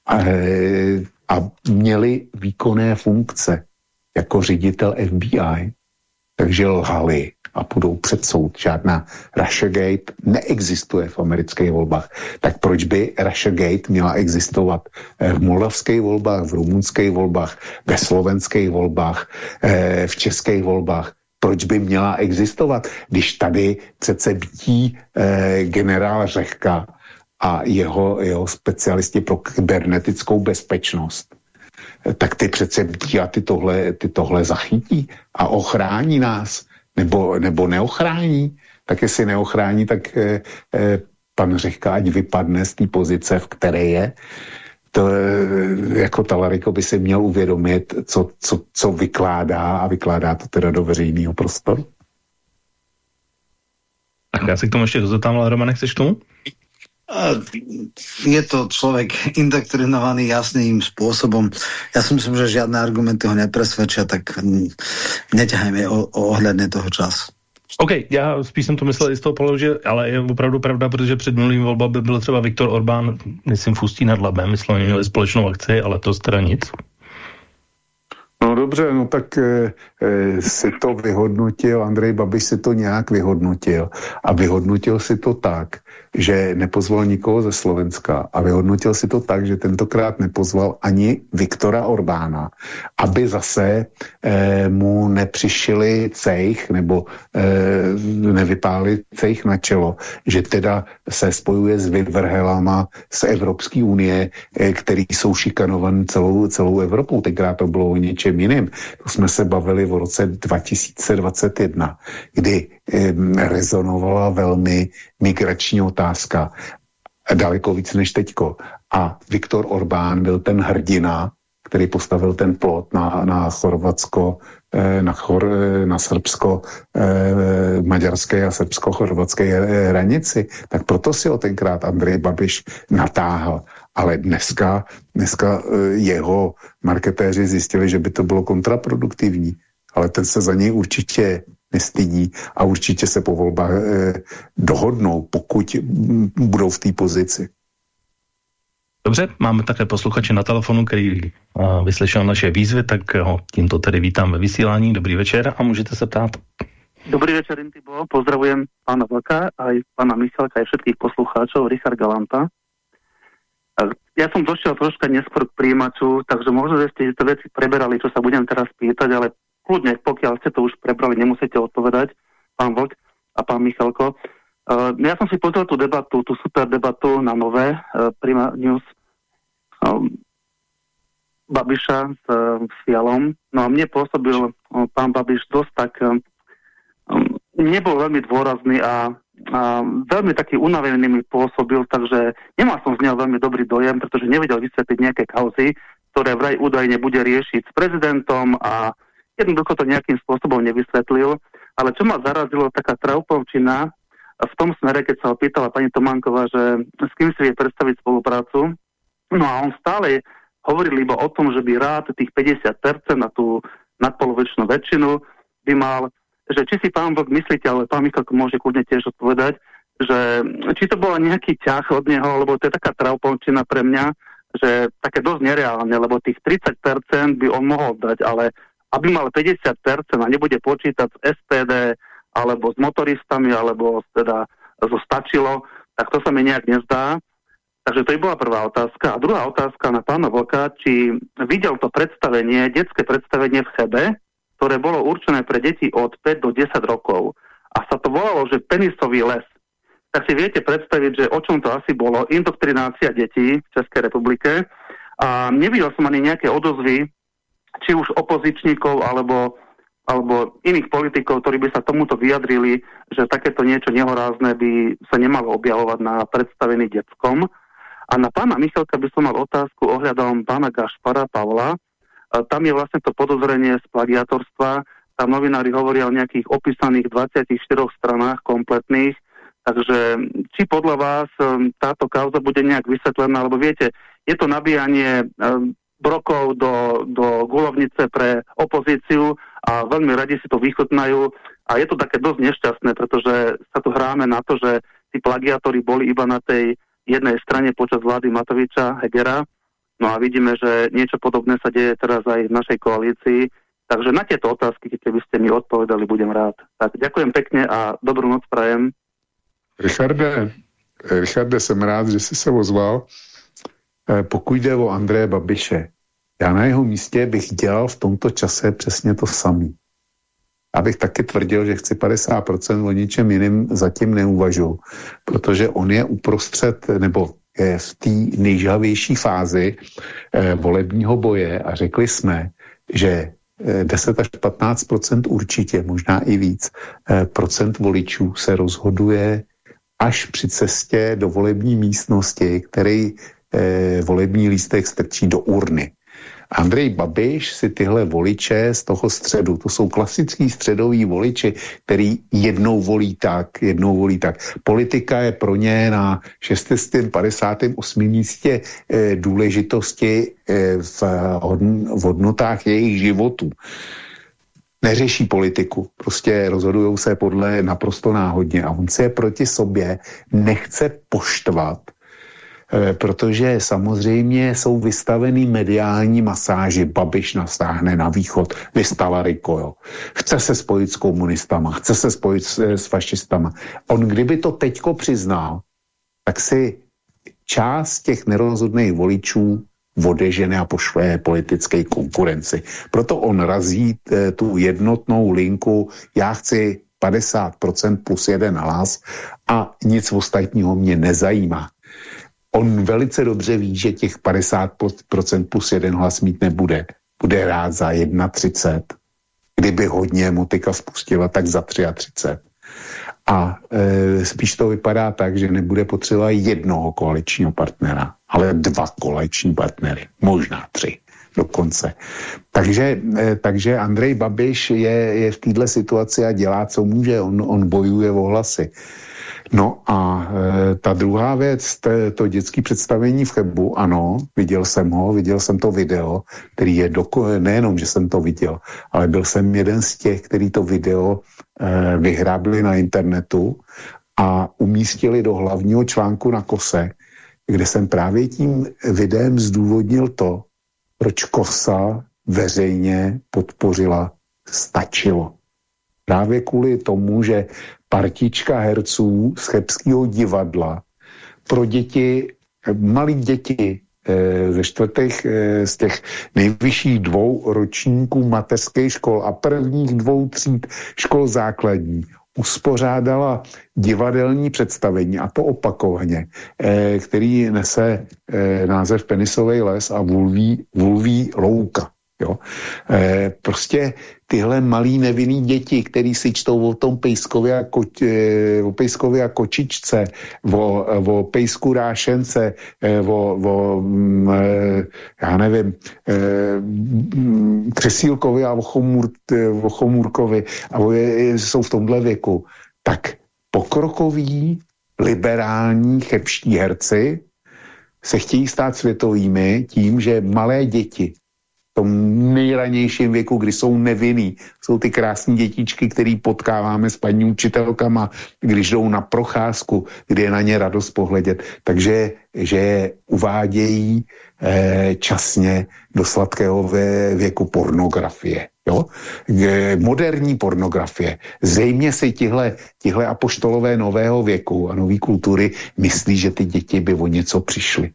eh, a měli výkonné funkce jako ředitel FBI, takže lhali a půjdou před soud. Žádná Russiagate neexistuje v amerických volbách. Tak proč by Russiagate měla existovat eh, v moldavských volbách, v rumunských volbách, ve slovenských volbách, eh, v českých volbách? Proč by měla existovat, když tady přece vidí eh, generál Řehka a jeho, jeho specialisti pro kybernetickou bezpečnost? tak ty přece a ty tohle, ty tohle zachytí a ochrání nás nebo, nebo neochrání, tak jestli neochrání, tak eh, eh, pan Řehka ať vypadne z té pozice, v které je. To, eh, jako Talariko by si měl uvědomit, co, co, co vykládá a vykládá to teda do veřejného prostoru. Tak já se k tomu ještě dozotám, ale Roman, chceš k tomu? Je to človek indoktrinovaný jasným spôsobom. Ja si myslím, že žiadne argumenty ho nepresvedčia, tak neťahajme o, o ohľadne toho času. OK, já spíš jsem to myslel i z toho pohledu, že, ale je opravdu pravda, protože před minulým volbou by byl třeba Viktor Orbán, myslím, v Ústí nad Labem, myslím, že měli společnou akci, ale to teda nic. No dobře, no tak e, e, si to vyhodnotil, Andrej Babiš si to nějak vyhodnotil a vyhodnotil si to tak, že nepozval nikoho ze Slovenska a vyhodnotil si to tak, že tentokrát nepozval ani Viktora Orbána, aby zase e, mu nepřišili cejch nebo e, nevypáli cejch na čelo, že teda se spojuje s vyvrhelama z Evropské unie, e, který jsou šikanovaný celou, celou Evropou. Tenkrát to bylo o něčem jiným. To jsme se bavili v roce 2021, kdy e, rezonovala velmi migrační otázka daleko víc než teďko. A Viktor Orbán byl ten hrdina, který postavil ten plot na, na Chorvatsko, eh, na, Chor, eh, na Srbsko, eh, maďarské a srbsko-chorvatské hranici, tak proto si ho tenkrát Andrej Babiš natáhl. Ale dneska, dneska jeho marketéři zjistili, že by to bylo kontraproduktivní. Ale ten se za něj určitě nestydí a určitě se po volbách eh, dohodnou, pokud budou v té pozici. Dobře, máme také posluchače na telefonu, který uh, vyslyšel naše výzvy, tak ho tímto tedy vítám ve vysílání. Dobrý večer a můžete se ptát. Dobrý večer, Intibo. Pozdravujem pána Vlka, aj pána Michalka, aj všetkých poslucháčov, Richard Galanta. Ja som došiel troška neskôr k príjimaču, takže možno, že ste tieto veci preberali, čo sa budem teraz pýtať, ale kľudne, pokiaľ ste to už prebrali, nemusíte odpovedať, pán Vlk a pán Michalko. Uh, ja som si pozrel tú debatu, tú super debatu na nové uh, Prima News um, Babiša s, uh, Fialom. No a mne pôsobil uh, pán Babiš dosť tak, um, nebol veľmi dôrazný a, a veľmi taký unavený mi pôsobil, takže nemal som z neho veľmi dobrý dojem, pretože nevedel vysvetliť nejaké kauzy, ktoré vraj údajne bude riešiť s prezidentom a jednoducho to nejakým spôsobom nevysvetlil, ale čo ma zarazilo, taká traupovčina v tom smere, keď sa opýtala pani Tománková, že s kým si vie predstaviť spoluprácu, no a on stále hovoril iba o tom, že by rád tých 50% na tú nadpolovičnú väčšinu by mal, že či si pán Vlk myslíte, ale pán Michalko môže kľudne tiež odpovedať, že či to bola nejaký ťah od neho, lebo to je taká traupovčina pre mňa, že také dosť nereálne, lebo tých 30% by on mohol dať, ale aby mal 50% a nebude počítať s SPD alebo s motoristami, alebo teda so stačilo, tak to sa mi nejak nezdá. Takže to by bola prvá otázka. A druhá otázka na pána Vlka, či videl to predstavenie, detské predstavenie v Chebe, ktoré bolo určené pre deti od 5 do 10 rokov. A sa to volalo, že penisový les. Tak si viete predstaviť, že o čom to asi bolo. Indoktrinácia detí v Českej republike. A nevidel som ani nejaké odozvy, či už opozičníkov alebo alebo iných politikov, ktorí by sa tomuto vyjadrili, že takéto niečo nehorázne by sa nemalo objavovať na predstavení detskom. A na pána Michalka by som mal otázku ohľadom pána Gašpara Pavla. Tam je vlastne to podozrenie z plagiatorstva. Tam novinári hovoria o nejakých opísaných 24 stranách kompletných. Takže či podľa vás um, táto kauza bude nejak vysvetlená, lebo viete, je to nabíjanie um, brokov do, do gulovnice pre opozíciu a veľmi radi si to vychutnajú a je to také dosť nešťastné, pretože sa tu hráme na to, že tí plagiátori boli iba na tej jednej strane počas vlády Matoviča, Hegera, no a vidíme, že niečo podobné sa deje teraz aj v našej koalícii, takže na tieto otázky, keby ste mi odpovedali, budem rád. Tak ďakujem pekne a dobrú noc prajem. Richarde, Richarde, jsem rád, že jsi se ozval. Eh, pokud jde o Andreje Babiše, já na jeho místě bych dělal v tomto čase přesně to samý. Abych taky tvrdil, že chci 50%, o ničem jiným zatím neuvažu, protože on je uprostřed, nebo je v té nejžavější fázi eh, volebního boje a řekli jsme, že 10 eh, až 15% určitě, možná i víc, eh, procent voličů se rozhoduje až při cestě do volební místnosti, který eh, volební lístek strčí do urny. Andrej Babiš si tyhle voliče z toho středu, to jsou klasický středoví voliči, který jednou volí tak, jednou volí tak. Politika je pro ně na 658. místě e, důležitosti e, v, v hodnotách jejich životů neřeší politiku, prostě rozhodují se podle naprosto náhodně a on se proti sobě nechce poštvat Eh, protože samozřejmě jsou vystavený mediální masáži. Babiš nastáhne na východ, vystala Riko, jo. Chce se spojit s komunistama, chce se spojit s, s fašistama. On kdyby to teďko přiznal, tak si část těch nerozhodných voličů odežene a pošle politické konkurenci. Proto on razí e, tu jednotnou linku, já chci 50% plus jeden hlas a nic ostatního mě nezajímá on velice dobře ví, že těch 50% plus jeden hlas mít nebude. Bude rád za 1,30. Kdyby hodně motika spustila, tak za 33. A e, spíš to vypadá tak, že nebude potřeba jednoho koaličního partnera, ale dva koaliční partnery, možná tři dokonce. Takže, e, takže Andrej Babiš je, je v této situaci a dělá, co může. On, on bojuje o hlasy. No a e, ta druhá věc, to, to dětské představení v Chebu, ano, viděl jsem ho, viděl jsem to video, který je, doko, nejenom, že jsem to viděl, ale byl jsem jeden z těch, který to video e, vyhrábili na internetu a umístili do hlavního článku na kose, kde jsem právě tím videem zdůvodnil to, proč kosa veřejně podpořila stačilo. Právě kvůli tomu, že partička herců z Chebského divadla pro děti, malí děti eh, ze čtvrtých eh, z těch nejvyšších dvou ročníků mateřských škol a prvních dvou tříd škol základní uspořádala divadelní představení, a to opakovaně, eh, který nese název Penisový les a Vulví, Vulví louka. Jo? E, prostě tyhle malí nevinný děti, který si čtou o tom pejskovi a, ko, e, o pejskovi a kočičce, o, o pejsku rášence, o, o mm, já nevím, křesílkovi a o, chomůr, e, o chomůrkovi a o, jsou v tomhle věku, tak pokrokoví, liberální chepští herci se chtějí stát světovými tím, že malé děti tom nejranějším věku, kdy jsou nevinný. Jsou ty krásné dětičky, který potkáváme s paní učitelkama, když jdou na procházku, kdy je na ně radost pohledět. Takže že je uvádějí eh, časně do sladkého věku pornografie. Jo? Moderní pornografie. Zřejmě si tihle, tihle apoštolové nového věku a nové kultury myslí, že ty děti by o něco přišly.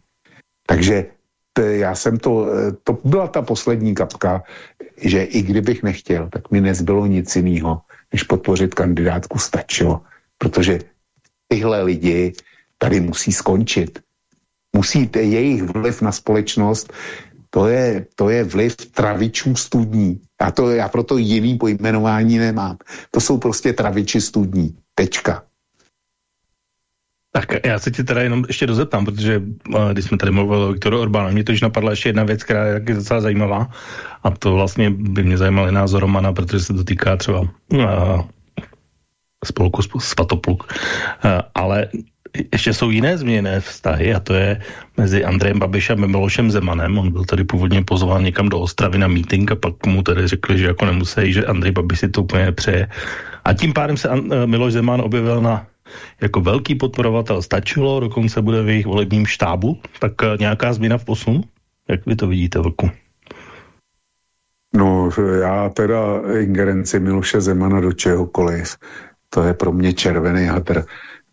Takže já jsem to, to byla ta poslední kapka, že i kdybych nechtěl, tak mi nezbylo nic jiného, než podpořit kandidátku stačilo. Protože tyhle lidi tady musí skončit. Musí jejich vliv na společnost, to je, to je vliv travičů studní. A to já proto jiný pojmenování nemám. To jsou prostě traviči studní. Tečka. Tak já se ti teda jenom ještě dozeptám, protože uh, když jsme tady mluvili o Viktoru Orbánu, mě to už napadla ještě jedna věc, která je docela zajímavá a to vlastně by mě zajímal i názor Romana, protože se to týká třeba uh, spolku Svatopluk. Uh, ale ještě jsou jiné změněné vztahy a to je mezi Andrejem Babišem a Milošem Zemanem. On byl tady původně pozván někam do Ostravy na meeting a pak mu tady řekli, že jako nemusí, že Andrej Babiš si to úplně nepřeje. A tím pádem se Miloš Zeman objevil na jako velký podporovatel stačilo, dokonce bude v jejich volebním štábu, tak eh, nějaká změna v posunu? Jak vy to vidíte, Vlku? No, já teda ingerenci Miloše Zemana do čehokoliv, to je pro mě červený hadr.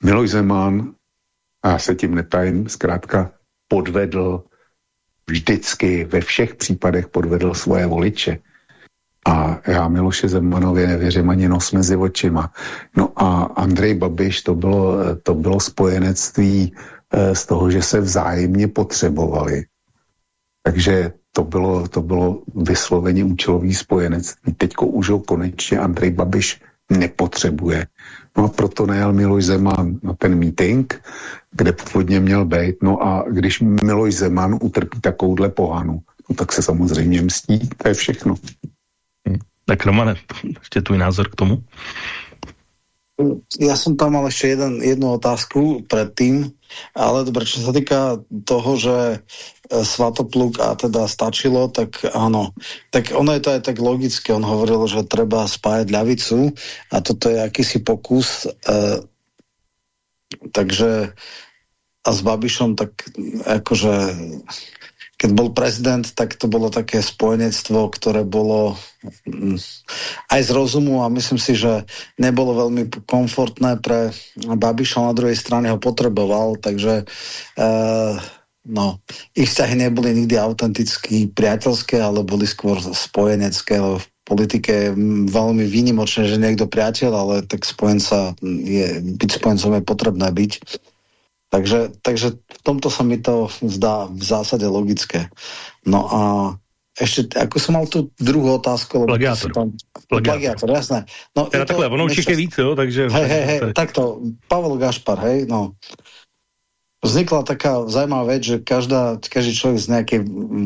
Miloš Zeman, a já se tím netajím, zkrátka podvedl vždycky, ve všech případech podvedl svoje voliče. A já Miloše Zemanovi nevěřím ani nos mezi očima. No a Andrej Babiš, to bylo, to bylo spojenectví eh, z toho, že se vzájemně potřebovali. Takže to bylo, to bylo vysloveně účelový spojenectví. Teďko už ho konečně Andrej Babiš nepotřebuje. No a proto nejel Miloš Zeman na ten meeting, kde původně měl být. No a když Miloš Zeman utrpí takovouhle pohanu, no tak se samozřejmě mstí, to je všechno. Tak Romane, ještě tvůj názor k tomu? Ja som tam mal ešte jeden, jednu otázku predtým, ale dobre, čo sa týka toho, že e, Svatopluk a teda stačilo, tak áno. Tak ono je to aj tak logické. On hovoril, že treba spájať ľavicu a toto je akýsi pokus. E, takže a s Babišom tak akože keď bol prezident, tak to bolo také spojenectvo, ktoré bolo mm, aj z rozumu a myslím si, že nebolo veľmi komfortné pre Babiša, na druhej strane ho potreboval, takže uh, no, ich vzťahy neboli nikdy autenticky priateľské, ale boli skôr spojenecké, v politike je veľmi výnimočné, že niekto priateľ, ale tak spojenca je, byť spojencom je potrebné byť. Takže, takže v tomto sa mi to zdá v zásade logické. No a ešte, ako som mal tu druhú otázku. Plagiátor. Tam... Plagiátor. Plagiátor, jasné. No, teda takhle, ono už je víc, jo, takže... Hej, hej, hej, takto, Pavel Gašpar, hej, no. Vznikla taká zaujímavá vec, že každá, každý človek z nejakej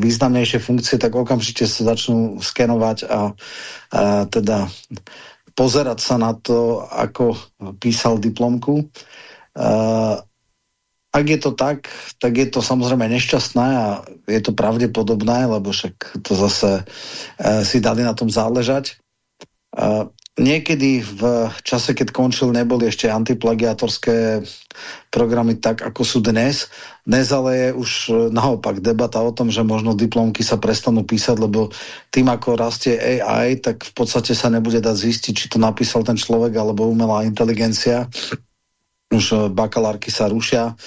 významnejšej funkcie, tak okamžite sa začnú skenovať a, a teda pozerať sa na to, ako písal diplomku. Uh, ak je to tak, tak je to samozrejme nešťastné a je to pravdepodobné, lebo však to zase uh, si dali na tom záležať. Uh, niekedy v čase, keď končil, neboli ešte antiplagiatorské programy tak, ako sú dnes. Dnes ale je už e, naopak debata o tom, že možno diplomky sa prestanú písať, lebo tým, ako rastie AI, tak v podstate sa nebude dať zistiť, či to napísal ten človek alebo umelá inteligencia už eh, bakalárky sa rušia.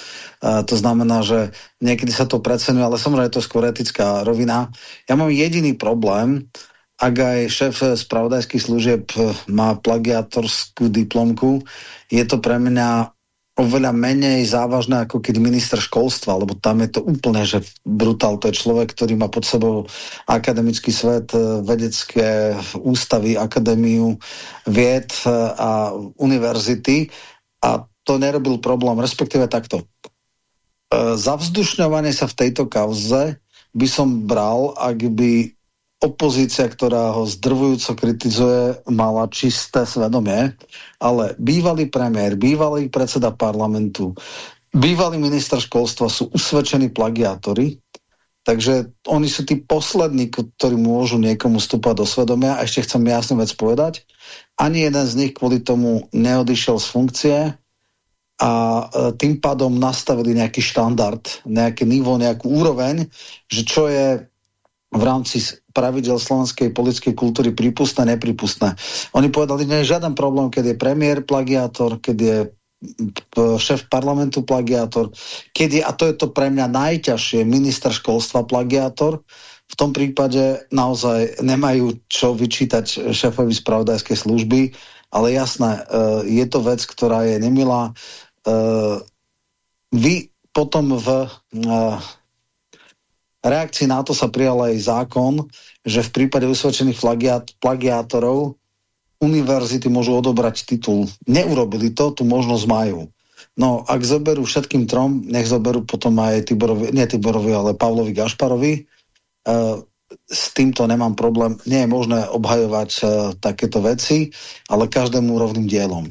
Uh, to znamená, že niekedy sa to precenuje, ale samozrejme je to skôr etická rovina. Ja mám jediný problém, ak aj šéf spravodajských služieb eh, má plagiatorskú diplomku, je to pre mňa oveľa menej závažné, ako keď minister školstva, lebo tam je to úplne, že brutál, to je človek, ktorý má pod sebou akademický svet, vedecké ústavy, akadémiu vied a univerzity a to nerobil problém, respektíve takto. E, sa v tejto kauze by som bral, ak by opozícia, ktorá ho zdrvujúco kritizuje, mala čisté svedomie, ale bývalý premiér, bývalý predseda parlamentu, bývalý minister školstva sú usvedčení plagiátori, takže oni sú tí poslední, ktorí môžu niekomu stúpať do svedomia. A ešte chcem jasnú vec povedať. Ani jeden z nich kvôli tomu neodišiel z funkcie, a e, tým pádom nastavili nejaký štandard, nejaký nivo, nejakú úroveň, že čo je v rámci pravidel slovenskej politickej kultúry prípustné, nepripustné. Oni povedali, že nie je žiaden problém, keď je premiér plagiátor, keď je šéf parlamentu plagiátor, keď je, a to je to pre mňa najťažšie, minister školstva plagiátor, v tom prípade naozaj nemajú čo vyčítať šéfovi spravodajskej služby, ale jasné, e, je to vec, ktorá je nemilá. E, vy potom v e, reakcii na to sa prijal aj zákon, že v prípade usvedčených plagiát, plagiátorov univerzity môžu odobrať titul. Neurobili to, tu možnosť majú. No, ak zoberú všetkým trom, nech zoberú potom aj Tiborovi, nie Tiborovi, ale Pavlovi Gašparovi. Uh, s týmto nemám problém. Nie je možné obhajovať uh, takéto veci, ale každému rovným dielom.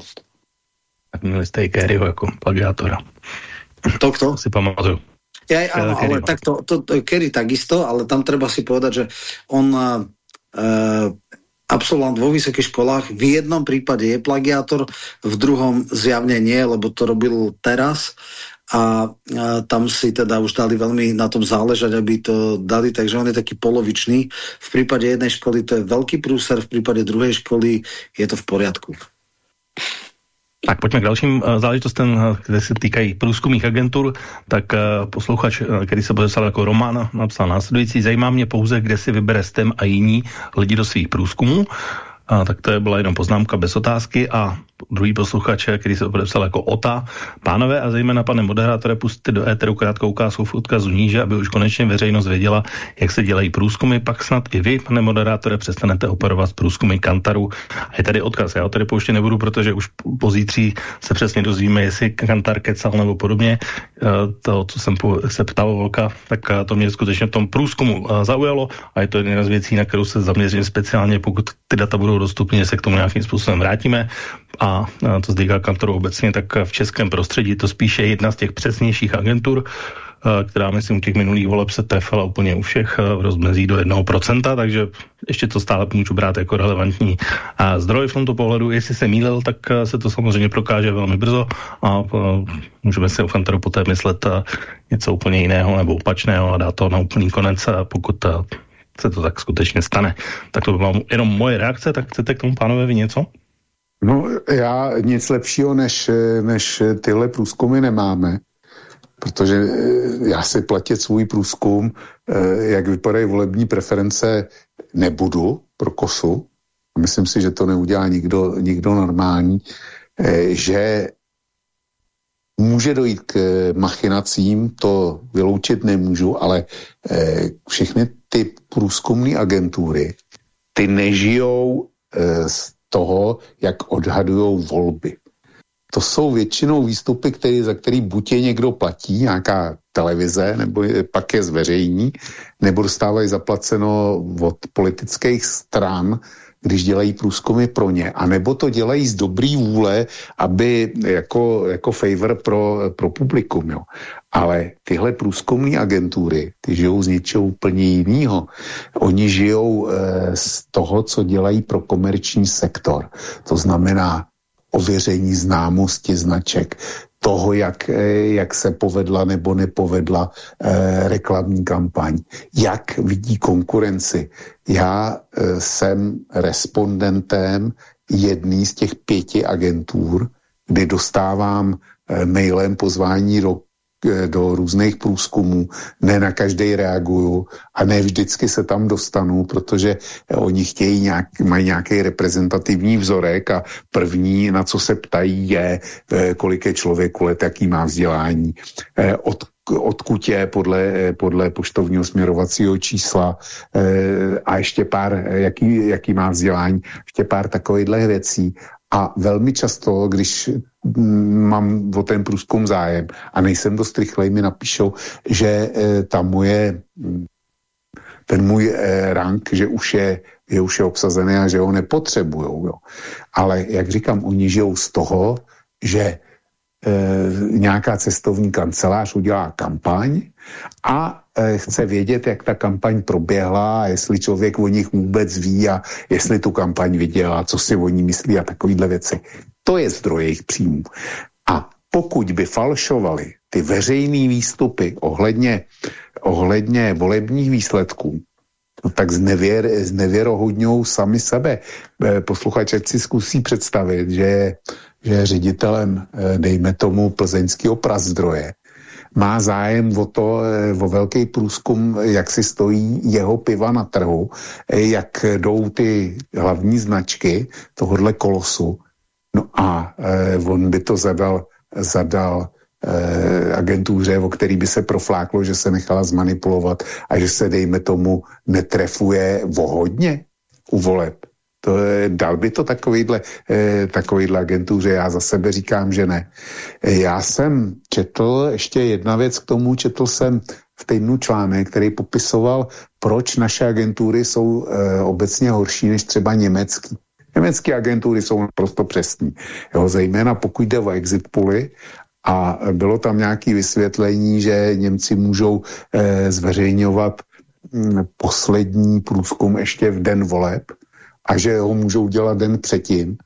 Tak měli jste i Kerryho jako plagiátora. To kto? Si pamatuju. Ja, áno, ale tak to, to, to Kerry takisto, ale tam treba si povedať, že on uh, absolvant vo vysokých školách. V jednom prípade je plagiátor, v druhom zjavne nie, lebo to robil teraz a, a tam si teda už dali veľmi na tom záležať, aby to dali, takže on je taký polovičný. V prípade jednej školy to je veľký prúser, v prípade druhej školy je to v poriadku. Tak pojďme k dalším eh, záležitostem, eh, které se týkají průzkumných agentur. Tak eh, posluchač, který se podepsal jako Roman, napsal následující. Zajímá mě pouze, kde si vybere STEM a jiní lidi do svých průzkumů. A, tak to je byla jenom poznámka bez otázky a druhý posluchač, který se podepsal jako OTA. Pánové a zejména pane moderátore, pustíte do éteru krátkou ukázku v odkazu níže, aby už konečně veřejnost věděla, jak se dělají průzkumy. Pak snad i vy, pane moderátore, přestanete operovat s průzkumy Kantaru. A je tady odkaz, já ho tady pouště nebudu, protože už pozítří se přesně dozvíme, jestli Kantar kecal nebo podobně. E, to, co jsem se ptal Volka, tak e, to mě skutečně v tom průzkumu e, zaujalo a je to jedna z věcí, na kterou se zaměřím speciálně, pokud ty data budou dostupné, se k tomu nějakým způsobem vrátíme. A to zdýká kantoru obecně, tak v českém prostředí to spíše jedna z těch přesnějších agentur, která myslím u těch minulých voleb se trefila úplně u všech v rozmezí do 1%, takže ještě to stále můžu brát jako relevantní zdroj v tomto pohledu. Jestli se mýlil, tak se to samozřejmě prokáže velmi brzo a můžeme si o Kantoru poté myslet něco úplně jiného nebo opačného a dát to na úplný konec, pokud se to tak skutečně stane. Tak to by byla jenom moje reakce, tak chcete k tomu pánové vy něco? No já nic lepšího než, než tyhle průzkumy nemáme, protože eh, já si platit svůj průzkum, eh, jak vypadají volební preference, nebudu pro kosu. Myslím si, že to neudělá nikdo, nikdo normální, eh, že může dojít k machinacím, to vyloučit nemůžu, ale všechny ty průzkumné agentury, ty nežijou z toho, jak odhadují volby. To jsou většinou výstupy, který, za který buď je někdo platí, nějaká televize, nebo je, pak je zveřejní, nebo dostávají zaplaceno od politických stran, když dělají průzkumy pro ně, a nebo to dělají z dobrý vůle, aby jako, jako favor pro, pro publikum. Jo. Ale tyhle průzkumní agentury, ty žijou z něčeho úplně jiného. Oni žijou e, z toho, co dělají pro komerční sektor. To znamená ověření známosti značek, toho, jak, eh, jak se povedla nebo nepovedla eh, reklamní kampaň, jak vidí konkurenci. Já eh, jsem respondentem jedný z těch pěti agentur, kdy dostávám eh, mailem pozvání do do různých průzkumů, ne na každý reaguju a ne vždycky se tam dostanu, protože oni chtějí nějak, mají nějaký reprezentativní vzorek a první, na co se ptají, je, eh, kolik je člověku let, jaký má vzdělání, eh, od odkud je podle, podle poštovního směrovacího čísla a ještě pár, jaký, jaký má vzdělání, ještě pár takovýchhle věcí. A velmi často, když mám o ten průzkum zájem a nejsem dost rychlej, mi napíšou, že e, ta moje, ten můj e, rank, že už je, je už je obsazený a že ho nepotřebujou. Jo. Ale jak říkám, oni žijou z toho, že e, nějaká cestovní kancelář udělá kampaň a chce vědět, jak ta kampaň proběhla, jestli člověk o nich vůbec ví a jestli tu kampaň viděl co si o ní myslí a takovýhle věci. To je zdroj jejich příjmů. A pokud by falšovali ty veřejné výstupy ohledně, ohledně volebních výsledků, no tak znevěr, znevěrohodňou sami sebe. Eh, posluchač si zkusí představit, že že ředitelem, eh, dejme tomu, plzeňského prazdroje. Má zájem o to, eh, o velký průzkum, jak si stojí jeho piva na trhu, jak jdou ty hlavní značky tohohle kolosu. No a on by to zadal, zadal eh, agentuře, o který by se profláklo, že se nechala zmanipulovat a že se, dejme tomu, netrefuje vohodně u voleb. To dal by to takovýhle, eh, takovýhle agentuře, já za sebe říkám, že ne. Eh, já jsem četl ještě jedna věc k tomu, četl jsem v týdnu článek, který popisoval, proč naše agentury jsou eh, obecně horší než třeba německý. Německé agentury jsou naprosto přesní. Jo, zejména pokud jde o exit poly a bylo tam nějaké vysvětlení, že Němci můžou zveřejňovat hm, poslední průzkum ještě v den voleb a že ho můžou dělat den předtím.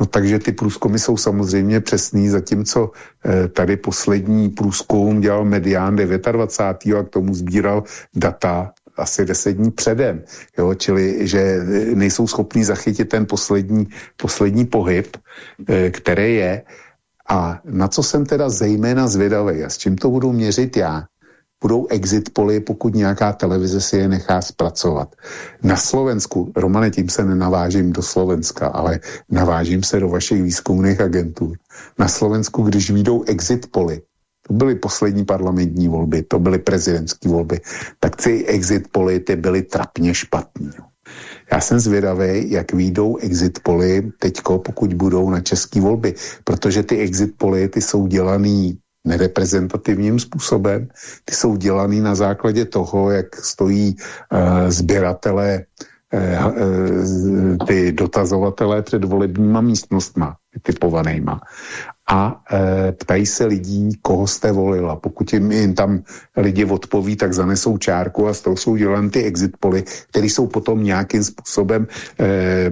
No takže ty průzkumy jsou samozřejmě přesný, zatímco eh, tady poslední průzkum dělal Medián 29. a k tomu sbíral data asi deset dní předem, jo, čili že nejsou schopní zachytit ten poslední, poslední pohyb, eh, který je a na co jsem teda zejména zvědavý a s čím to budu měřit já, budou exit poly, pokud nějaká televize si je nechá zpracovat. Na Slovensku, Romane, tím se nenavážím do Slovenska, ale navážím se do vašich výzkumných agentů. Na Slovensku, když výjdou exit poly, to byly poslední parlamentní volby, to byly prezidentské volby, tak ty exit poly ty byly trapně špatný. Já jsem zvědavý, jak výjdou exit poly teďko, pokud budou na české volby, protože ty exit poly, ty jsou dělaný nereprezentativním způsobem, ty jsou dělaný na základě toho, jak stojí uh, sběratele, uh, ty dotazovatelé před volebníma místnostma, typovanýma a e, ptají se lidí, koho jste volila. Pokud jim, jim tam lidi odpoví, tak zanesou čárku a z toho jsou dělané ty exit poly, které jsou potom nějakým způsobem e,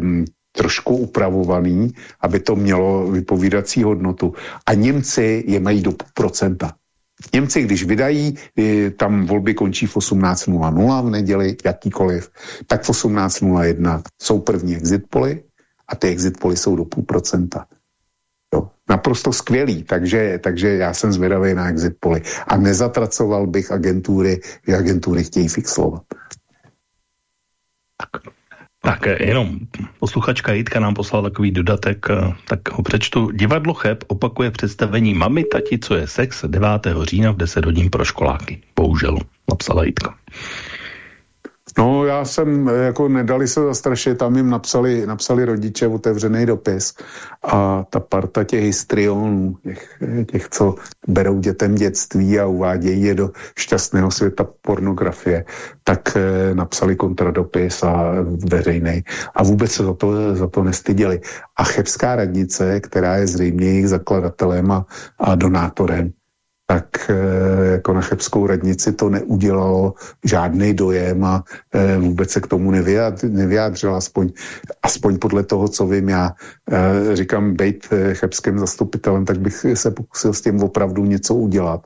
trošku upravovaný, aby to mělo vypovídací hodnotu. A Němci je mají do procenta. Němci, když vydají, tam volby končí v 18.00 v neděli, jakýkoliv, tak v 18.01 jsou první exit poly a ty exit poly jsou do půl procenta. Jo, naprosto skvělý, takže, takže já jsem zvědavý na exit poli. A nezatracoval bych agentury, že agentury chtějí fixovat. Tak. Tak jenom posluchačka Jitka nám poslala takový dodatek, eh, tak ho přečtu. Divadlo Cheb opakuje představení Mami, tati, co je sex 9. října v 10 hodin pro školáky. Bohužel, napsala Jitka. No já jsem, jako nedali se zastrašit, tam jim napsali, napsali rodiče otevřený dopis a ta parta těch histrionů, těch, těch, co berou dětem dětství a uvádějí je do šťastného světa pornografie, tak eh, napsali kontradopis a veřejný a vůbec se za to, za to nestyděli. A Chebská radnice, která je zřejmě jejich zakladatelem a, a donátorem, tak eh, jako na Chebskou radnici to neudělalo žádný dojem a eh, vůbec se k tomu nevyjádřil, aspoň, aspoň podle toho, co vím já. Eh, říkám, být chebským zastupitelem, tak bych se pokusil s tím opravdu něco udělat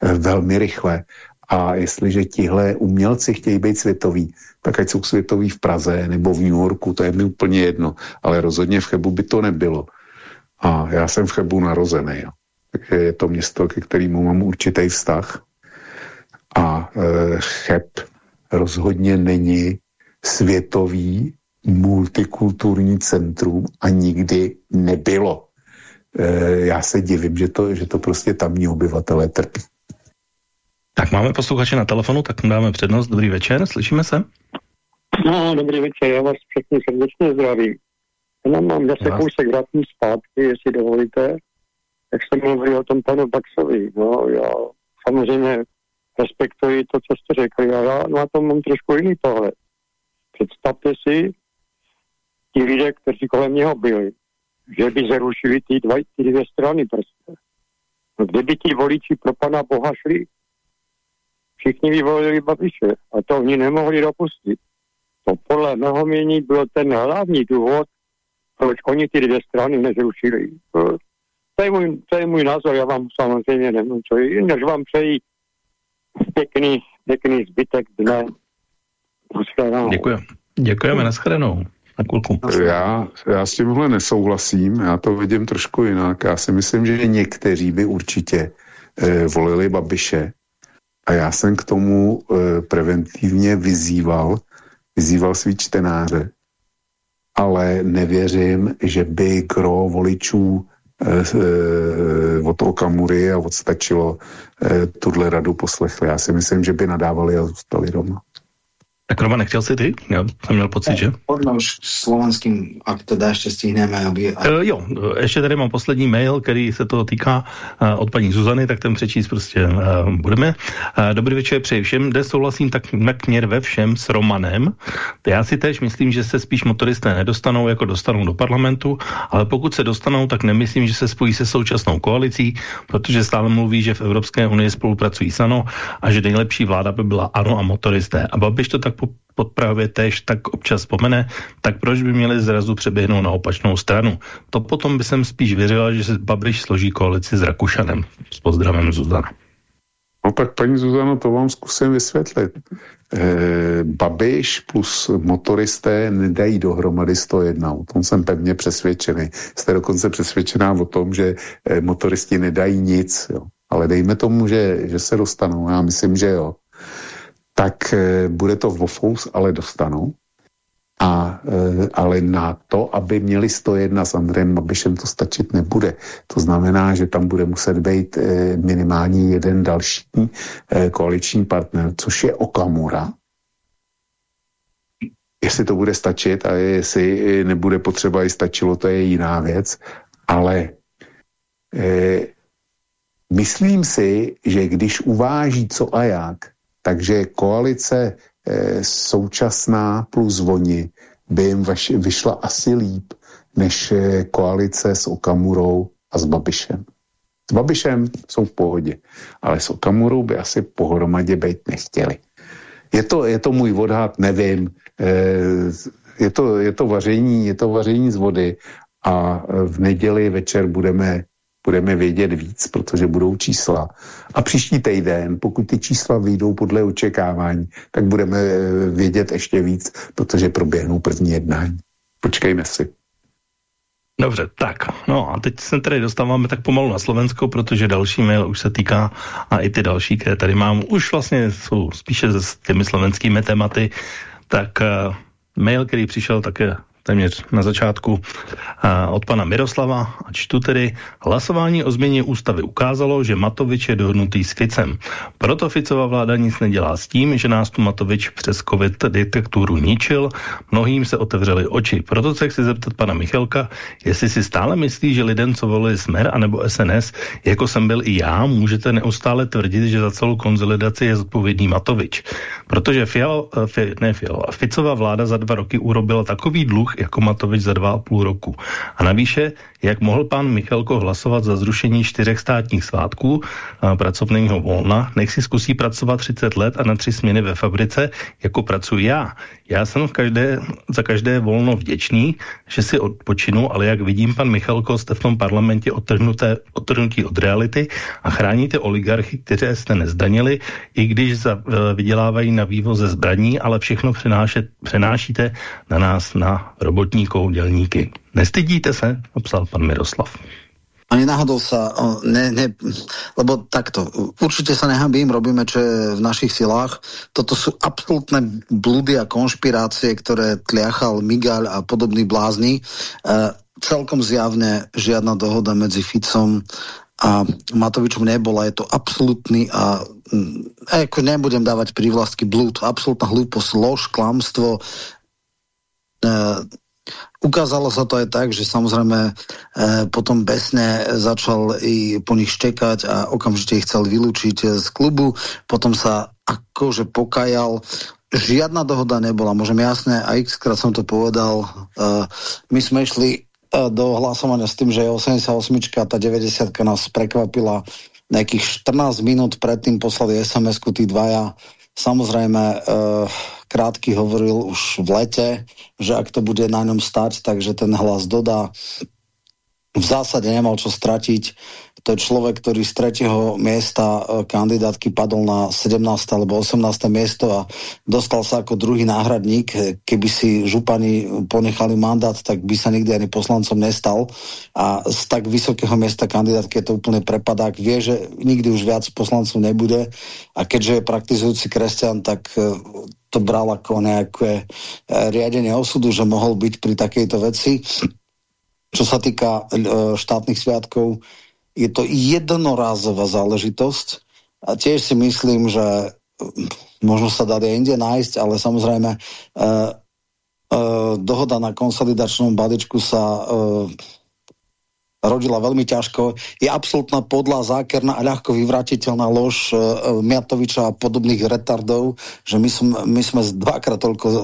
velmi rychle. A jestliže tihle umělci chtějí být světoví, tak ať jsou světoví v Praze nebo v New Yorku, to je mi úplně jedno. Ale rozhodně v Chebu by to nebylo. A já jsem v Chebu narozený. Jo takže je to město, ke kterému mám určitý vztah. A e, Cheb rozhodně není světový multikulturní centrum a nikdy nebylo. E, já se divím, že to, že to prostě tamní obyvatelé trpí. Tak máme posluchače na telefonu, tak mu dáme přednost. Dobrý večer, slyšíme se? No, dobrý večer, já vás všechny srdečně zdravím. Já mám zase kousek vrátný zpátky, jestli dovolíte jak jsem mluvil o tom panu Baxovi, no já samozřejmě respektuji to, co jste řekli, a já na tom mám trošku jiný pohled. Představte si, ti lidé, kteří kolem něho byli, že by zrušili ty, dva, ty dvě strany prostě. No kdyby ti voliči pro pana Boha šli, všichni by volili Babiše a to oni nemohli dopustit. To podle mého mění byl ten hlavní důvod, proč oni ty dvě strany nezrušili. To je můj, to je můj názor, já vám samozřejmě nevím, co je, než vám přeji pěkný, pěkný zbytek dne Děkuji. Děkujeme, nashledanou. Na kulku. Já, já s tímhle nesouhlasím, já to vidím trošku jinak. Já si myslím, že někteří by určitě eh, volili Babiše a já jsem k tomu eh, preventivně vyzýval, vyzýval svý čtenáře, ale nevěřím, že by gro voličů od Okamury a odstačilo eh, tuhle radu poslechli. Já si myslím, že by nadávali a zůstali doma. Tak Roman, nechtěl si ty? Já jsem měl pocit, že? Pojďme už slovenským, ak teda ještě stihneme. Aby... Uh, jo, ještě tady mám poslední mail, který se toho týká uh, od paní Zuzany, tak ten přečíst prostě uh, budeme. Uh, dobrý večer, přeji všem, kde souhlasím tak kměr ve všem s Romanem. Já si tež myslím, že se spíš motoristé nedostanou, jako dostanou do parlamentu, ale pokud se dostanou, tak nemyslím, že se spojí se současnou koalicí, protože stále mluví, že v Evropské unii spolupracují SANO a že nejlepší vláda by byla ANO a motoristé. A Babiš to tak podpravě tež tak občas vzpomene, tak proč by měli zrazu přeběhnout na opačnou stranu? To potom by jsem spíš věřila, že se Babiš složí koalici s Rakušanem. S pozdravem Zuzana. No tak paní Zuzano, to vám zkusím vysvětlit. Eh, Babiš plus motoristé nedají dohromady 101. O tom jsem pevně přesvědčený. Jste dokonce přesvědčená o tom, že eh, motoristi nedají nic. Jo. Ale dejme tomu, že, že se dostanou. Já myslím, že jo tak e, bude to Vofous, ale dostanou. A, e, ale na to, aby měli 101 s Andrejem Babišem, to stačit nebude. To znamená, že tam bude muset být e, minimálně jeden další koaliční partner, což je Okamura. Jestli to bude stačit a jestli nebude potřeba i stačilo, to je jiná věc. Ale e, myslím si, že když uváží co a jak, takže koalice e, současná plus oni by jim vyšla asi líp než e, koalice s Okamurou a s Babišem. S Babišem jsou v pohodě, ale s Okamurou by asi pohromadě být nechtěli. Je to, je to můj odhad, nevím. E, je, to, je, to vaření, je to vaření z vody a v neděli večer budeme budeme vědět víc, protože budou čísla. A příští týden, pokud ty čísla vyjdou podle očekávání, tak budeme eh, vědět ještě víc, protože proběhnou první jednání. Počkejme si. Dobře, tak. No a teď se tady dostáváme tak pomalu na Slovensko, protože další mail už se týká a i ty další, které tady mám, už vlastně jsou spíše s těmi slovenskými tématy. Tak uh, mail, který přišel také téměř na začátku od pana Miroslava a čtu tedy hlasování o změně ústavy ukázalo, že Matovič je dohodnutý s Ficem. Proto Ficova vláda nic nedělá s tím, že nás tu Matovič přes covid detekturu ničil, mnohým se otevřeli oči. Proto se chci zeptat pana Michalka, jestli si stále myslí, že lidem, co volili Smer anebo SNS, jako jsem byl i já, můžete neustále tvrdit, že za celou konzolidaci je zodpovědný Matovič. Protože Fial, ne Fial, Ficova vláda za dva roky urobila takový dluh, jako Matovič za dva a půl roku. A navýše, jak mohl pán Michalko hlasovat za zrušení čtyřech státních svátků a pracovního volna, nech si zkusí pracovat 30 let a na tři směny ve fabrice, jako pracuji já. Já jsem v každé, za každé volno vděčný, že si odpočinu, ale jak vidím, pan Michalko, jste v tom parlamentě odtrhnuté, odtrhnutí od reality a chráníte oligarchy, které jste nezdanili, i když za, e, vydělávají na vývoze zbraní, ale všechno přenášet, přenášíte na nás, na robotníkov, dělníky. Nestydíte se? Napsal pan Miroslav. Ani náhodou sa, ne, ne, lebo takto, určite sa nehambím, robíme, čo je v našich silách. Toto sú absolútne blúdy a konšpirácie, ktoré tliachal Migal a podobní blázni. E, celkom zjavne žiadna dohoda medzi Ficom a Matovičom nebola. Je to absolútny a mm, ako nebudem dávať prívlastky blúd, absolútna hlúposť, lož, klamstvo, Ukázalo sa to aj tak, že samozrejme e, potom besne začal i po nich štekať a okamžite ich chcel vylúčiť z klubu. Potom sa akože pokajal. Žiadna dohoda nebola, môžem jasne, a x krát som to povedal. E, my sme išli do hlasovania s tým, že 88 a tá 90 nás prekvapila nejakých 14 minút predtým poslali SMS-ku tí dvaja Samozrejme, uh, krátky hovoril už v lete, že ak to bude na ňom stať, takže ten hlas dodá. V zásade nemal čo stratiť. To je človek, ktorý z tretieho miesta e, kandidátky padol na 17. alebo 18. miesto a dostal sa ako druhý náhradník. E, keby si župani ponechali mandát, tak by sa nikdy ani poslancom nestal. A z tak vysokého miesta kandidátky je to úplne prepadák. Vie, že nikdy už viac poslancov nebude a keďže je praktizujúci kresťan, tak e, to bral ako nejaké riadenie osudu, že mohol byť pri takejto veci. Čo sa týka štátnych sviatkov, je to jednorázová záležitosť a tiež si myslím, že mm, možno sa dá inde nájsť, ale samozrejme uh, uh, dohoda na konsolidačnom balíčku sa uh, rodila veľmi ťažko. Je absolútna podlá, zákerná a ľahko vyvratiteľná lož uh, Miatoviča a podobných retardov, že my, sme, my sme dvakrát toľko uh,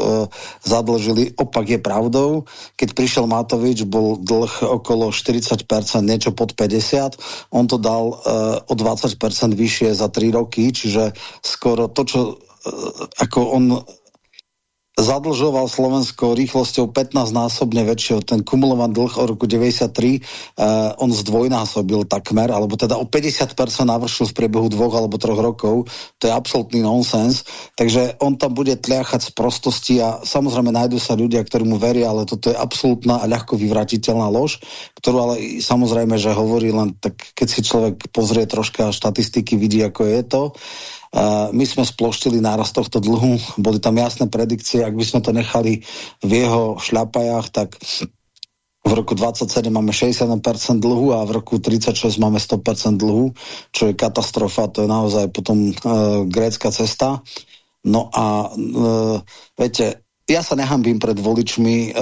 zadlžili. Opak je pravdou. Keď prišiel Matovič, bol dlh okolo 40%, niečo pod 50%. On to dal o 20% vyššie za 3 roky, čiže skoro to, čo ako on zadlžoval Slovensko rýchlosťou 15 násobne väčšieho. Ten kumulovaný dlh od roku 93 uh, eh, on zdvojnásobil takmer, alebo teda o 50% navršil v priebehu dvoch alebo troch rokov. To je absolútny nonsens. Takže on tam bude tliachať z prostosti a samozrejme nájdú sa ľudia, ktorí mu veria, ale toto je absolútna a ľahko vyvratiteľná lož, ktorú ale samozrejme, že hovorí len tak, keď si človek pozrie troška štatistiky, vidí, ako je to. My sme sploštili nárast tohto dlhu, boli tam jasné predikcie, ak by sme to nechali v jeho šľapajách, tak v roku 27 máme 61% dlhu a v roku 36 máme 100% dlhu, čo je katastrofa, to je naozaj potom e, grécka cesta. No a e, viete, ja sa nehambím pred voličmi e, e,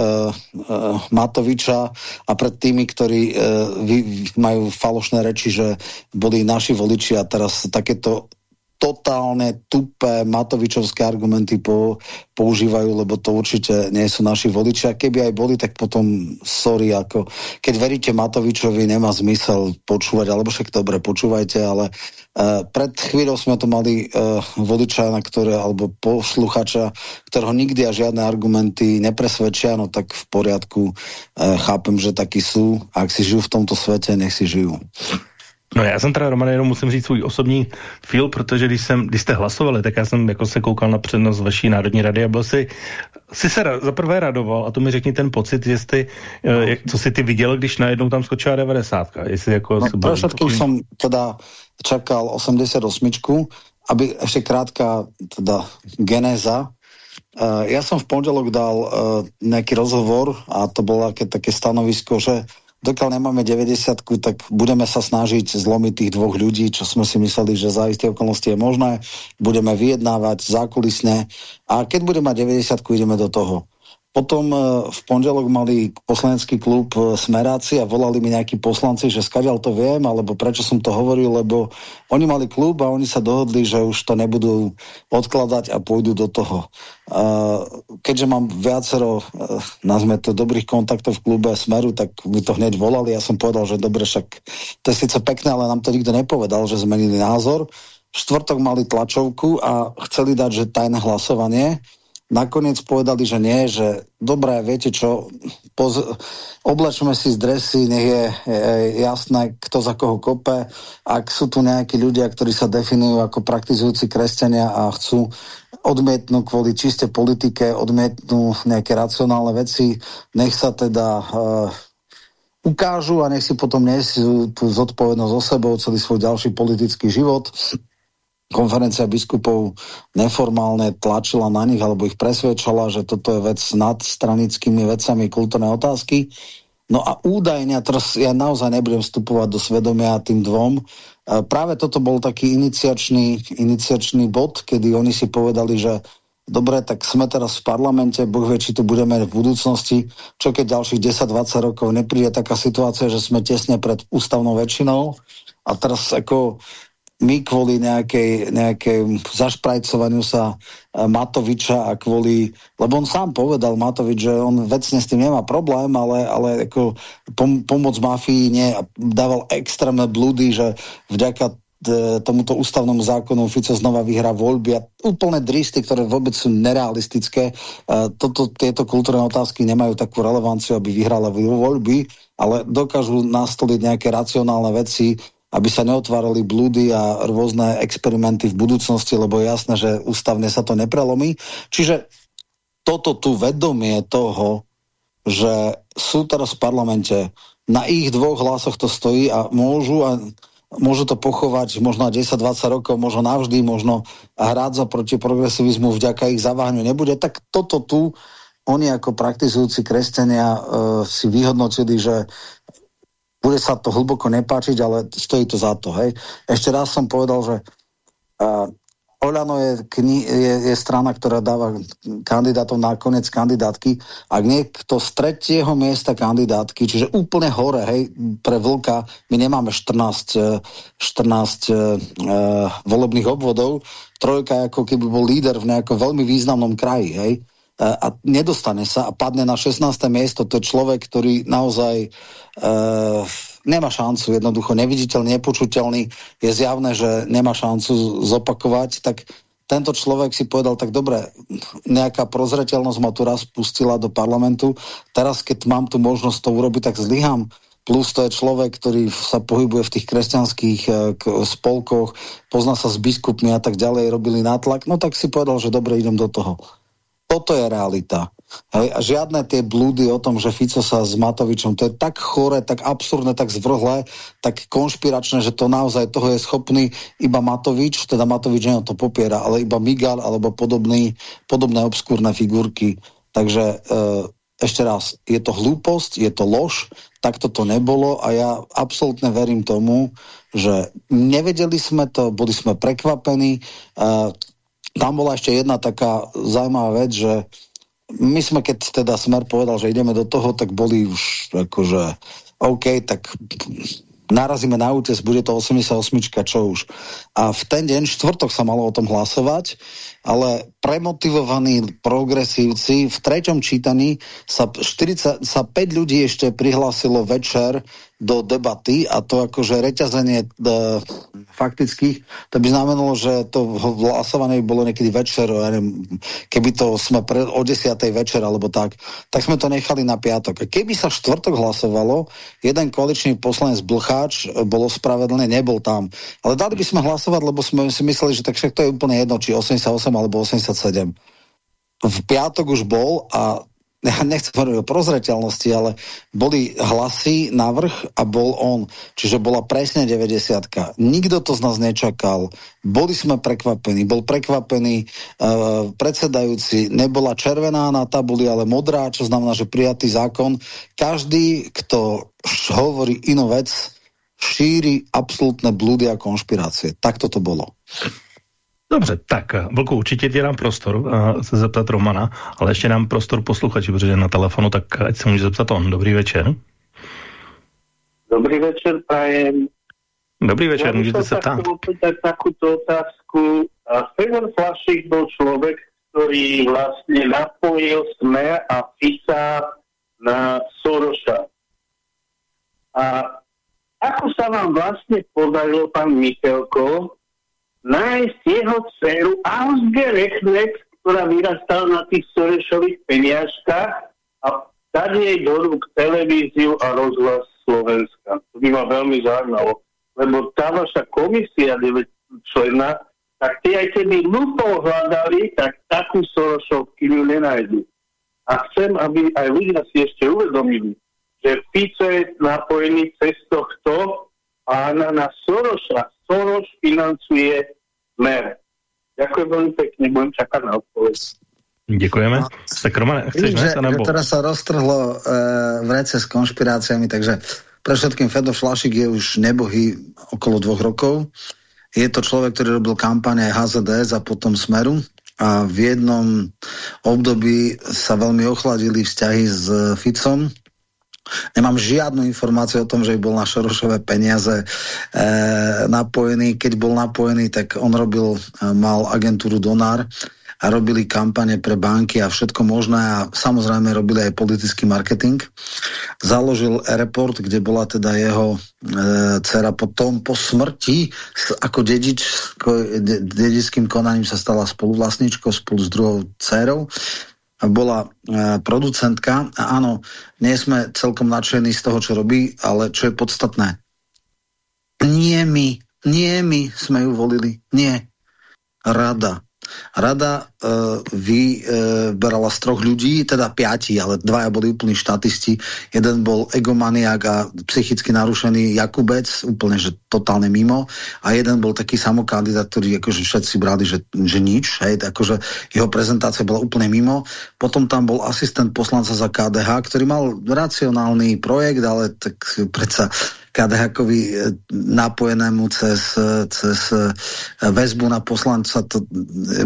Matoviča a pred tými, ktorí e, vy, majú falošné reči, že boli naši voliči a teraz takéto totálne tupé matovičovské argumenty po, používajú, lebo to určite nie sú naši voliči. A keby aj boli, tak potom sorry, ako keď veríte Matovičovi, nemá zmysel počúvať, alebo však dobre, počúvajte, ale uh, pred chvíľou sme to mali uh, voliča, na ktoré, alebo posluchača, ktorého nikdy a žiadne argumenty nepresvedčia, no tak v poriadku, uh, chápem, že taky sú. Ak si žijú v tomto svete, nech si žijú. No já jsem teda, Roman, jenom musím říct svůj osobní feel, protože když, jsem, když jste hlasovali, tak já jsem jako se koukal na přednost vaší Národní rady a byl si, si se za prvé radoval a to mi řekni ten pocit, jestli, no. jak, co si ty viděl, když najednou tam skočila 90. Jestli jako no, pro všetkých jsem teda čakal 88, aby ještě krátká teda genéza, Uh, ja som v pondelok dal uh, nejaký rozhovor a to bolo také, také stanovisko, že dokiaľ nemáme 90 tak budeme sa snažiť zlomiť tých dvoch ľudí, čo sme si mysleli, že za isté okolnosti je možné. Budeme vyjednávať zákulisne a keď budeme mať 90 ideme do toho. Potom e, v pondelok mali poslanecký klub e, Smeráci a volali mi nejakí poslanci, že skadiaľ to viem, alebo prečo som to hovoril, lebo oni mali klub a oni sa dohodli, že už to nebudú odkladať a pôjdu do toho. Keďže mám viacero, e, nazme to, dobrých kontaktov v klube Smeru, tak mi to hneď volali. Ja som povedal, že dobre, však to je síce pekné, ale nám to nikto nepovedal, že zmenili názor. V štvrtok mali tlačovku a chceli dať, že tajné hlasovanie nakoniec povedali, že nie, že dobré, viete čo, oblečme si z dresy, nech je, jasné, kto za koho kope. Ak sú tu nejakí ľudia, ktorí sa definujú ako praktizujúci kresťania a chcú odmietnú kvôli čiste politike, odmietnú nejaké racionálne veci, nech sa teda uh, ukážu a nech si potom nesú tú zodpovednosť o sebou celý svoj ďalší politický život konferencia biskupov neformálne tlačila na nich alebo ich presvedčala, že toto je vec nad stranickými vecami kultúrne otázky. No a údajne, teraz ja naozaj nebudem vstupovať do svedomia tým dvom, práve toto bol taký iniciačný, iniciačný bod, kedy oni si povedali, že dobre, tak sme teraz v parlamente, Boh vie, či tu budeme v budúcnosti, čo keď ďalších 10-20 rokov nepríde taká situácia, že sme tesne pred ústavnou väčšinou a teraz ako my kvôli nejakej, nejakej zašprajcovaniu sa e, Matoviča a kvôli, lebo on sám povedal Matovič, že on vecne s tým nemá problém, ale, ale ako pom, pomoc mafii nie, dával extrémne blúdy, že vďaka e, tomuto ústavnému zákonu Fico znova vyhrá voľby a úplné dristy, ktoré vôbec sú nerealistické. E, toto, tieto kultúrne otázky nemajú takú relevanciu, aby vyhrala voľby, ale dokážu nastoliť nejaké racionálne veci, aby sa neotvárali blúdy a rôzne experimenty v budúcnosti, lebo je jasné, že ústavne sa to neprelomí. Čiže toto tu vedomie toho, že sú teraz v parlamente, na ich dvoch hlasoch to stojí a môžu a môžu to pochovať možno 10-20 rokov, možno navždy, možno hrať za proti progresivizmu vďaka ich zaváhňu nebude, tak toto tu oni ako praktizujúci kresťania uh, si vyhodnotili, že bude sa to hlboko nepáčiť, ale stojí to za to. Hej. Ešte raz som povedal, že uh, Oľano je, je, je strana, ktorá dáva kandidátov na konec kandidátky. Ak niekto z tretieho miesta kandidátky, čiže úplne hore, hej, pre Vlka, my nemáme 14, 14 uh, volebných obvodov, trojka ako keby bol líder v nejakom veľmi významnom kraji, hej a nedostane sa a padne na 16. miesto, to je človek, ktorý naozaj uh, nemá šancu, jednoducho neviditeľný, nepočuteľný, je zjavné, že nemá šancu zopakovať, tak tento človek si povedal, tak dobre, nejaká prozreteľnosť ma tu raz pustila do parlamentu, teraz keď mám tu možnosť to urobiť, tak zlyhám. Plus to je človek, ktorý sa pohybuje v tých kresťanských uh, spolkoch, pozná sa s biskupmi a tak ďalej, robili nátlak, no tak si povedal, že dobre, idem do toho. Toto je realita. Hej, a žiadne tie blúdy o tom, že Fico sa s Matovičom, to je tak chore, tak absurdné, tak zvrhlé, tak konšpiračné, že to naozaj toho je schopný iba Matovič, teda Matovič to popiera, ale iba Migal alebo podobný, podobné obskúrne figurky. Takže e, ešte raz, je to hlúposť, je to lož, takto to nebolo a ja absolútne verím tomu, že nevedeli sme to, boli sme prekvapení, e, tam bola ešte jedna taká zaujímavá vec, že my sme, keď teda Smer povedal, že ideme do toho, tak boli už akože OK, tak narazíme na útes, bude to 88, čo už. A v ten deň, štvrtok sa malo o tom hlasovať, ale premotivovaní progresívci v treťom čítaní sa, 40, sa 5 ľudí ešte prihlásilo večer do debaty a to akože reťazenie uh, faktických, to by znamenalo, že to hlasovanie by bolo niekedy večer, ja neviem, keby to sme pre, o 10. večer alebo tak, tak sme to nechali na piatok. Keby sa štvrtok hlasovalo, jeden koaličný poslanec Blcháč bolo spravedlné, nebol tam. Ale dali by sme hlasovať, lebo sme si mysleli, že tak však to je úplne jedno, či 88 alebo 87. V piatok už bol a ja nechcem hovoriť o prozreteľnosti, ale boli hlasy na vrch a bol on. Čiže bola presne 90 Nikto to z nás nečakal. Boli sme prekvapení. Bol prekvapený uh, predsedajúci. Nebola červená na tabuli, ale modrá, čo znamená, že prijatý zákon. Každý, kto hovorí inú vec, šíri absolútne blúdy a konšpirácie. Takto to bolo. Dobře, tak Vlku, určitě ti dám prostor uh, se zeptat Romana, ale ještě dám prostor posluchači, protože na telefonu, tak ať se může zeptat on. Dobrý večer. Dobrý večer, prajem. Dobrý večer, ja můžete se ptát. Ja takúto otázku. Fever Flašik bol človek, ktorý vlastne napojil Smer a Fica na Soroša. A ako sa vám vlastne podarilo, pán Michelko, nájsť jeho dceru Ausgerechnet, ktorá vyrastala na tých Sorešových peniažkách a dať jej do rúk televíziu a rozhlas Slovenska. To by ma veľmi zaujímalo, lebo tá vaša komisia 9 člena, tak tie aj keby lupou hľadali, tak takú Sorošovkyňu nenajdu. A chcem, aby aj ľudia si ešte uvedomili, že Fico je napojený cez tohto pána na Soroša. Soros financuje smer. Ďakujem veľmi pekne, budem čakať na odpoveď. Děkujeme. No, tak Roman, chceš že, nebo? Teraz sa roztrhlo e, v rece s konšpiráciami, takže pre všetkým Fedo Flašik je už nebohý okolo dvoch rokov. Je to človek, ktorý robil kampane HZDS a potom Smeru a v jednom období sa veľmi ochladili vzťahy s Ficom Nemám žiadnu informáciu o tom, že by bol na Šorošové peniaze e, napojený. Keď bol napojený, tak on robil, e, mal agentúru Donár a robili kampane pre banky a všetko možné a samozrejme robili aj politický marketing. Založil report, kde bola teda jeho e, dcera potom po smrti ako dedič, de, dedickým konaním sa stala spoluvlastničkou spolu s druhou dcerou bola e, producentka a áno, nie sme celkom nadšení z toho, čo robí, ale čo je podstatné. Nie my, nie my sme ju volili, nie. Rada. Rada uh, vyberala z troch ľudí, teda piati, ale dvaja boli úplní štatisti. Jeden bol egomaniak a psychicky narušený Jakubec, úplne, že totálne mimo. A jeden bol taký samokandidát, ktorý akože všetci brali, že, že nič. Hej, akože jeho prezentácia bola úplne mimo. Potom tam bol asistent poslanca za KDH, ktorý mal racionálny projekt, ale tak predsa KDH-kovi e, napojenému cez, e, cez e, väzbu na poslanca, to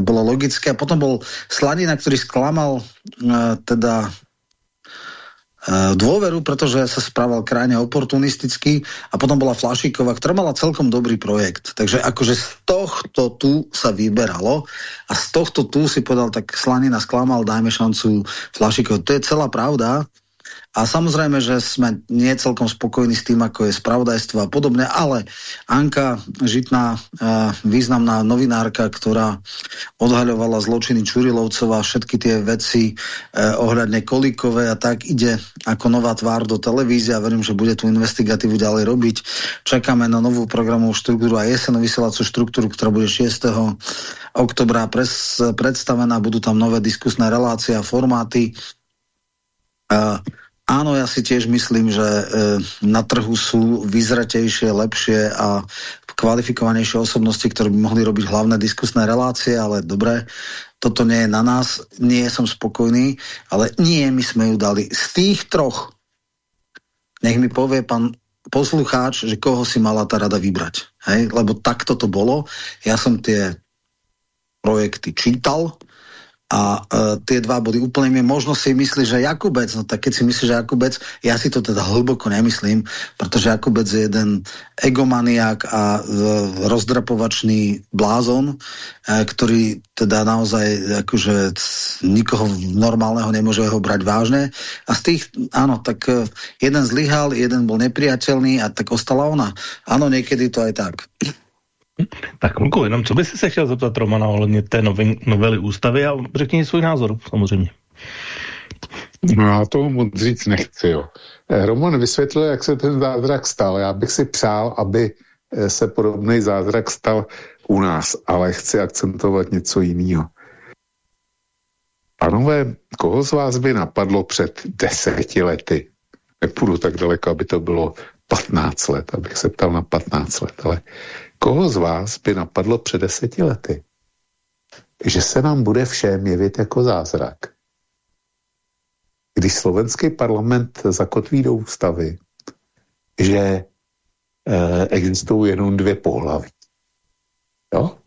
bolo logické. A potom bol Sladina, ktorý sklamal teda dôveru, pretože sa správal krajne oportunisticky a potom bola Flašíková, ktorá mala celkom dobrý projekt. Takže akože z tohto tu sa vyberalo a z tohto tu si povedal, tak Slanina sklamal, dajme šancu Flašíková. To je celá pravda a samozrejme, že sme nie celkom spokojní s tým, ako je spravodajstvo a podobne, ale Anka Žitná, eh, významná novinárka, ktorá odhaľovala zločiny Čurilovcova, všetky tie veci eh, ohľadne Kolíkové a tak ide ako nová tvár do televízie a verím, že bude tú investigatívu ďalej robiť. Čakáme na novú programovú štruktúru a jesenú vysielacú štruktúru, ktorá bude 6. oktobra predstavená. Budú tam nové diskusné relácie a formáty. Uh, Áno, ja si tiež myslím, že e, na trhu sú vyzratejšie, lepšie a kvalifikovanejšie osobnosti, ktoré by mohli robiť hlavné diskusné relácie, ale dobre, toto nie je na nás, nie som spokojný, ale nie, my sme ju dali. Z tých troch, nech mi povie pán poslucháč, že koho si mala tá rada vybrať. Hej? Lebo takto to bolo. Ja som tie projekty čítal, a uh, tie dva boli úplne mi možno si myslí, že Jakubec, no tak keď si myslíš, že Jakubec, ja si to teda hlboko nemyslím, pretože Jakubec je jeden egomaniak a uh, rozdrapovačný blázon, uh, ktorý teda naozaj akože nikoho normálneho nemôže ho brať vážne. A z tých, áno, tak uh, jeden zlyhal, jeden bol nepriateľný a tak ostala ona. Áno, niekedy to aj tak. Tak Luku, jenom co by si se chtěl zeptat Romana ohledně té novin, novely ústavy a řekni svůj názor samozřejmě. No já toho moc říct nechci, jo. Eh, Roman vysvětlil, jak se ten zázrak stal. Já bych si přál, aby eh, se podobný zázrak stal u nás, ale chci akcentovat něco jiného. Panové, koho z vás by napadlo před deseti lety? Nepůjdu tak daleko, aby to bylo 15 let, abych se ptal na 15 let, ale Koho z vás by napadlo před deseti lety, že se nám bude všem jevit jako zázrak? Když slovenský parlament zakotví do ústavy, že e, existují jenom dvě pohlaví. Jo?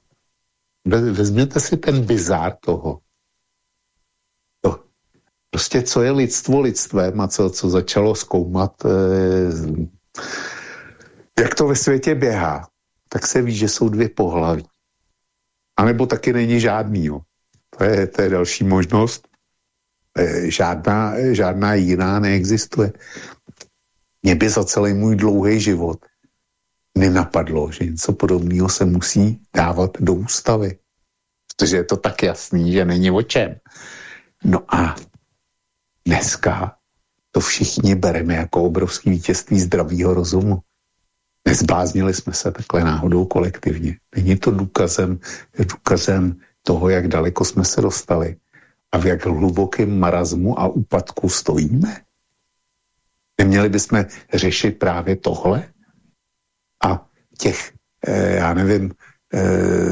Vezměte si ten bizár toho. To. Prostě co je lidstvo lidstvem a co, co začalo zkoumat, e, jak to ve světě běhá tak se ví, že jsou dvě pohlaví. A nebo taky není žádný. Jo. To, je, to je další možnost. E, žádná, žádná jiná neexistuje. Mě by za celý můj dlouhý život nenapadlo, že něco podobného se musí dávat do ústavy. Protože je to tak jasný, že není o čem. No a dneska to všichni bereme jako obrovský vítězství zdravého rozumu. Nezbláznili jsme se takhle náhodou kolektivně. Není to důkazem, důkazem toho, jak daleko jsme se dostali a v jak hlubokém marazmu a úpadku stojíme? Neměli bychom řešit právě tohle? A těch, eh, já nevím, eh,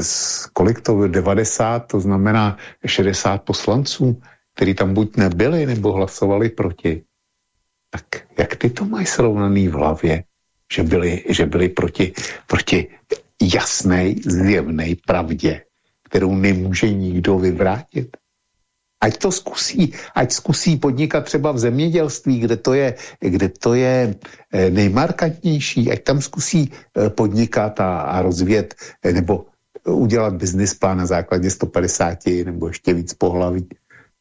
kolik to 90, to znamená 60 poslanců, kteří tam buď nebyli, nebo hlasovali proti. Tak jak ty to mají srovnaný v hlavě? Že byli, že byli proti, proti jasné, zjevné pravdě, kterou nemůže nikdo vyvrátit. Ať to zkusí, ať zkusí podnikat třeba v zemědělství, kde to je, kde to je eh, nejmarkantnější, ať tam zkusí eh, podnikat a, a rozvíjet eh, nebo udělat business plán na základě 150 nebo ještě víc pohlaví.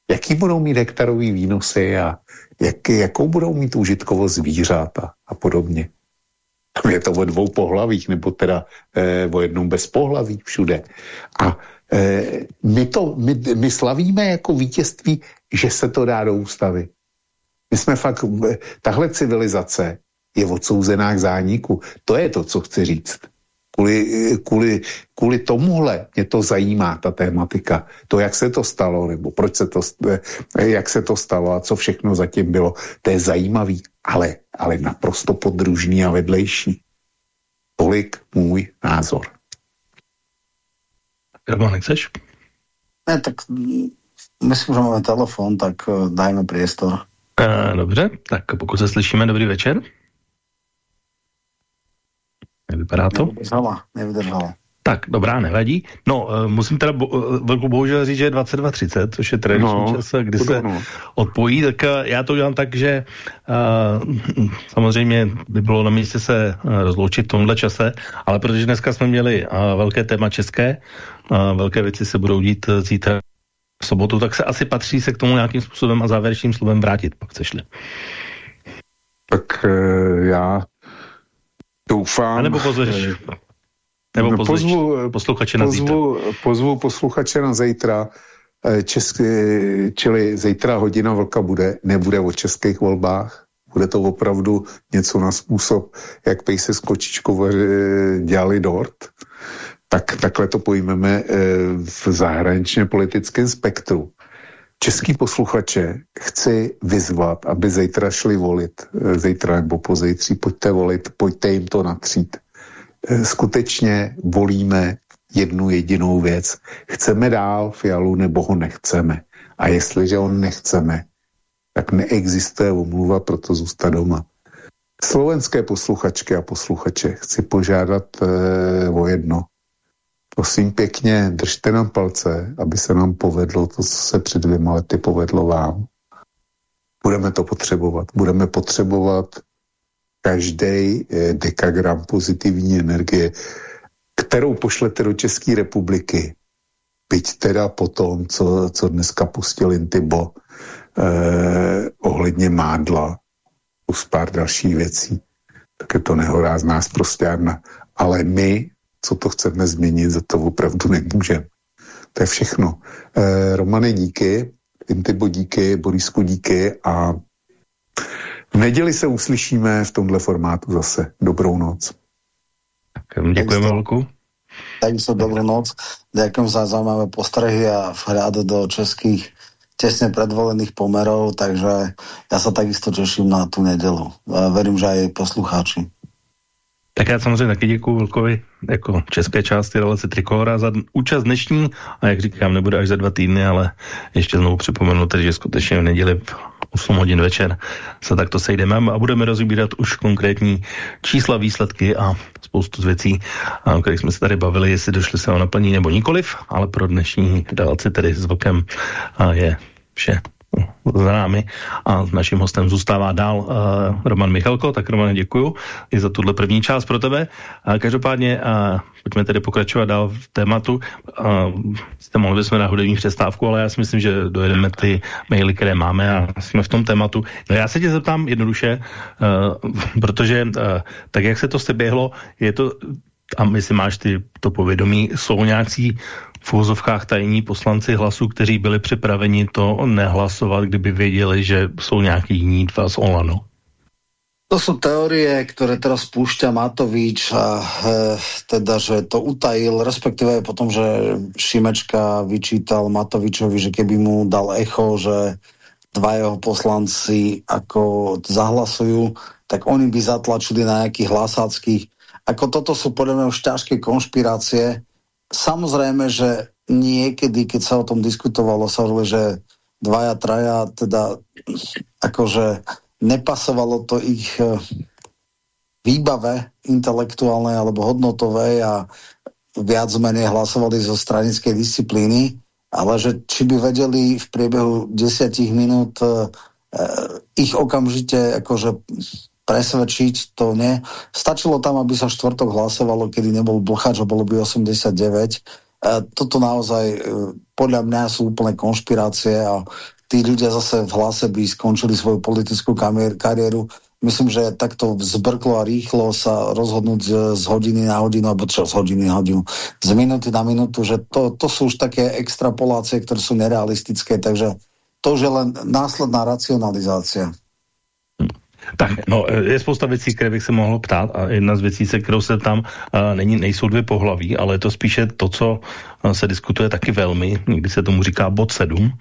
Jaký budou mít hektarový výnosy a jak, jakou budou mít užitkovost zvířat a, a podobně je to o dvou pohlavích, nebo teda e, o jednom bez pohlaví všude. A e, my, to, my, my slavíme jako vítězství, že se to dá do ústavy. My jsme fakt, tahle civilizace je odsouzená k zániku. To je to, co chci říct. Kvůli, kvůli, kvůli tomuhle mě to zajímá, ta tématika. To, jak se to stalo, nebo proč se to, jak se to stalo a co všechno zatím bylo, to je zajímavý, ale, ale naprosto podružný a vedlejší. Tolik můj názor. Roman, chceš? Ne, tak myslím, že máme telefon, tak eh, dajme priestor. Uh, dobře, tak pokud se slyšíme, dobrý večer. Nevypadá to? Nevydržala, nevydržala. Tak, dobrá, nevadí. No, uh, musím teda bo, uh, velkou bohužel říct, že je 22.30, což je tradiční no, čas, kdy se no. odpojí, tak uh, já to dělám tak, že uh, samozřejmě by bylo na místě se uh, rozloučit v tomhle čase, ale protože dneska jsme měli uh, velké téma české, uh, velké věci se budou dít uh, zítra v sobotu, tak se asi patří se k tomu nějakým způsobem a závěrečným slovem vrátit, pak chceš-li. Tak uh, já doufám... A nebo pozveš, nebo pozveš pozvu, posluchače na pozvu, zítra. Pozvu posluchače na zítra, eh, český, čili zítra hodina vlka bude, nebude o českých volbách, bude to opravdu něco na způsob, jak Pejse s kočičkou dělali dort. Tak takhle to pojmeme eh, v zahraničně politickém spektru. Český posluchače chci vyzvat, aby zítra šli volit, eh, zítra nebo pozítří, pojďte volit, pojďte jim to natřít. Eh, skutečně volíme jednu jedinou věc. Chceme dál Fialu nebo ho nechceme. A jestliže ho nechceme, tak neexistuje omluva pro to zůstat doma. Slovenské posluchačky a posluchače chci požádat e, o jedno. Prosím pěkně, držte nám palce, aby se nám povedlo to, co se před dvěma lety povedlo vám. Budeme to potřebovat. Budeme potřebovat každý eh, dekagram pozitivní energie, kterou pošlete do České republiky, byť teda po tom, co, co dneska pustil Intibo eh, ohledně mádla, plus pár dalších věcí, tak je to nehorázná zprostárna. Ale my, co to chceme změnit, za to opravdu nemůžeme. To je všechno. Eh, Romane, díky, Intibo díky, Borisku díky a v neděli se uslyšíme v tomhle formátu zase. Dobrou noc. Tak děkujeme velkou. Takisto dobrú noc. Ďakujem za zaujímavé postrehy a vhľad do českých tesne predvolených pomerov, takže ja sa takisto teším na tú nedelu. Verím, že aj poslucháči. Tak já samozřejmě taky děkuji Vlkovi jako české části relace Trikolora za účast dnešní. A jak říkám, nebude až za dva týdny, ale ještě znovu připomenu, tedy, že skutečně v neděli v 8 hodin večer se takto sejdeme a budeme rozbírat už konkrétní čísla, výsledky a spoustu z věcí, o kterých jsme se tady bavili, jestli došli se o naplní nebo nikoliv, ale pro dnešní relaci tedy s Vlkem je vše za námi a naším hostem zůstává dál uh, Roman Michalko, tak Roman děkuju i za tuhle první část pro tebe. Uh, každopádně uh, pojďme tedy pokračovat dál v tématu. Uh, jste mohli bychom na hudební přestávku, ale já si myslím, že dojedeme ty maily, které máme a jsme v tom tématu. No já se tě zeptám jednoduše, uh, protože uh, tak jak se to běhlo, je to a myslím, máš ty to povědomí, jsou nějací v úzovkách tajní poslanci hlasu, kteří byli připraveni to nehlasovat, kdyby věděli, že jsou nějaký jiní dva z Olano? To sú teórie, ktoré teraz spúšťa Matovič a e, teda, že to utajil, respektíve potom, že Šimečka vyčítal Matovičovi, že keby mu dal echo, že dva jeho poslanci ako zahlasujú, tak oni by zatlačili na nejakých hlasáckých. Ako toto sú podľa mňa už ťažké konšpirácie, Samozrejme, že niekedy, keď sa o tom diskutovalo, sa hovorilo, že dvaja, traja, teda akože nepasovalo to ich e, výbave intelektuálnej alebo hodnotovej a viac menej hlasovali zo stranickej disciplíny, ale že či by vedeli v priebehu desiatich minút uh, ich okamžite akože presvedčiť, to nie. Stačilo tam, aby sa štvrtok hlasovalo, kedy nebol blchač a bolo by 89. E, toto naozaj e, podľa mňa sú úplné konšpirácie a tí ľudia zase v hlase by skončili svoju politickú kariéru. Myslím, že takto zbrklo a rýchlo sa rozhodnúť z, z hodiny na hodinu, alebo čo z hodiny na hodinu, z minúty na minútu, že to, to sú už také extrapolácie, ktoré sú nerealistické, takže to už je len následná racionalizácia. Tak, no, je spousta věcí, které bych se mohl ptát a jedna z věcí, se kterou se tam není, nejsou dvě pohlaví, ale je to spíše to, co se diskutuje taky velmi, někdy se tomu říká bod 7,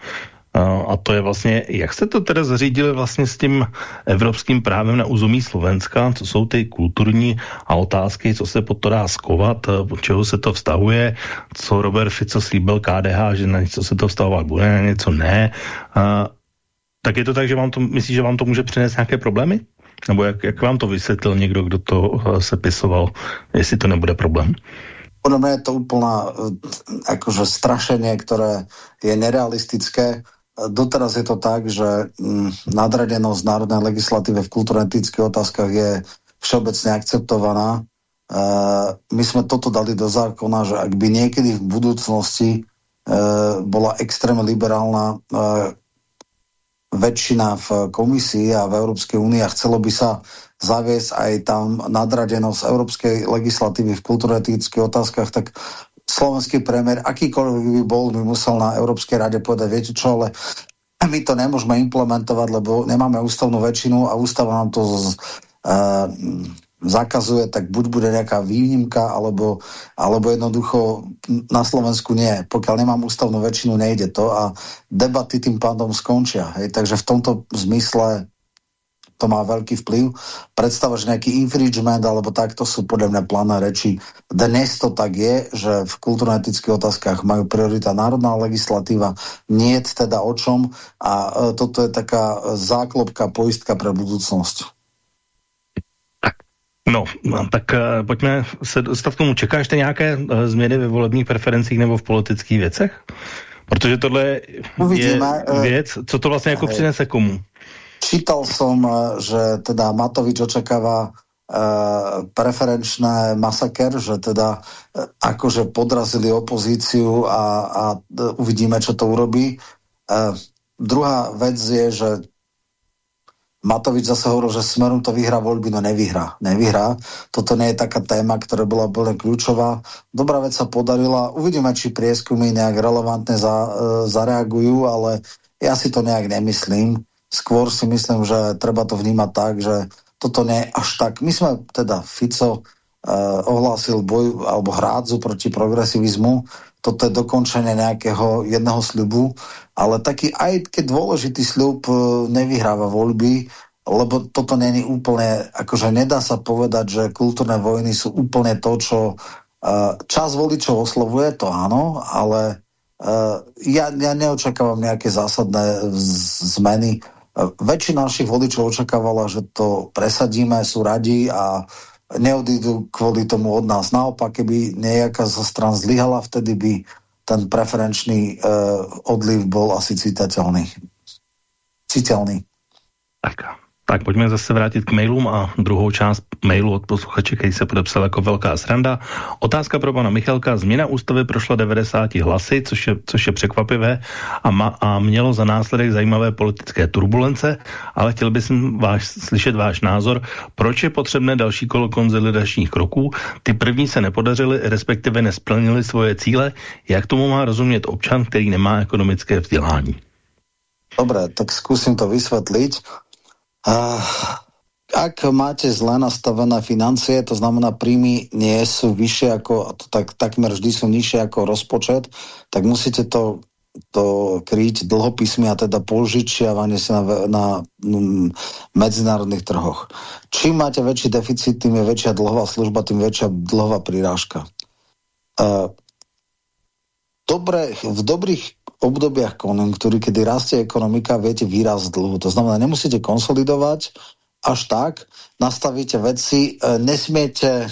a to je vlastně, jak se to teda zařídili vlastně s tím evropským právem na území Slovenska, co jsou ty kulturní a otázky, co se pod to dá skovat, od čeho se to vztahuje, co Robert Fico slíbil KDH, že na něco se to vztahovat bude, na něco ne. A, tak je to tak, že vám to, myslíš, že vám to může přinést nějaké problémy? Nebo jak, jak vám to vysvětlil někdo, kdo to uh, sepisoval, jestli to nebude problém? Podľa mňa je to úplná uh, akože strašenie, ktoré je nerealistické Doteraz je to tak, že mm, nadradenosť národnej legislatíve v kultúrno-etických otázkach je všeobecne akceptovaná. E, my sme toto dali do zákona, že ak by niekedy v budúcnosti e, bola extrémne liberálna väčšina v komisii a v Európskej únii a chcelo by sa zaviesť aj tam nadradenosť európskej legislatívy v kultúrno-etických otázkach, tak slovenský premiér, akýkoľvek by bol, by musel na Európskej rade povedať, viete čo, ale my to nemôžeme implementovať, lebo nemáme ústavnú väčšinu a ústava nám to z, uh, zakazuje, tak buď bude nejaká výnimka, alebo, alebo jednoducho na Slovensku nie. Pokiaľ nemám ústavnú väčšinu, nejde to a debaty tým pádom skončia. Hej. Takže v tomto zmysle to má veľký vplyv. Predstava, že nejaký infringement alebo tak, to sú podľa mňa plané reči. Dnes to tak je, že v kultúrno-etických otázkach majú priorita národná legislatíva, nie teda o čom a e, toto je taká záklopka, poistka pre budúcnosť. No, no, tak uh, pojďme se dostat k tomu. Čekáš ty nějaké uh, změny ve volebních preferencích nebo v politických věcech? Protože tohle je věc, co to vlastně jako přinese komu? Čítal som, eh, že teda Matovič očakáva uh, preferenčné masaker, že teda uh, akože podrazili opozíciu a, a uvidíme, čo to urobí. Uh, druhá vec je, že Matovič zase hovoril, že Smerom to vyhrá voľby, no nevyhrá. Nevyhrá. Toto nie je taká téma, ktorá bola úplne kľúčová. Dobrá vec sa podarila. Uvidíme, či prieskumy nejak relevantne za, uh, zareagujú, ale ja si to nejak nemyslím. Skôr si myslím, že treba to vnímať tak, že toto nie až tak. My sme teda Fico uh, ohlásil boj alebo hrádzu proti progresivizmu. Toto je dokončenie nejakého jedného sľubu, ale taký aj keď dôležitý sľub uh, nevyhráva voľby, lebo toto není úplne, akože nedá sa povedať, že kultúrne vojny sú úplne to, čo uh, čas voličov oslovuje, to áno, ale uh, ja, ja neočakávam nejaké zásadné zmeny. Väčšina našich voličov očakávala, že to presadíme, sú radi a neodídu kvôli tomu od nás. Naopak, keby nejaká zo stran zlyhala, vtedy by ten preferenčný uh, odliv bol asi citateľný. Citeľný. Tak. Tak pojďme zase vrátit k mailům a druhou část mailu od posluchače, který se podepsal jako velká sranda. Otázka pro pana Michalka. Změna ústavy prošla 90 hlasy, což je, což je překvapivé a, ma, a mělo za následek zajímavé politické turbulence, ale chtěl bych váš, slyšet váš názor, proč je potřebné další kolo konzolidačních kroků. Ty první se nepodařily, respektive nesplnili svoje cíle. Jak tomu má rozumět občan, který nemá ekonomické vzdělání? Dobre, tak skúsim to vysvetliť. Uh, ak máte zle nastavené financie, to znamená príjmy nie sú vyššie ako, tak, takmer vždy sú nižšie ako rozpočet, tak musíte to to kryť dlhopismy a teda požičiavanie sa na, na m, medzinárodných trhoch. Čím máte väčší deficit, tým je väčšia dlhová služba, tým väčšia dlhová prirážka. Uh, dobre, v dobrých obdobiach konjunktúry, kedy rastie ekonomika, viete výraz dlhu. To znamená, nemusíte konsolidovať až tak, nastavíte veci, e, nesmiete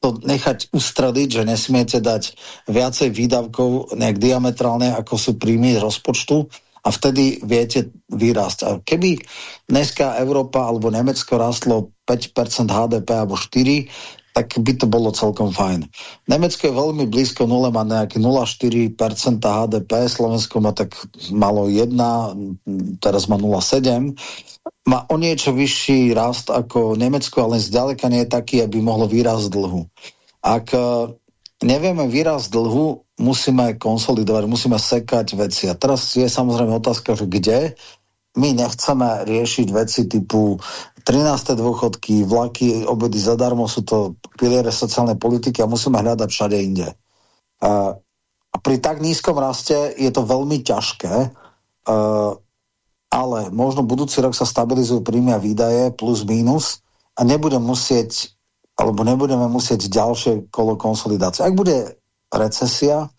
to nechať ustradiť, že nesmiete dať viacej výdavkov nejak diametrálne, ako sú príjmy z rozpočtu a vtedy viete vyrásť. A keby dneska Európa alebo Nemecko rastlo 5% HDP alebo 4, tak by to bolo celkom fajn. Nemecko je veľmi blízko nule, má nejaký 0,4% HDP, Slovensko má tak malo 1, teraz má 0,7. Má o niečo vyšší rast ako Nemecko, ale zďaleka nie je taký, aby mohlo výraz dlhu. Ak e, nevieme výraz dlhu, musíme konsolidovať, musíme sekať veci. A teraz je samozrejme otázka, že kde, my nechceme riešiť veci typu 13. dôchodky, vlaky, obedy zadarmo sú to piliere sociálnej politiky a musíme hľadať všade inde. A, a pri tak nízkom raste je to veľmi ťažké, uh, ale možno budúci rok sa stabilizujú príjmy a výdaje plus minus a nebudeme musieť alebo nebudeme musieť ďalšie kolo konsolidácie. Ak bude recesia,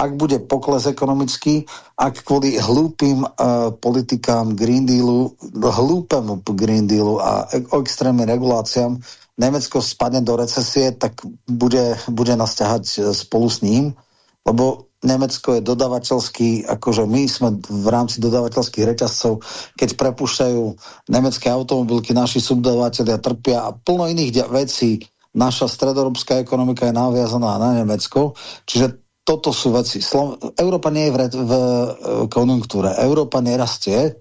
ak bude pokles ekonomický, ak kvôli hlúpým uh, politikám Green Dealu, hlúpemu Green Dealu a e extrémnym reguláciám Nemecko spadne do recesie, tak bude, bude nás ťahať e, spolu s ním, lebo Nemecko je dodavateľský, akože my sme v rámci dodavateľských reťazcov, keď prepušťajú nemecké automobilky, naši subdodavateľia trpia a plno iných vecí. Naša stredoeurópska ekonomika je naviazaná na Nemecko, čiže toto sú veci. Slo Európa nie je v, v e, konjunktúre. Európa nerastie,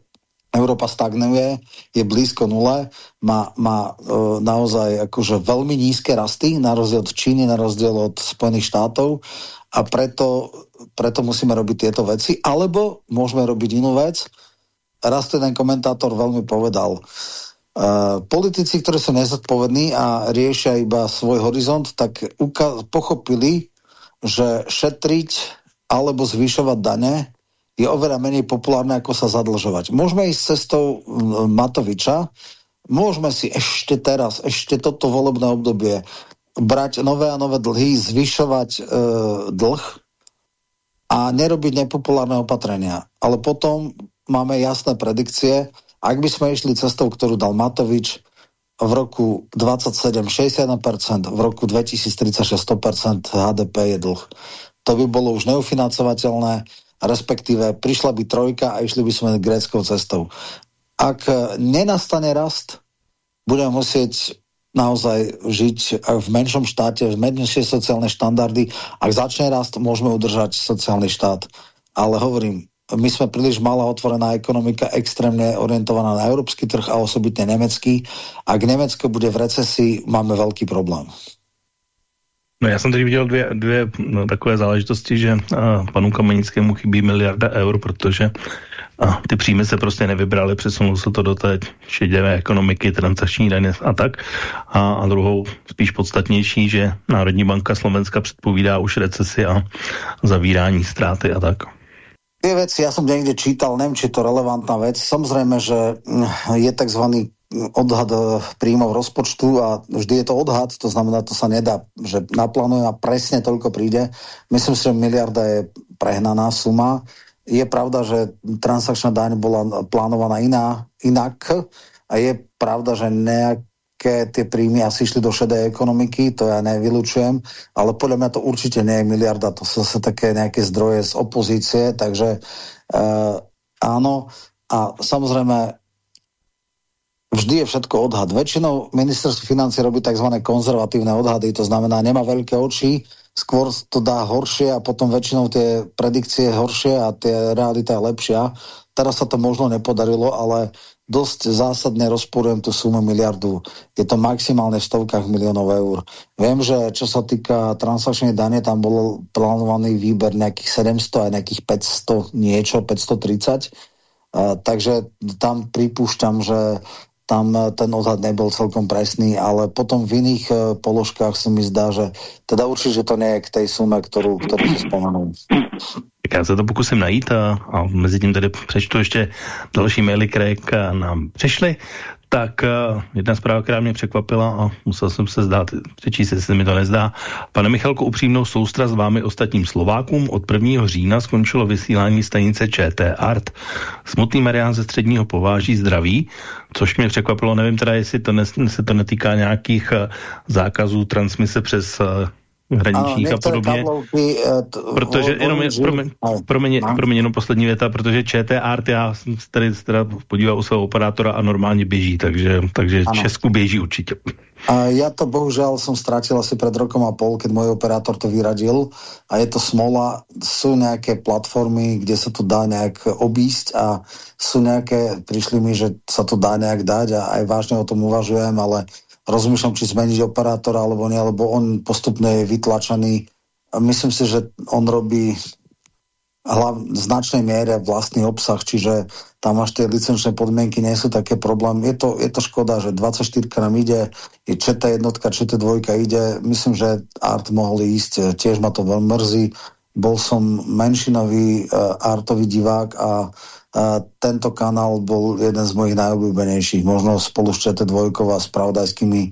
Európa stagnuje, je blízko nule, má, má e, naozaj akože veľmi nízke rasty, na rozdiel od Číny, na rozdiel od Spojených štátov a preto, preto musíme robiť tieto veci. Alebo môžeme robiť inú vec. Raz ten komentátor veľmi povedal, Uh, politici, ktorí sú nezodpovední a riešia iba svoj horizont, tak pochopili, že šetriť alebo zvyšovať dane je oveľa menej populárne, ako sa zadlžovať. Môžeme ísť cestou Matoviča, môžeme si ešte teraz, ešte toto volebné obdobie brať nové a nové dlhy, zvyšovať e, dlh a nerobiť nepopulárne opatrenia. Ale potom máme jasné predikcie, ak by sme išli cestou, ktorú dal Matovič, v roku 27 61%, v roku 2036 100% HDP je dlh. To by bolo už neufinancovateľné, respektíve prišla by trojka a išli by sme gréckou cestou. Ak nenastane rast, budeme musieť naozaj žiť v menšom štáte, v menšie sociálne štandardy. Ak začne rast, môžeme udržať sociálny štát. Ale hovorím, my sme príliš malá otvorená ekonomika, extrémne orientovaná na európsky trh a osobitne nemecký. Ak Nemecko bude v recesi, máme velký problém. No já jsem tady viděl dvě, dvě no, takové záležitosti, že a, panu Kamenickému chybí miliarda eur, protože a, ty příjmy se prostě nevybraly, přesunulo se to do té šedivé ekonomiky, transakční daně a tak. A, a druhou spíš podstatnější, že Národní banka Slovenska předpovídá už recesi a zavírání ztráty a tak. Tie veci, ja som niekde čítal, neviem, či je to relevantná vec. Samozrejme, že je tzv. odhad e, príjmov rozpočtu a vždy je to odhad, to znamená, to sa nedá, že naplánujem a presne toľko príde. Myslím si, že miliarda je prehnaná suma. Je pravda, že transakčná daň bola plánovaná iná, inak a je pravda, že nejak aké tie príjmy asi išli do šedej ekonomiky, to ja nevylučujem, ale podľa mňa to určite nie je miliarda, to sú zase také nejaké zdroje z opozície, takže uh, áno. A samozrejme, vždy je všetko odhad. Väčšinou ministerstvo financí robí tzv. konzervatívne odhady, to znamená, nemá veľké oči, skôr to dá horšie a potom väčšinou tie predikcie horšie a tie realita je lepšia. Teraz sa to možno nepodarilo, ale dosť zásadne rozporujem tú sumu miliardu. Je to maximálne v stovkách miliónov eur. Viem, že čo sa týka transakčnej dane, tam bol plánovaný výber nejakých 700 a nejakých 500 niečo, 530. Uh, takže tam pripúšťam, že tam ten odhad nebol celkom presný, ale potom v iných uh, položkách sa mi zdá, že teda určite to nie je k tej sume, ktorú, ktorú si spomenul. Tak já se to pokusím najít a, a mezi tím tady přečtu ještě další maily, které nám přišly. Tak uh, jedna zpráva, která mě překvapila a musel jsem se zdát, přečíst, jestli mi to nezdá. Pane Michalko, upřímnou soustra s vámi ostatním Slovákům od 1. října skončilo vysílání stanice ČT Art. Smutný Marián ze středního pováží zdraví, což mě překvapilo, nevím teda, jestli to ne, se to netýká nějakých uh, zákazů transmise přes uh, hraničních a podobně. Kablovky, eh, protože jenom je, promiň, promiň, promiň, jenom poslední věta, protože ČT Art, já jsem se tady teda podíval u svého operátora a normálně běží, takže, takže Česku běží určitě. A ja to bohužiaľ som strátil asi pred rokom a pol, keď môj operátor to vyradil a je to smola. Sú nejaké platformy, kde sa to dá nejak obísť a sú nejaké, prišli mi, že sa to dá nejak dať a aj vážne o tom uvažujem, ale rozmýšľam, či zmeniť operátora alebo nie, lebo on postupne je vytlačený. Myslím si, že on robí hlav, v značnej miere vlastný obsah, čiže tam až tie licenčné podmienky nie sú také problém. Je to, je to škoda, že 24 nám ide, je ČT jednotka, ČT dvojka ide. Myslím, že Art mohol ísť, tiež ma to veľmi mrzí. Bol som menšinový uh, artový divák a uh, tento kanál bol jeden z mojich najobľúbenejších, možno spolu s ČT dvojkou a spravodajskými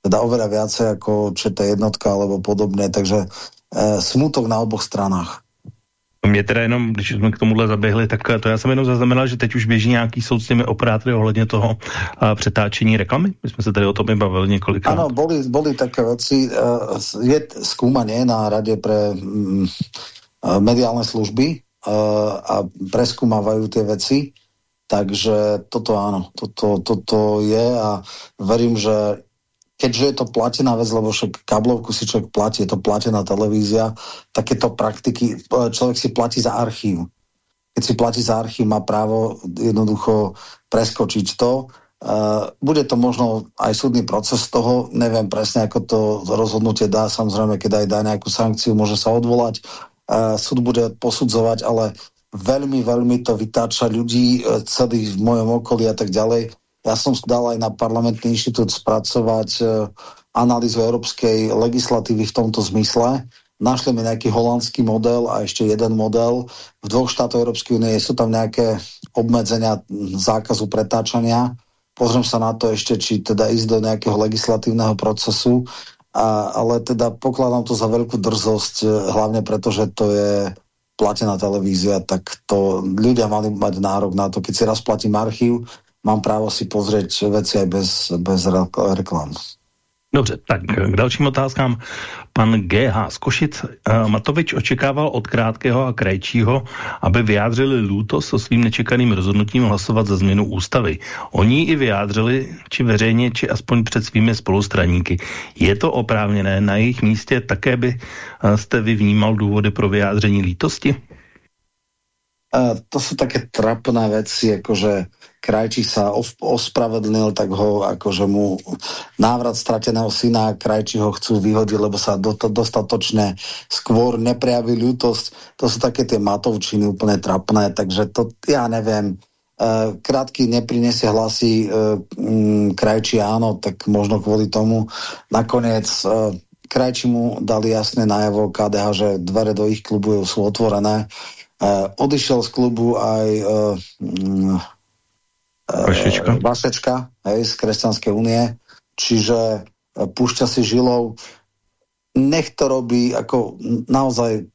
teda oveľa viacej ako ČT jednotka alebo podobné, takže uh, smutok na oboch stranách. Mě teda jenom, když jsme k tomuhle zaběhli, tak to já jsem jenom zaznamenal, že teď už běží nějaký soud s těmi operátory ohledně toho uh, přetáčení reklamy. My jsme se tady o tom bavili několikrát. Ano, boli, boli také věci. Uh, je zkúmanie na Radě pre um, mediálne služby uh, a preskúmavajú tie veci. Takže toto áno, toto, toto je a verím, že keďže je to platená vec, lebo však kablovku si človek platí, je to platená televízia, takéto praktiky, človek si platí za archív. Keď si platí za archív, má právo jednoducho preskočiť to. Uh, bude to možno aj súdny proces toho, neviem presne, ako to rozhodnutie dá, samozrejme, keď aj dá nejakú sankciu, môže sa odvolať. Uh, súd bude posudzovať, ale veľmi, veľmi to vytáča ľudí uh, celých v mojom okolí a tak ďalej ja som dal aj na parlamentný inštitút spracovať e, analýzu európskej legislatívy v tomto zmysle. Našli mi nejaký holandský model a ešte jeden model. V dvoch štátoch Európskej únie sú tam nejaké obmedzenia zákazu pretáčania. Pozriem sa na to ešte, či teda ísť do nejakého legislatívneho procesu. A, ale teda pokladám to za veľkú drzosť, e, hlavne preto, že to je platená televízia, tak to ľudia mali mať nárok na to, keď si raz platím archív, mám právo si pozrieť veci aj bez, bez reklam. Dobře, tak k dalším otázkám. Pan GH z Košic. Eh, Matovič očekával od Krátkého a Krajčího, aby vyjádřili lúto so svým nečekaným rozhodnutím hlasovat za změnu ústavy. Oni i vyjádřili, či veřejně, či aspoň před svými spolustraníky. Je to oprávněné? Na jejich místě také by eh, jste vy vnímal důvody pro vyjádření lítosti? Uh, to sú také trapné veci, akože Krajčí sa ospravedlnil, tak ho akože mu návrat strateného syna Krajčí ho chcú vyhodiť, lebo sa do, to, dostatočne skôr neprejaví ľútosť. To sú také tie matovčiny úplne trapné, takže to ja neviem. Uh, krátky neprinesie hlasy uh, um, Krajčí áno, tak možno kvôli tomu. Nakoniec uh, Krajčí mu dali jasné najavo KDH, že dvere do ich klubu sú otvorené. Uh, odišiel z klubu aj uh, um, Vašečka. Vašečka, hej, z Kresťanskej únie. Čiže e, púšťa si žilou. Nech to robí, ako naozaj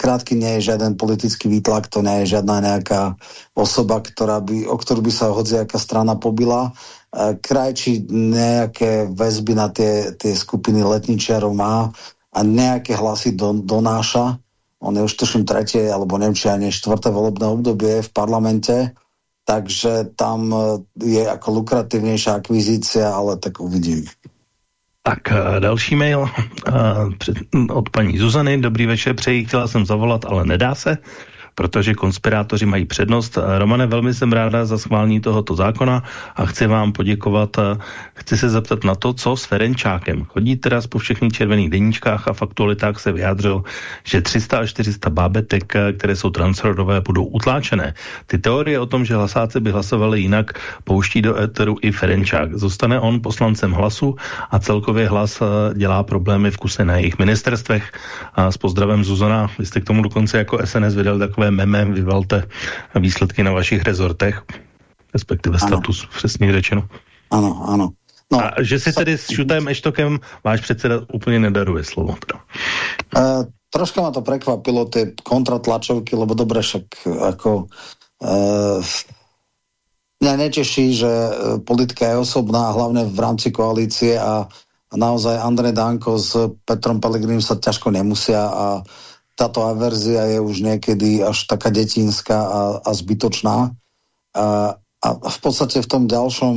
krátky nie je žiaden politický výtlak, to nie je žiadna nejaká osoba, ktorá by, o ktorú by sa hodziaká strana pobila. E, Krajči nejaké väzby na tie, tie skupiny letničiarov má a nejaké hlasy do, donáša. On je už tuším tretie, alebo neviem, či ani štvrté volebné obdobie v parlamente takže tam e, je jako lukratívnejšia akvizícia, ale tak uvidím. Tak e, další mail e, od paní Zuzany. Dobrý večer, přeji, chtěla jsem zavolat, ale nedá se protože konspirátoři mají přednost. Romane, velmi jsem ráda za schválení tohoto zákona a chci vám poděkovat. Chci se zeptat na to, co s Ferenčákem. Chodí teraz po všech červených deníčkách a v aktualitách se vyjádřil, že 300 až 400 bábetek, které jsou transrodové, budou utláčené. Ty teorie o tom, že hlasáci by hlasovali jinak, pouští do éteru i Ferenčák. Zostane on poslancem hlasu a celkově hlas eh, dělá problémy v kuse na jejich ministerstvech. A s pozdravem Zuzana, vy jste k tomu dokonce jako SNS vydal takové takové meme, vyvalte výsledky na vašich rezortech, respektive ano. status, přesně řečeno. Ano, ano. No, a že si tedy s Šutem Eštokem váš předseda úplně nedaruje slovo. Uh, troška ma to prekvapilo, tie kontratlačovky, lebo dobre, však ako uh, mňa neteší, že e, politika je osobná, hlavne v rámci koalície a, a naozaj Andrej Danko s Petrom Pelegrínim sa ťažko nemusia a táto averzia je už niekedy až taká detinská a, a zbytočná. A, a v podstate v tom ďalšom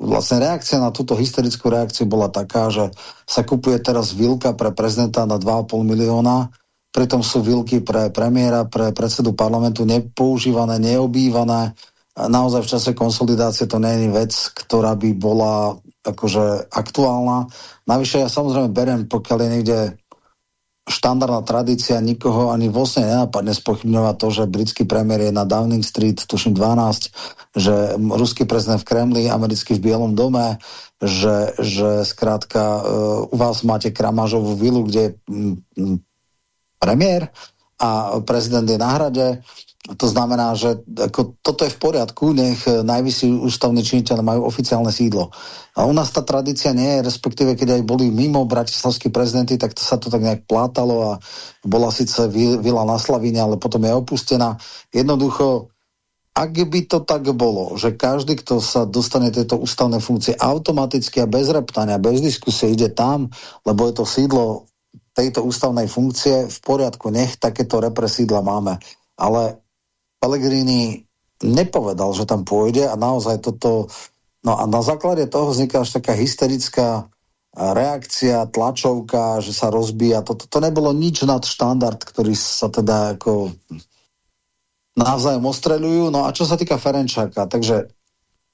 vlastne reakcia na túto historickú reakciu bola taká, že sa kupuje teraz vilka pre prezidenta na 2,5 milióna, pritom sú vilky pre premiéra, pre predsedu parlamentu nepoužívané, neobývané. Naozaj v čase konsolidácie to nie je vec, ktorá by bola akože aktuálna. Navyše ja samozrejme berem, pokiaľ je niekde štandardná tradícia, nikoho ani vlastne nenapadne spochybňovať to, že britský premiér je na Downing Street, tuším 12, že ruský prezident v Kremli, americký v Bielom dome, že, že zkrátka uh, u vás máte Kramážovú vilu, kde je premiér a prezident je na hrade. To znamená, že ako, toto je v poriadku, nech najvyšší ústavní činiteľ majú oficiálne sídlo. A u nás tá tradícia nie je, respektíve keď aj boli mimo bratislavskí prezidenti, tak to sa to tak nejak plátalo a bola síce vila na Slavine, ale potom je opustená. Jednoducho, ak by to tak bolo, že každý, kto sa dostane tejto ústavné funkcie automaticky a bez reptania, bez diskusie ide tam, lebo je to sídlo tejto ústavnej funkcie, v poriadku, nech takéto represídla máme. Ale Pellegrini nepovedal, že tam pôjde a naozaj toto... No a na základe toho vzniká až taká hysterická reakcia, tlačovka, že sa rozbíja. Toto to nebolo nič nad štandard, ktorý sa teda ako navzájom ostreľujú. No a čo sa týka Ferenčáka, takže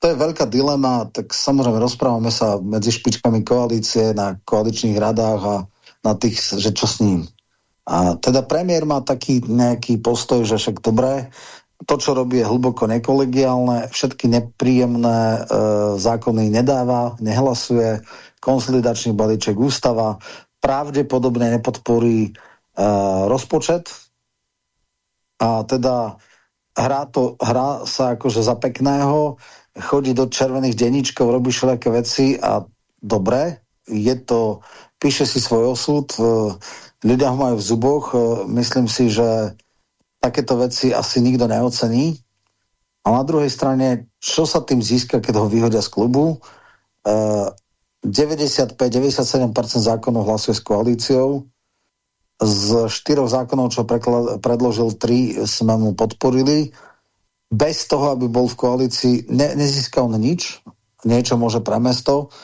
to je veľká dilema, tak samozrejme rozprávame sa medzi špičkami koalície na koaličných radách a na tých, že čo s ním. A teda premiér má taký nejaký postoj, že však dobré, to, čo robí, je hlboko nekolegiálne, všetky nepríjemné e, zákony nedáva, nehlasuje, konsolidačný balíček ústava, pravdepodobne nepodporí e, rozpočet. A teda hrá, to, hrá sa akože za pekného, chodí do červených denníčkov, robí všelijaké veci a dobre, je to, píše si svoj osud, e, ľudia ho majú v zuboch, e, myslím si, že takéto veci asi nikto neocení. A na druhej strane, čo sa tým získa, keď ho vyhodia z klubu? E, 95-97% zákonov hlasuje s koalíciou. Z štyroch zákonov, čo predložil, tri sme mu podporili. Bez toho, aby bol v koalícii, ne, nezískal nič. Niečo môže pre mesto.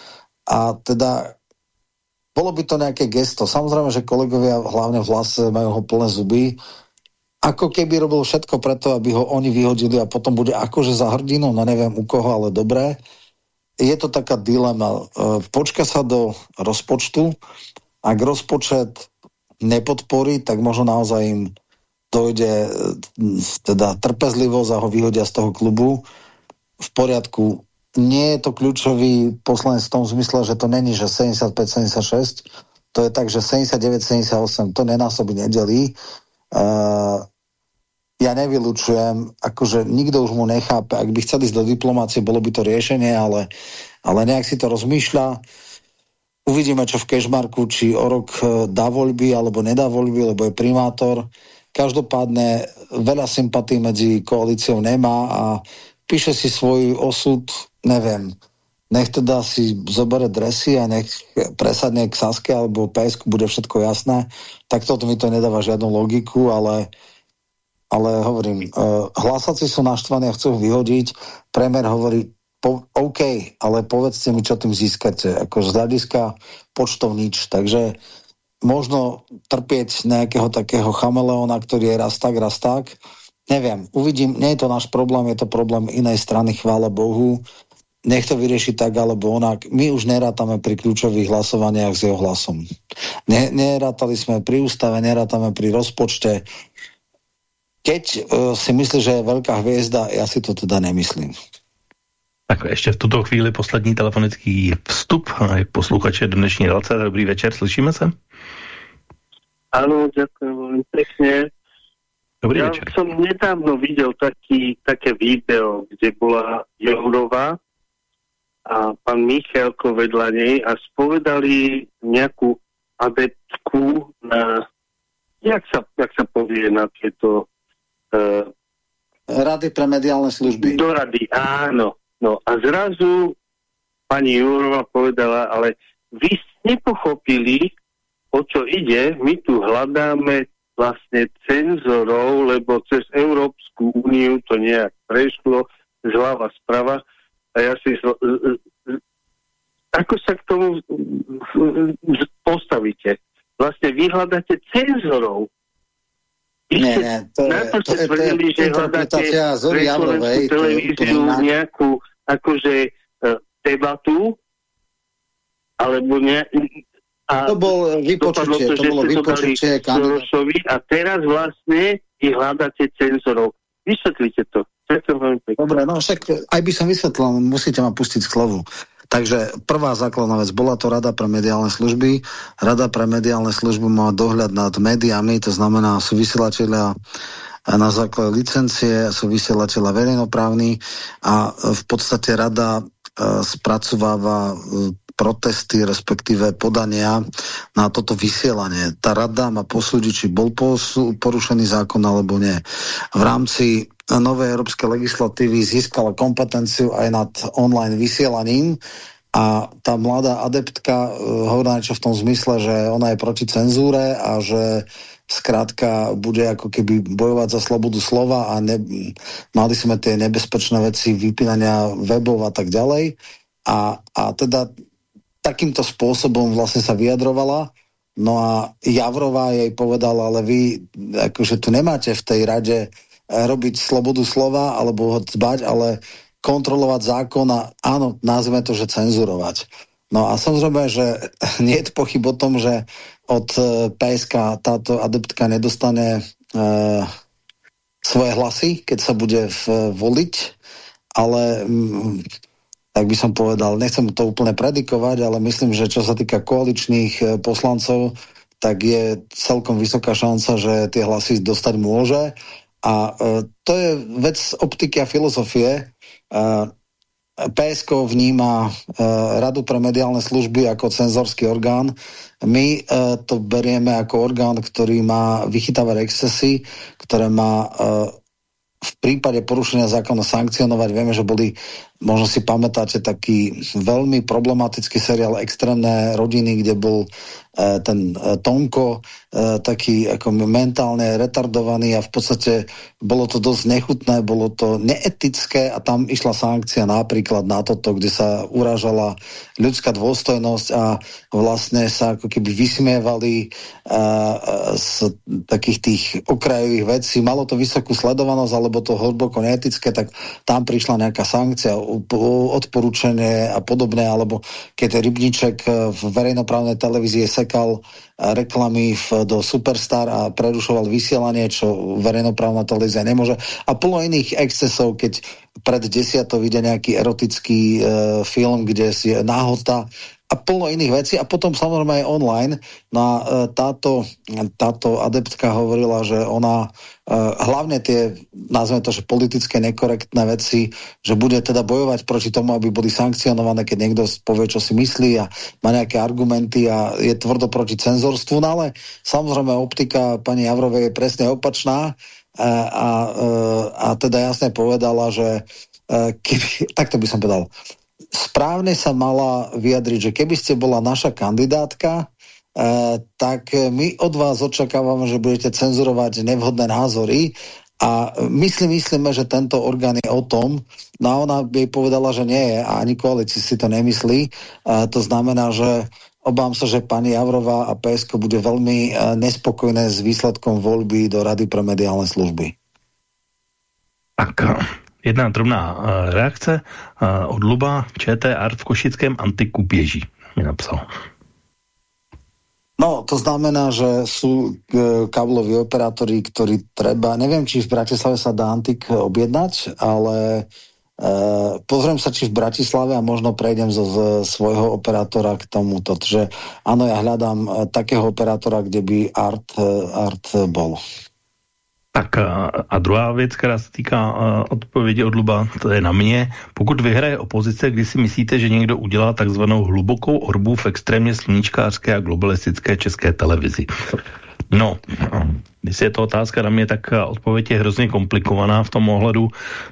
A teda bolo by to nejaké gesto. Samozrejme, že kolegovia hlavne v hlase majú ho plné zuby. Ako keby robil všetko preto, aby ho oni vyhodili a potom bude akože za hrdinu, no neviem u koho, ale dobré. Je to taká dilema. E, počka sa do rozpočtu. Ak rozpočet nepodporí, tak možno naozaj im dojde e, teda trpezlivosť a ho vyhodia z toho klubu. V poriadku nie je to kľúčový poslanec v tom zmysle, že to není, že 75-76, to je tak, že 79-78 to nenásobí nedelí. Uh, ja nevylučujem, akože nikto už mu nechápe, ak by chceli ísť do diplomácie, bolo by to riešenie, ale, ale nejak si to rozmýšľa. Uvidíme, čo v Kešmarku, či o rok e, dá voľby, alebo nedá voľby, lebo je primátor. Každopádne veľa sympatí medzi koalíciou nemá a píše si svoj osud neviem, nech teda si zobere dresy a nech presadne k Saske alebo PSK, bude všetko jasné, tak toto mi to nedáva žiadnu logiku, ale, ale hovorím, uh, hlasaci sú naštvaní a chcú vyhodiť, premer hovorí, po, OK, ale povedzte mi, čo tým získate, ako z hľadiska počtov nič, takže možno trpieť nejakého takého chameleona, ktorý je raz tak, raz tak, neviem, uvidím, nie je to náš problém, je to problém inej strany, chvála Bohu, nech to vyrieši tak alebo onak. My už nerátame pri kľúčových hlasovaniach s jeho hlasom. Ne, nerátali sme pri ústave, nerátame pri rozpočte. Keď uh, si myslí, že je veľká hviezda, ja si to teda nemyslím. Tak ještě v tuto chvíli poslední telefonický vstup. Posluchače dnešní relace. Dobrý večer, slyšíme se? Áno, ďakujem veľmi pekne. Dobrý ja večer. som nedávno videl taký, také video, kde bola Jourová a pán Michalko vedľa nej a spovedali nejakú adeptku na, jak sa, jak sa povie na uh, Rady pre mediálne služby. Do rady, áno. No a zrazu pani Jurova povedala, ale vy ste nepochopili, o čo ide, my tu hľadáme vlastne cenzorov, lebo cez Európsku úniu to nejak prešlo zľava sprava a ja si... Ako sa k tomu postavíte? Vlastne vy hľadáte cenzorov. Nie, nie, to je, to, to, to je interpretácia Zory Javrovej. televíziu nejakú akože debatu, alebo ne, A to bol vypočutie, to, to bolo vypočutie A teraz vlastne vy hľadáte cenzorov. Vysvetlite to. Dobre, no však aj by som vysvetlil, musíte ma pustiť k slovu. Takže prvá základná vec, bola to Rada pre mediálne služby. Rada pre mediálne služby má dohľad nad médiami, to znamená sú vysielateľia na základe licencie, sú vysielateľia verejnoprávni a v podstate rada e, spracováva protesty, respektíve podania na toto vysielanie. Tá rada má posúdiť, či bol porušený zákon alebo nie. V rámci novej európskej legislatívy získala kompetenciu aj nad online vysielaním a tá mladá adeptka uh, hovorila niečo v tom zmysle, že ona je proti cenzúre a že zkrátka bude ako keby bojovať za slobodu slova a ne, mali sme tie nebezpečné veci vypínania webov a tak ďalej. A, a teda takýmto spôsobom vlastne sa vyjadrovala. No a Javrová jej povedala, ale vy akože tu nemáte v tej rade robiť slobodu slova alebo ho zbať, ale kontrolovať zákon a áno, nazveme to, že cenzurovať. No a samozrejme, že nie je pochyb o tom, že od e, PSK táto adeptka nedostane e, svoje hlasy, keď sa bude v, voliť, ale mm, tak by som povedal, nechcem to úplne predikovať, ale myslím, že čo sa týka koaličných poslancov, tak je celkom vysoká šanca, že tie hlasy dostať môže a uh, to je vec optiky a filozofie. E, PSK vníma uh, Radu pre mediálne služby ako cenzorský orgán. My to berieme ako orgán, ktorý má vychytávať excesy, ktoré má v prípade porušenia zákona sankcionovať. Vieme, že boli, možno si pamätáte, taký veľmi problematický seriál Extrémne rodiny, kde bol E, ten e, Tonko e, taký ako mentálne retardovaný a v podstate bolo to dosť nechutné, bolo to neetické a tam išla sankcia napríklad na toto, kde sa uražala ľudská dôstojnosť a vlastne sa ako keby vysmievali z takých tých okrajových vecí. Malo to vysokú sledovanosť, alebo to hlboko neetické, tak tam prišla nejaká sankcia, odporúčanie a podobné, alebo keď Rybníček v verejnoprávnej televízii sa zasekal reklamy v, do Superstar a prerušoval vysielanie, čo verejnoprávna televízia nemôže. A plno iných excesov, keď pred desiatou vyjde nejaký erotický e, film, kde je náhota a plno iných vecí. A potom samozrejme aj online. No a e, táto, táto adeptka hovorila, že ona e, hlavne tie, nazveme to, že politické nekorektné veci, že bude teda bojovať proti tomu, aby boli sankcionované, keď niekto povie, čo si myslí a má nejaké argumenty a je tvrdo proti cenzorstvu, no ale samozrejme optika pani Javrovej je presne opačná. A, a, e, a teda jasne povedala, že keby, takto by som povedal, správne sa mala vyjadriť, že keby ste bola naša kandidátka, Uh, tak my od vás očakávame, že budete cenzurovať nevhodné názory a my si myslíme, že tento orgán je o tom, no a ona by povedala, že nie je a ani koalíci si to nemyslí. Uh, to znamená, že obám sa, že pani Javrová a PSK bude veľmi uh, nespokojné s výsledkom voľby do Rady pre mediálne služby. Tak jedna drobná uh, reakce uh, od Luba ČT Art v Košickém antiku běží, mi napsal. No, to znamená, že sú e, kábloví operátori, ktorí treba, neviem, či v Bratislave sa dá Antik objednať, ale e, pozriem sa, či v Bratislave a možno prejdem zo z svojho operátora k tomuto. Takže áno, ja hľadám takého operátora, kde by Art, Art bol. Tak a druhá věc, která se týká odpovědi od Luba, to je na mě. Pokud vyhraje opozice, kdy si myslíte, že někdo udělá takzvanou hlubokou orbu v extrémně sluníčkářské a globalistické české televizi? No, když je to otázka na mě, tak odpověď je hrozně komplikovaná v tom ohledu,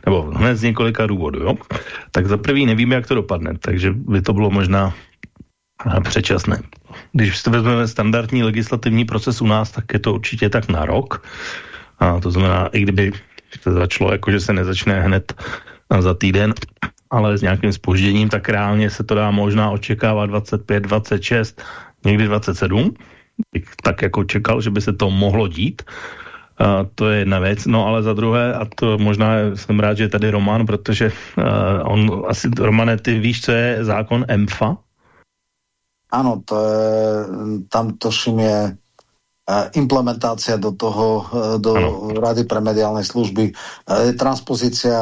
nebo hned z několika důvodů, jo? Tak za prvý nevíme, jak to dopadne, takže by to bylo možná předčasné. Když vezmeme standardní legislativní proces u nás, tak je to určitě tak na rok. A to znamená, i kdyby to začalo, jako že se nezačne hned za týden, ale s nějakým spožděním, tak reálně se to dá možná očekávat 25, 26, někdy 27. Tak jako čekal, že by se to mohlo dít. A to je jedna věc. No ale za druhé, a to možná jsem rád, že je tady Roman, protože uh, on asi, Romane, ty víš, co je zákon EMFA? Áno, to je, tam tuším je implementácia do toho, e, do ano. Rady pre mediálne služby, je transpozícia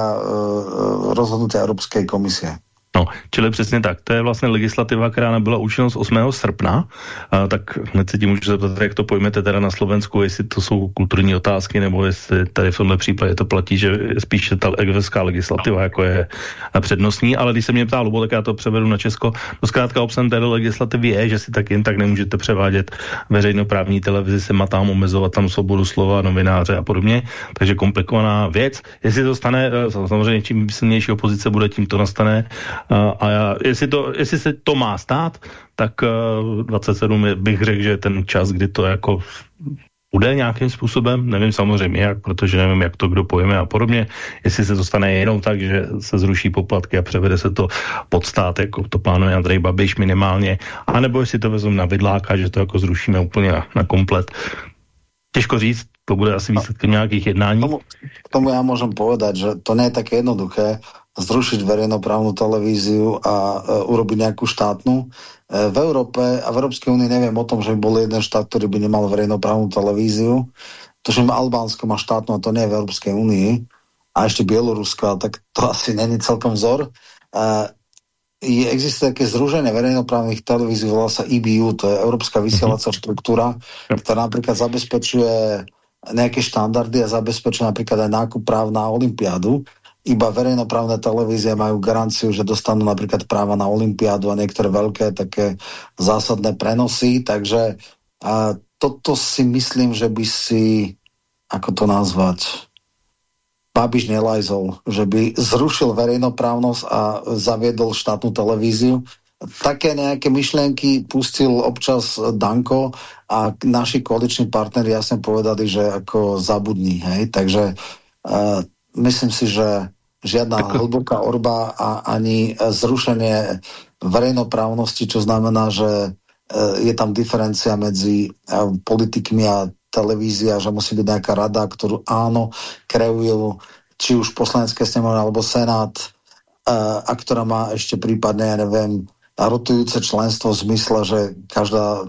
rozhodnutia Európskej komisie. No, čili přesně tak. To je vlastně legislativa, která nebyla účinnost 8. srpna, a, tak hned se tím můžu zeptat, jak to pojmete teda na Slovensku, jestli to jsou kulturní otázky, nebo jestli tady v tomhle případě to platí, že spíš ta evropská legislativa jako je přednostní, ale když se mě ptá Lubo, tak já to převedu na Česko. No zkrátka obsahem této legislativy je, že si tak jen tak nemůžete převádět veřejnoprávní televizi, se matám omezovat tam svobodu slova, novináře a podobně. Takže komplikovaná věc. Jestli to stane, eh, samozřejmě čím silnější opozice bude, tím to nastane a já, jestli, to, jestli se to má stát, tak 27 bych řekl, že je ten čas, kdy to jako bude nějakým způsobem, nevím samozřejmě jak, protože nevím, jak to kdo pojme a podobně, jestli se to stane jenom tak, že se zruší poplatky a převede se to pod stát, jako to plánuje Andrej Babiš minimálně, anebo jestli to vezmu na vidláka, že to jako zrušíme úplně na, na komplet. Těžko říct, to bude asi výsledkem nějakých jednání. K tomu, k tomu já můžem povedať, že to nie je jednoduché zrušiť verejnoprávnu televíziu a e, urobiť nejakú štátnu. E, v Európe a v Európskej únii neviem o tom, že by bol jeden štát, ktorý by nemal verejnoprávnu televíziu. To, že Albánsko má štátnu a to nie je v Európskej únii a ešte Bielorusko, tak to asi není celkom vzor. E, je, existuje také zruženie verejnoprávnych televízií, volá sa EBU, to je Európska vysielacia štruktúra, ktorá napríklad zabezpečuje nejaké štandardy a zabezpečuje napríklad aj nákup práv na Olympiádu iba verejnoprávne televízie majú garanciu, že dostanú napríklad práva na Olympiádu a niektoré veľké také zásadné prenosy, takže a toto si myslím, že by si, ako to nazvať, Babiš nelajzol, že by zrušil verejnoprávnosť a zaviedol štátnu televíziu. Také nejaké myšlienky pustil občas Danko a naši koaliční partneri jasne povedali, že ako zabudní, hej, takže uh, myslím si, že žiadna tak... hlboká orba a ani zrušenie verejnoprávnosti, čo znamená, že e, je tam diferencia medzi e, politikmi a televízia, že musí byť nejaká rada, ktorú áno, kreujú či už poslanecké snemovne alebo senát e, a ktorá má ešte prípadne, ja neviem, rotujúce členstvo v zmysle, že každá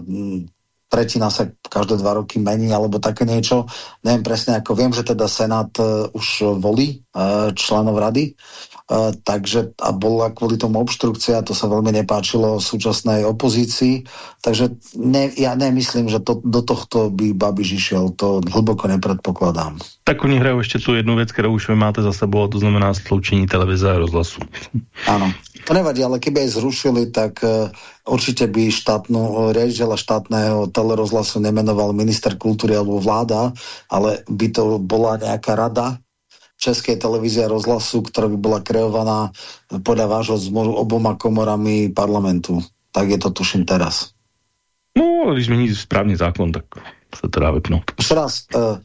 tretina sa každé dva roky mení alebo také niečo. Neviem presne, ako viem, že teda Senát uh, už volí uh, členov rady, uh, takže a bola kvôli tomu obštrukcia, to sa veľmi nepáčilo súčasnej opozícii, takže ne, ja nemyslím, že to, do tohto by Babiš išiel, to hlboko nepredpokladám. Tak oni hrajú ešte tu jednu vec, kterou už vy máte za sebou, a to znamená sloučení televize a rozhlasu. Áno. To nevadí, ale keby aj zrušili, tak uh, určite by štátnu, uh, riaditeľa štátneho telerozhlasu nemenoval minister kultúry alebo vláda, ale by to bola nejaká rada Českej televízie a rozhlasu, ktorá by bola kreovaná podľa vášho zmoru oboma komorami parlamentu. Tak je to tuším teraz. No, když zmení správný zákon, tak se to dá vypnout. Ešte raz, uh,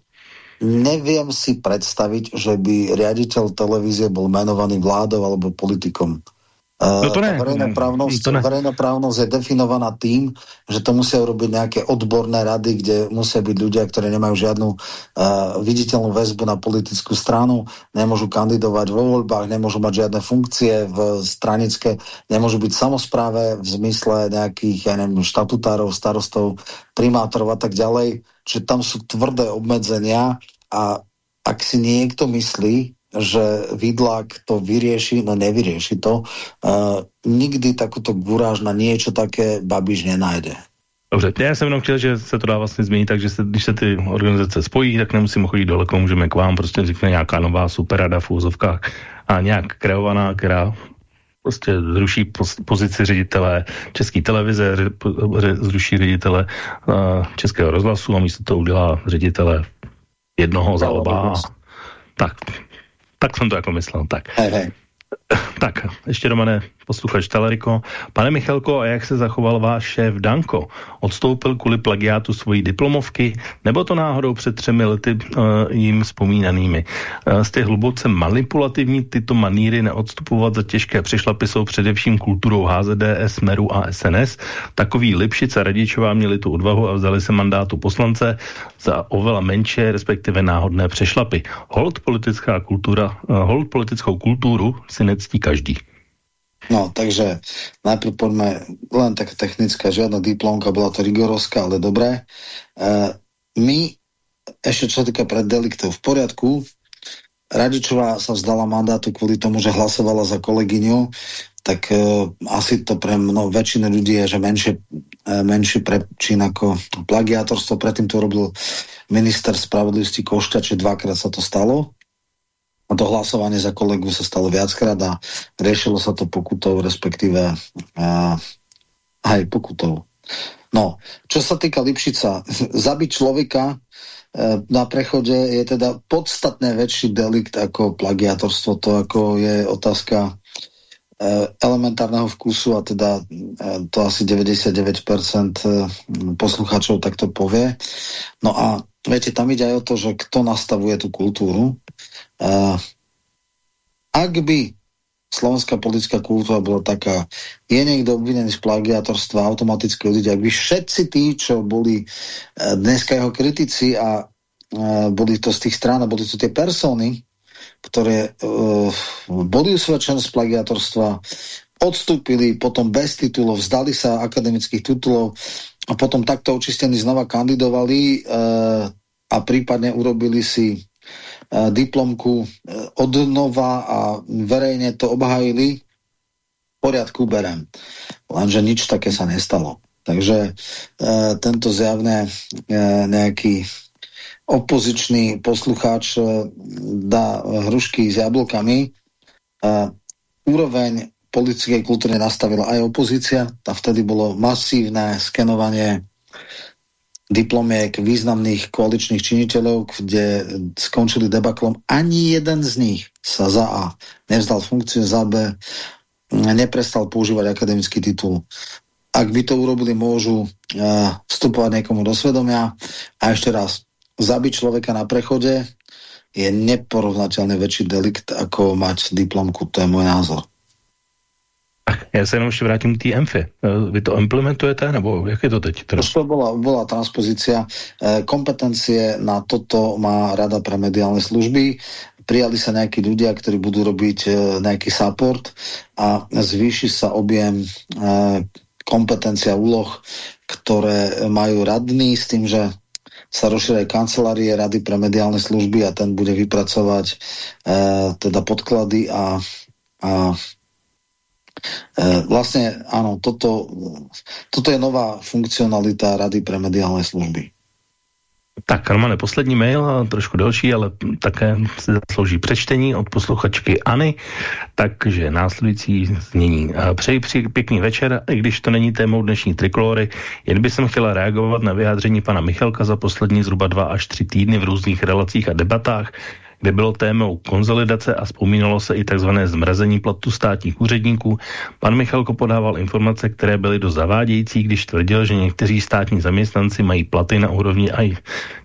neviem si predstaviť, že by riaditeľ televízie bol menovaný vládou alebo politikom. No to ne, verejnoprávnosť, to ne. verejnoprávnosť je definovaná tým, že to musia urobiť nejaké odborné rady, kde musia byť ľudia, ktorí nemajú žiadnu uh, viditeľnú väzbu na politickú stranu, nemôžu kandidovať vo voľbách, nemôžu mať žiadne funkcie v stranické, nemôžu byť samozpráve v zmysle nejakých, ja neviem, štatutárov, starostov, primátorov a tak ďalej. Čiže tam sú tvrdé obmedzenia a ak si niekto myslí, že Vidlák to vyrieši, no nevyrieši to. Uh, nikdy takúto guráž na niečo také Babiš nenájde. Dobře, já jsem jenom chtěl, že se to dá vlastně změnit, takže se, když se ty organizace spojí, tak nemusíme chodit daleko, můžeme k vám, prostě vznikne nějaká nová superrada v úzovkách a nějak kreovaná, která prostě zruší pozici ředitele České televize, zruší ředitele Českého rozhlasu a místo toho udělá ředitele jednoho za oba. Tak, tak jsem to jako myslel, tak. Hej, hej. Tak, ještě Romane, posluchač Taleriko. Pane Michalko, a jak se zachoval váš šéf Danko? Odstoupil kvůli plagiátu svojí diplomovky, nebo to náhodou před třemi lety uh, jim vzpomínanými? Uh, jste hluboce manipulativní, tyto maníry neodstupovat za těžké přišlapy jsou především kulturou HZDS, Meru a SNS. Takový Lipšic a Radičová měli tu odvahu a vzali se mandátu poslance za ovela menší, respektive náhodné přešlapy. Hold politická kultura, uh, hold politickou kulturu si nectí každý. No, takže najprv poďme, len tak technická, žiadna diplomka, bola to rigorovská, ale dobré. E, my, ešte čo týka preddeliktov, v poriadku, Radičová sa vzdala mandátu kvôli tomu, že hlasovala za kolegyňu, tak e, asi to pre mno, väčšinu ľudí je, že menšie, e, menší prečin ako plagiátorstvo. Predtým to robil minister spravodlivosti Košťa, či dvakrát sa to stalo. A to hlasovanie za kolegu sa stalo viackrát a riešilo sa to pokutou, respektíve e, aj pokutou. No, čo sa týka Lipšica, zabiť človeka Eh, na prechode je teda podstatne väčší delikt ako plagiatorstvo. To ako je otázka eh, elementárneho vkusu a teda eh, to asi 99% poslucháčov takto povie. No a viete, tam ide aj o to, že kto nastavuje tú kultúru. Ak by slovenská politická kultúra bola taká, je niekto obvinený z plagiatorstva, automaticky odíde. Ak by všetci tí, čo boli dneska jeho kritici a boli to z tých strán a boli to tie persony, ktoré uh, boli usvedčené z plagiatorstva, odstúpili potom bez titulov, vzdali sa akademických titulov a potom takto očistení znova kandidovali uh, a prípadne urobili si diplomku uh, od nova a verejne to obhajili, v poriadku berem. Lenže nič také sa nestalo. Takže uh, tento zjavne nejaký opozičný poslucháč dá hrušky s jablkami. Úroveň politickej kultúry nastavila aj opozícia. A vtedy bolo masívne skenovanie diplomiek významných koaličných činiteľov, kde skončili debaklom. Ani jeden z nich sa za A nevzdal funkciu, za B neprestal používať akademický titul. Ak by to urobili, môžu uh, vstupovať niekomu do svedomia. A ešte raz, zabiť človeka na prechode je neporovnateľne väčší delikt, ako mať diplomku. To je môj názor. Já se jenom ještě vrátím k té EMFI. E, vy to implementujete, nebo jak je to teď? Teda? To bola, bola transpozícia. E, kompetencie na toto má Rada pre mediálne služby. Prijali sa nejakí ľudia, ktorí budú robiť e, nejaký support a zvýši sa objem kompetencia úloh, ktoré majú radní s tým, že sa rozšíria kancelárie Rady pre mediálne služby a ten bude vypracovať e, teda podklady a, a e, vlastne áno, toto, toto je nová funkcionalita Rady pre mediálne služby. Tak, Romane, poslední mail, trošku delší, ale také si zaslouží přečtení od posluchačkyAny. Takže následující znění. Přeji při pěkný večer, i když to není témou dnešní triklory, jen by jsem chtěla reagovat na vyjádření pana Michalka za poslední zhruba dva až tři týdny v různých relacích a debatách, kde bylo témou konzolidace a vzpomínalo se i tzv. zmrazení platu státních úředníků. Pan Michalko podával informace, které byly do zavádějící, když tvrdil, že někteří státní zaměstnanci mají platy na úrovni aj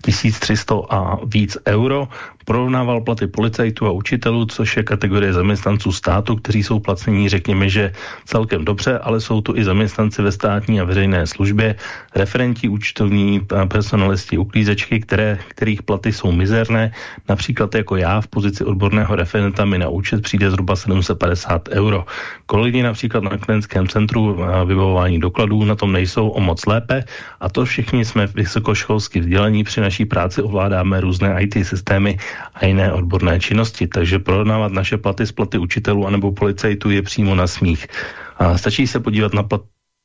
1300 a víc euro, porovnával platy policajtů a učitelů, což je kategorie zaměstnanců státu, kteří jsou placení, řekněme, že celkem dobře, ale jsou tu i zaměstnanci ve státní a veřejné službě, referenti, účtovní, personalisti, uklízečky, které, kterých platy jsou mizerné. Například jako já v pozici odborného referenta mi na účet přijde zhruba 750 euro. Kolegy například na klientském centru vybavování dokladů na tom nejsou o moc lépe a to všichni jsme vysokoškolsky vzdělaní při naší práci ovládáme různé IT systémy a jiné odborné činnosti. Takže porovnávat naše platy s platy učitelů anebo policajtů je přímo na smích. A stačí se podívat na plat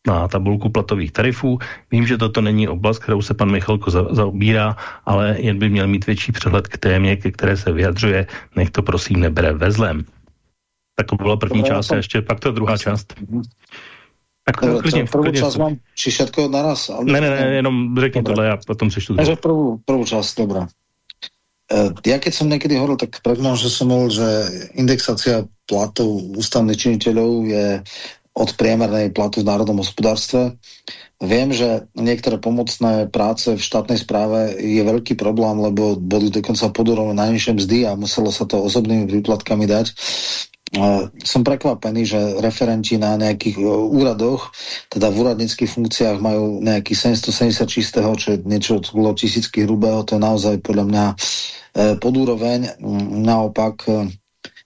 na tabulku platových tarifů. Vím, že toto není oblast, kterou se pan Michalko za, zaobírá, ale jen by měl mít větší přehled k témě, ke které se vyjadřuje. Nech to prosím nebere ve zlem. Tak to byla první část a ještě pak to druhá část. Tak Dobre, klidně, prvú klidně časť mám, či všetko naraz? Ale ne, ne, ne, jenom řekni tohle, já potom přečtu. Takže prvú, prvú časť, dobrá. E, ja keď som niekedy hovoril, tak predmám, že som hovoril, že indexácia platov ústavných činiteľov je od priemernej platu v národnom hospodárstve. Viem, že niektoré pomocné práce v štátnej správe je veľký problém, lebo boli dokonca podorové najnižšie mzdy a muselo sa to osobnými výplatkami dať. Som prekvapený, že referenti na nejakých uh, úradoch, teda v úradnických funkciách majú nejaký 770 čistého, čo je niečo okolo tisícky hrubého, to je naozaj podľa mňa uh, podúroveň. Naopak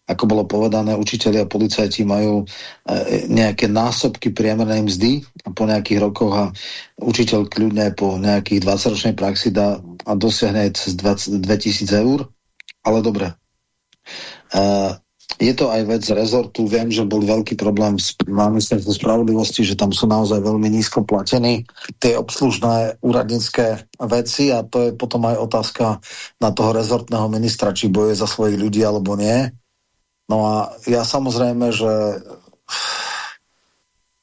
ako bolo povedané, učiteľi a policajti majú e, nejaké násobky priemernej mzdy a po nejakých rokoch a učiteľ kľudne po nejakých 20-ročnej praxi dá a dosiahne cez 20, 2000 eur. Ale dobre. E, je to aj vec rezortu. Viem, že bol veľký problém s ministerstvom spravodlivosti, že tam sú naozaj veľmi nízko platení tie obslužné úradnické veci a to je potom aj otázka na toho rezortného ministra, či boje za svojich ľudí alebo nie. No a ja samozrejme, že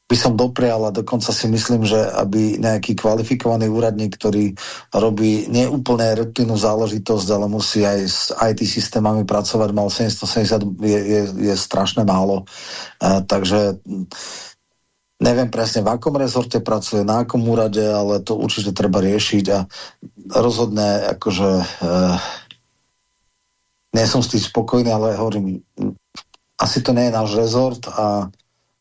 by som doprial a dokonca si myslím, že aby nejaký kvalifikovaný úradník, ktorý robí neúplne rutinu záležitosť, ale musí aj s IT systémami pracovať, mal 770, je, je, je strašne málo. Uh, takže neviem presne, v akom rezorte pracuje, na akom úrade, ale to určite treba riešiť a rozhodne akože uh, nie som s tým spokojný, ale hovorím, asi to nie je náš rezort a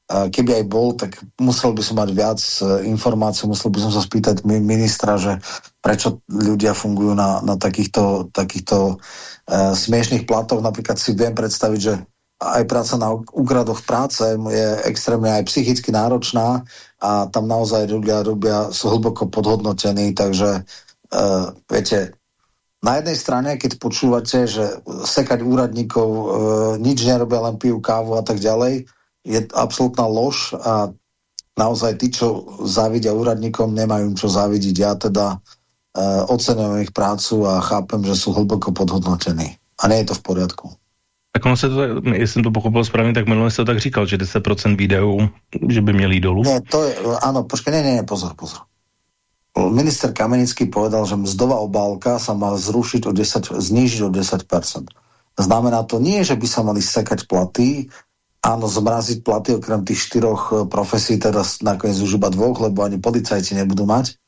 keby aj bol, tak musel by som mať viac e, informácií, musel by som sa spýtať ministra, že prečo ľudia fungujú na, na takýchto, takýchto uh, smiešných platoch. Napríklad si viem predstaviť, že aj práca na úgradoch práce je extrémne aj psychicky náročná a tam naozaj ľudia robia, sú hlboko podhodnotení, takže uh, viete, na jednej strane, keď počúvate, že sekať úradníkov uh, nič nerobia, len pijú kávu a tak ďalej, je absolútna lož a naozaj tí, čo závidia úradníkom, nemajú čo závidiť. Ja teda uh, ocenujem ich prácu a chápem, že sú hlboko podhodnotení. A nie je to v poriadku. Tak ono se to, jestli jsem to pochopil správně, tak minule jste to tak říkal, že 10% videů, že by měli dolů. Ne, to je, áno, počkej, ne, ne, pozor, pozor. Minister Kamenický povedal, že mzdová obálka sa má zrušiť o 10, znížiť o 10%. Znamená to nie, že by sa mali sekať platy, áno, zmraziť platy okrem tých štyroch e, profesí, teda nakoniec už iba dvoch, lebo ani policajti nebudú mať,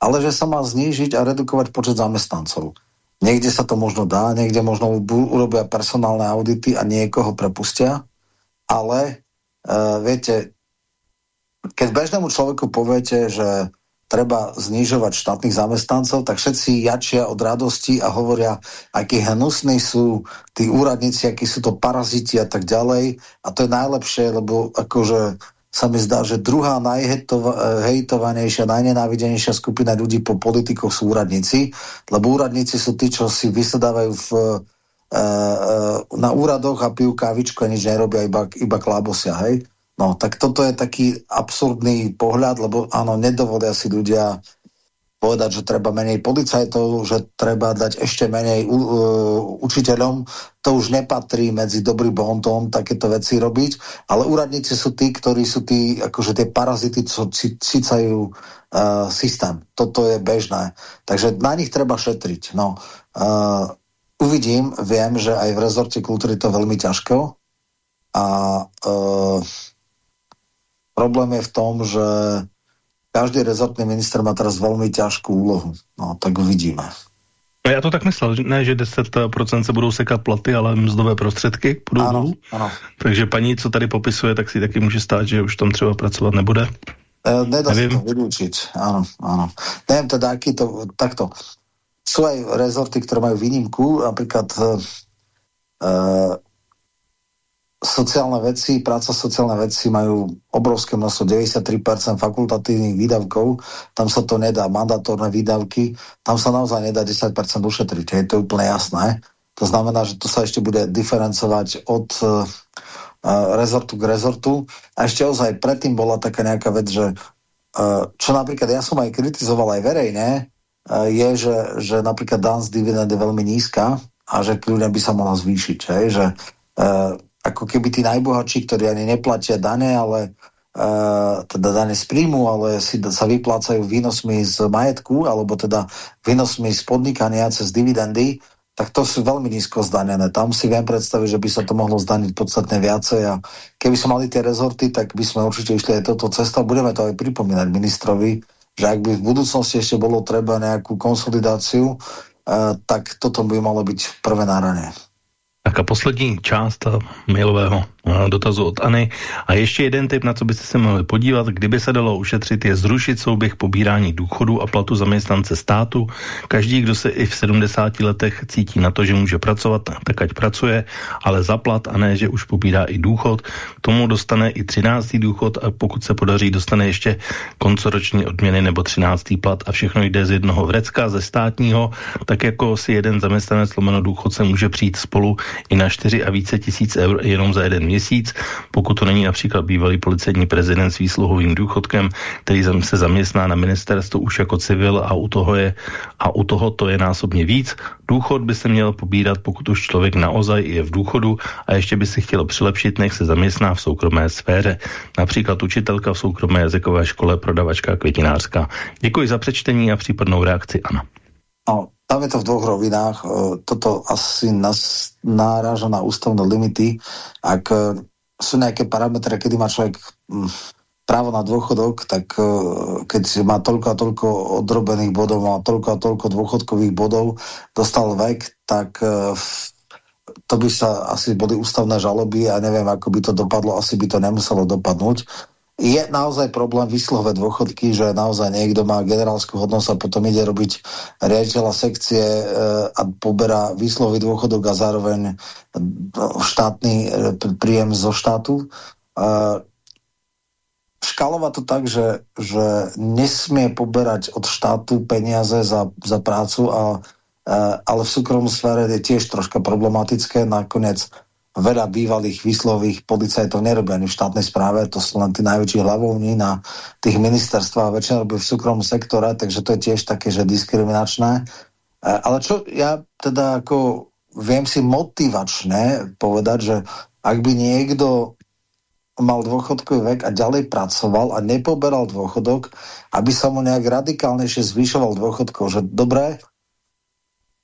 ale že sa má znížiť a redukovať počet zamestnancov. Niekde sa to možno dá, niekde možno urobia personálne audity a niekoho prepustia, ale uh, viete, keď bežnému človeku poviete, že treba znižovať štátnych zamestnancov, tak všetci jačia od radosti a hovoria, akí hnusní sú tí úradníci, akí sú to paraziti a tak ďalej. A to je najlepšie, lebo akože sa mi zdá, že druhá najhejtovanejšia, najnenávidenejšia skupina ľudí po politikoch sú úradníci, lebo úradníci sú tí, čo si vysedávajú v, e, e, na úradoch a pijú kávičku a nič nerobia, iba, iba klábosia, hej? No, tak toto je taký absurdný pohľad, lebo áno, nedovolia si ľudia povedať, že treba menej policajtov, že treba dať ešte menej uh, učiteľom. To už nepatrí medzi dobrý bontón takéto veci robiť, ale úradníci sú tí, ktorí sú tí, akože tie parazity, čo cicajú uh, systém. Toto je bežné. Takže na nich treba šetriť. No, uh, uvidím, viem, že aj v rezorte kultúry to veľmi ťažko a uh, Problém je v tom, že každý rezortný minister má teraz velmi ťažkú úlohu. No, tak uvidíme. No, já to tak myslel, ne, že 10% se budou sekat platy, ale mzdové prostředky budou ano, dolů. Ano. Takže paní, co tady popisuje, tak si taky může stát, že už tam třeba pracovat nebude. E, nedá se to vylúčiť, áno, áno. Neviem teda, aký to, takto. Sú aj rezorty, ktoré majú výnimku, napríklad e, sociálne veci, práca sociálne veci majú obrovské množstvo, 93% fakultatívnych výdavkov, tam sa to nedá, mandatórne výdavky, tam sa naozaj nedá 10% ušetriť, je to úplne jasné. To znamená, že to sa ešte bude diferencovať od uh, rezortu k rezortu. A ešte ozaj predtým bola taká nejaká vec, že uh, čo napríklad ja som aj kritizoval aj verejne, je, že, že napríklad dan z dividend je veľmi nízka a že kľudne by sa mohla zvýšiť. Že ako keby tí najbohatší, ktorí ani neplatia dane, ale uh, teda dane z príjmu, ale si sa vyplácajú výnosmi z majetku, alebo teda výnosmi z podnikania cez dividendy, tak to sú veľmi nízko zdanené. Tam si viem predstaviť, že by sa to mohlo zdaniť podstatne viacej a keby sme mali tie rezorty, tak by sme určite išli aj toto cestou. Budeme to aj pripomínať ministrovi, že ak by v budúcnosti ešte bolo treba nejakú konsolidáciu, uh, tak toto by malo byť prvé náranie. Tak a poslední část mailového dotazu odAny. A ještě jeden tip, na co byste se mohli podívat, kdyby se dalo ušetřit, je zrušit souběh pobírání důchodu a platu zaměstnance státu. Každý, kdo se i v 70 letech cítí na to, že může pracovat, tak ať pracuje, ale zaplat a ne, že už pobírá i důchod. K tomu dostane i 13. důchod a pokud se podaří, dostane ještě koncoroční odměny nebo 13. plat a všechno jde z jednoho vrecka, ze státního, tak jako si jeden zaměstnanec lomeno důchodce může přijít spolu i na 4 a více tisíc eur jenom za jeden měsíc, pokud to není například bývalý policejní prezident s výsluhovým důchodkem, který se zaměstná na ministerstvu už jako civil a u toho je a u toho to je násobně víc. Důchod by se měl pobírat, pokud už člověk naozaj je v důchodu a ještě by si chtěl přilepšit, nech se zaměstná v soukromé sféře. Například učitelka v soukromé jazykové škole, prodavačka květinářská. Děkuji za přečtení a případnou reakci, Ana. No, tam je to v dvoch rovinách. E, toto asi nás náraža na ústavné limity. Ak e, sú nejaké parametre, kedy má človek právo na dôchodok, tak e, keď má toľko a toľko odrobených bodov, má toľko a toľko dôchodkových bodov, dostal vek, tak to by sa asi boli ústavné žaloby a neviem, ako by to dopadlo, asi by to nemuselo dopadnúť je naozaj problém vyslovať dôchodky, že naozaj niekto má generálskú hodnosť a potom ide robiť riaditeľa sekcie e, a poberá výslový dôchodok a zároveň e, štátny e, príjem zo štátu. Škalovať to tak, že, že nesmie poberať od štátu peniaze za, za prácu, a, ale v súkromnom sfére je tiež troška problematické. Nakoniec veľa bývalých výslových policajtov nerobia ani v štátnej správe, to sú len tí najväčší hlavovní na tých ministerstvách, väčšina robí v súkromnom sektore, takže to je tiež také, že diskriminačné. E, ale čo ja teda ako viem si motivačne povedať, že ak by niekto mal dôchodkový vek a ďalej pracoval a nepoberal dôchodok, aby sa mu nejak radikálnejšie zvyšoval dôchodkov, že dobré,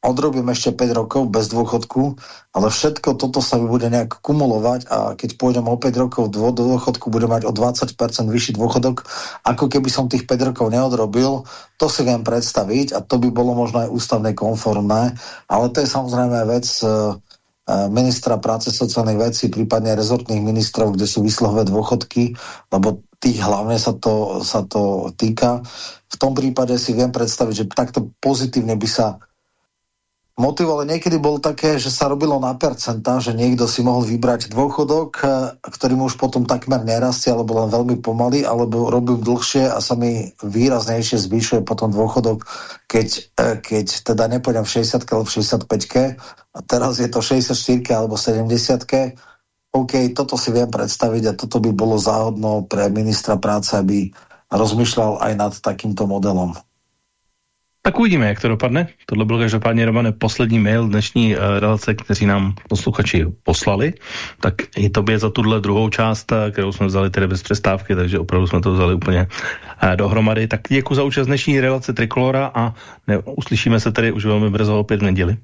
odrobím ešte 5 rokov bez dôchodku, ale všetko toto sa bude nejak kumulovať a keď pôjdem o 5 rokov do dôchodku, budem mať o 20% vyšší dôchodok, ako keby som tých 5 rokov neodrobil, to si viem predstaviť a to by bolo možno aj ústavne konformné, ale to je samozrejme vec e, e, ministra práce sociálnych vecí, prípadne rezortných ministrov, kde sú vyslové dôchodky, lebo tých hlavne sa to, sa to týka. V tom prípade si viem predstaviť, že takto pozitívne by sa motiv ale niekedy bol také, že sa robilo na percenta, že niekto si mohol vybrať dôchodok, eh, ktorý mu už potom takmer nerastie, alebo len veľmi pomaly, alebo robil dlhšie a sa mi výraznejšie zvyšuje potom dôchodok, keď, eh, keď teda nepôjdem v 60 ale v 65 a teraz je to 64 alebo 70 OK, toto si viem predstaviť a toto by bolo záhodno pre ministra práce, aby rozmýšľal aj nad takýmto modelom. Tak uvidíme, jak to dopadne. Tohle byl každopádně, Romane, poslední mail dnešní uh, relace, kteří nám posluchači poslali. Tak i tobě za tuhle druhou část, eh, kterou jsme vzali tedy bez přestávky, takže opravdu jsme to vzali úplně uh, dohromady. Tak děkuji za účast dnešní relace Trikolora a ne, uslyšíme se tedy už velmi brzo opět v neděli.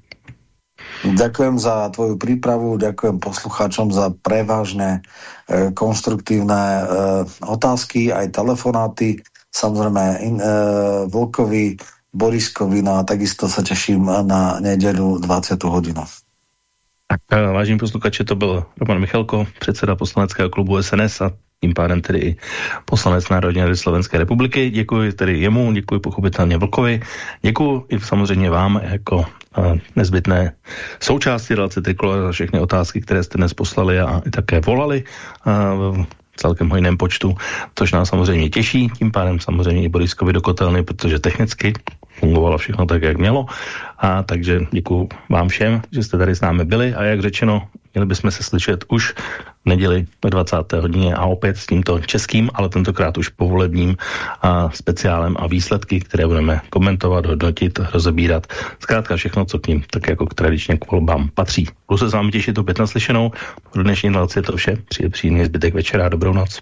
Ďakujem za tvoju prípravu, ďakujem poslucháčom za prevážne e, konstruktívne e, otázky, aj telefonáty. Samozrejme in, e, Volkovi Boriskovi, no a takisto sa teším na nedělu 20. hodinu. Tak vážení posluchači, to byl Roman Michalko, předseda poslaneckého klubu SNS a tím pádem tedy i poslanec Národní rady Slovenské republiky. Děkuji tedy jemu, děkuji pochopitelně Vlkovi, děkuji i samozřejmě vám jako nezbytné součásti relace Trikolora za všechny otázky, které jste dnes poslali a i také volali celkem hojném počtu, což nás samozřejmě těší, tím pádem samozřejmě i Boriskovi do kotelny, protože technicky fungovalo všechno tak, jak mělo. A takže děkuji vám všem, že jste tady s námi byli a jak řečeno, měli bychom se slyšet už v neděli ve 20. hodině a opět s tímto českým, ale tentokrát už povolebním a speciálem a výsledky, které budeme komentovat, hodnotit, rozebírat. Zkrátka všechno, co k ním tak jako k tradičně k volbám patří. Budu se s vámi těšit opět naslyšenou. Pro dnešní noc je to vše. Přijde příjemný zbytek večera. Dobrou noc.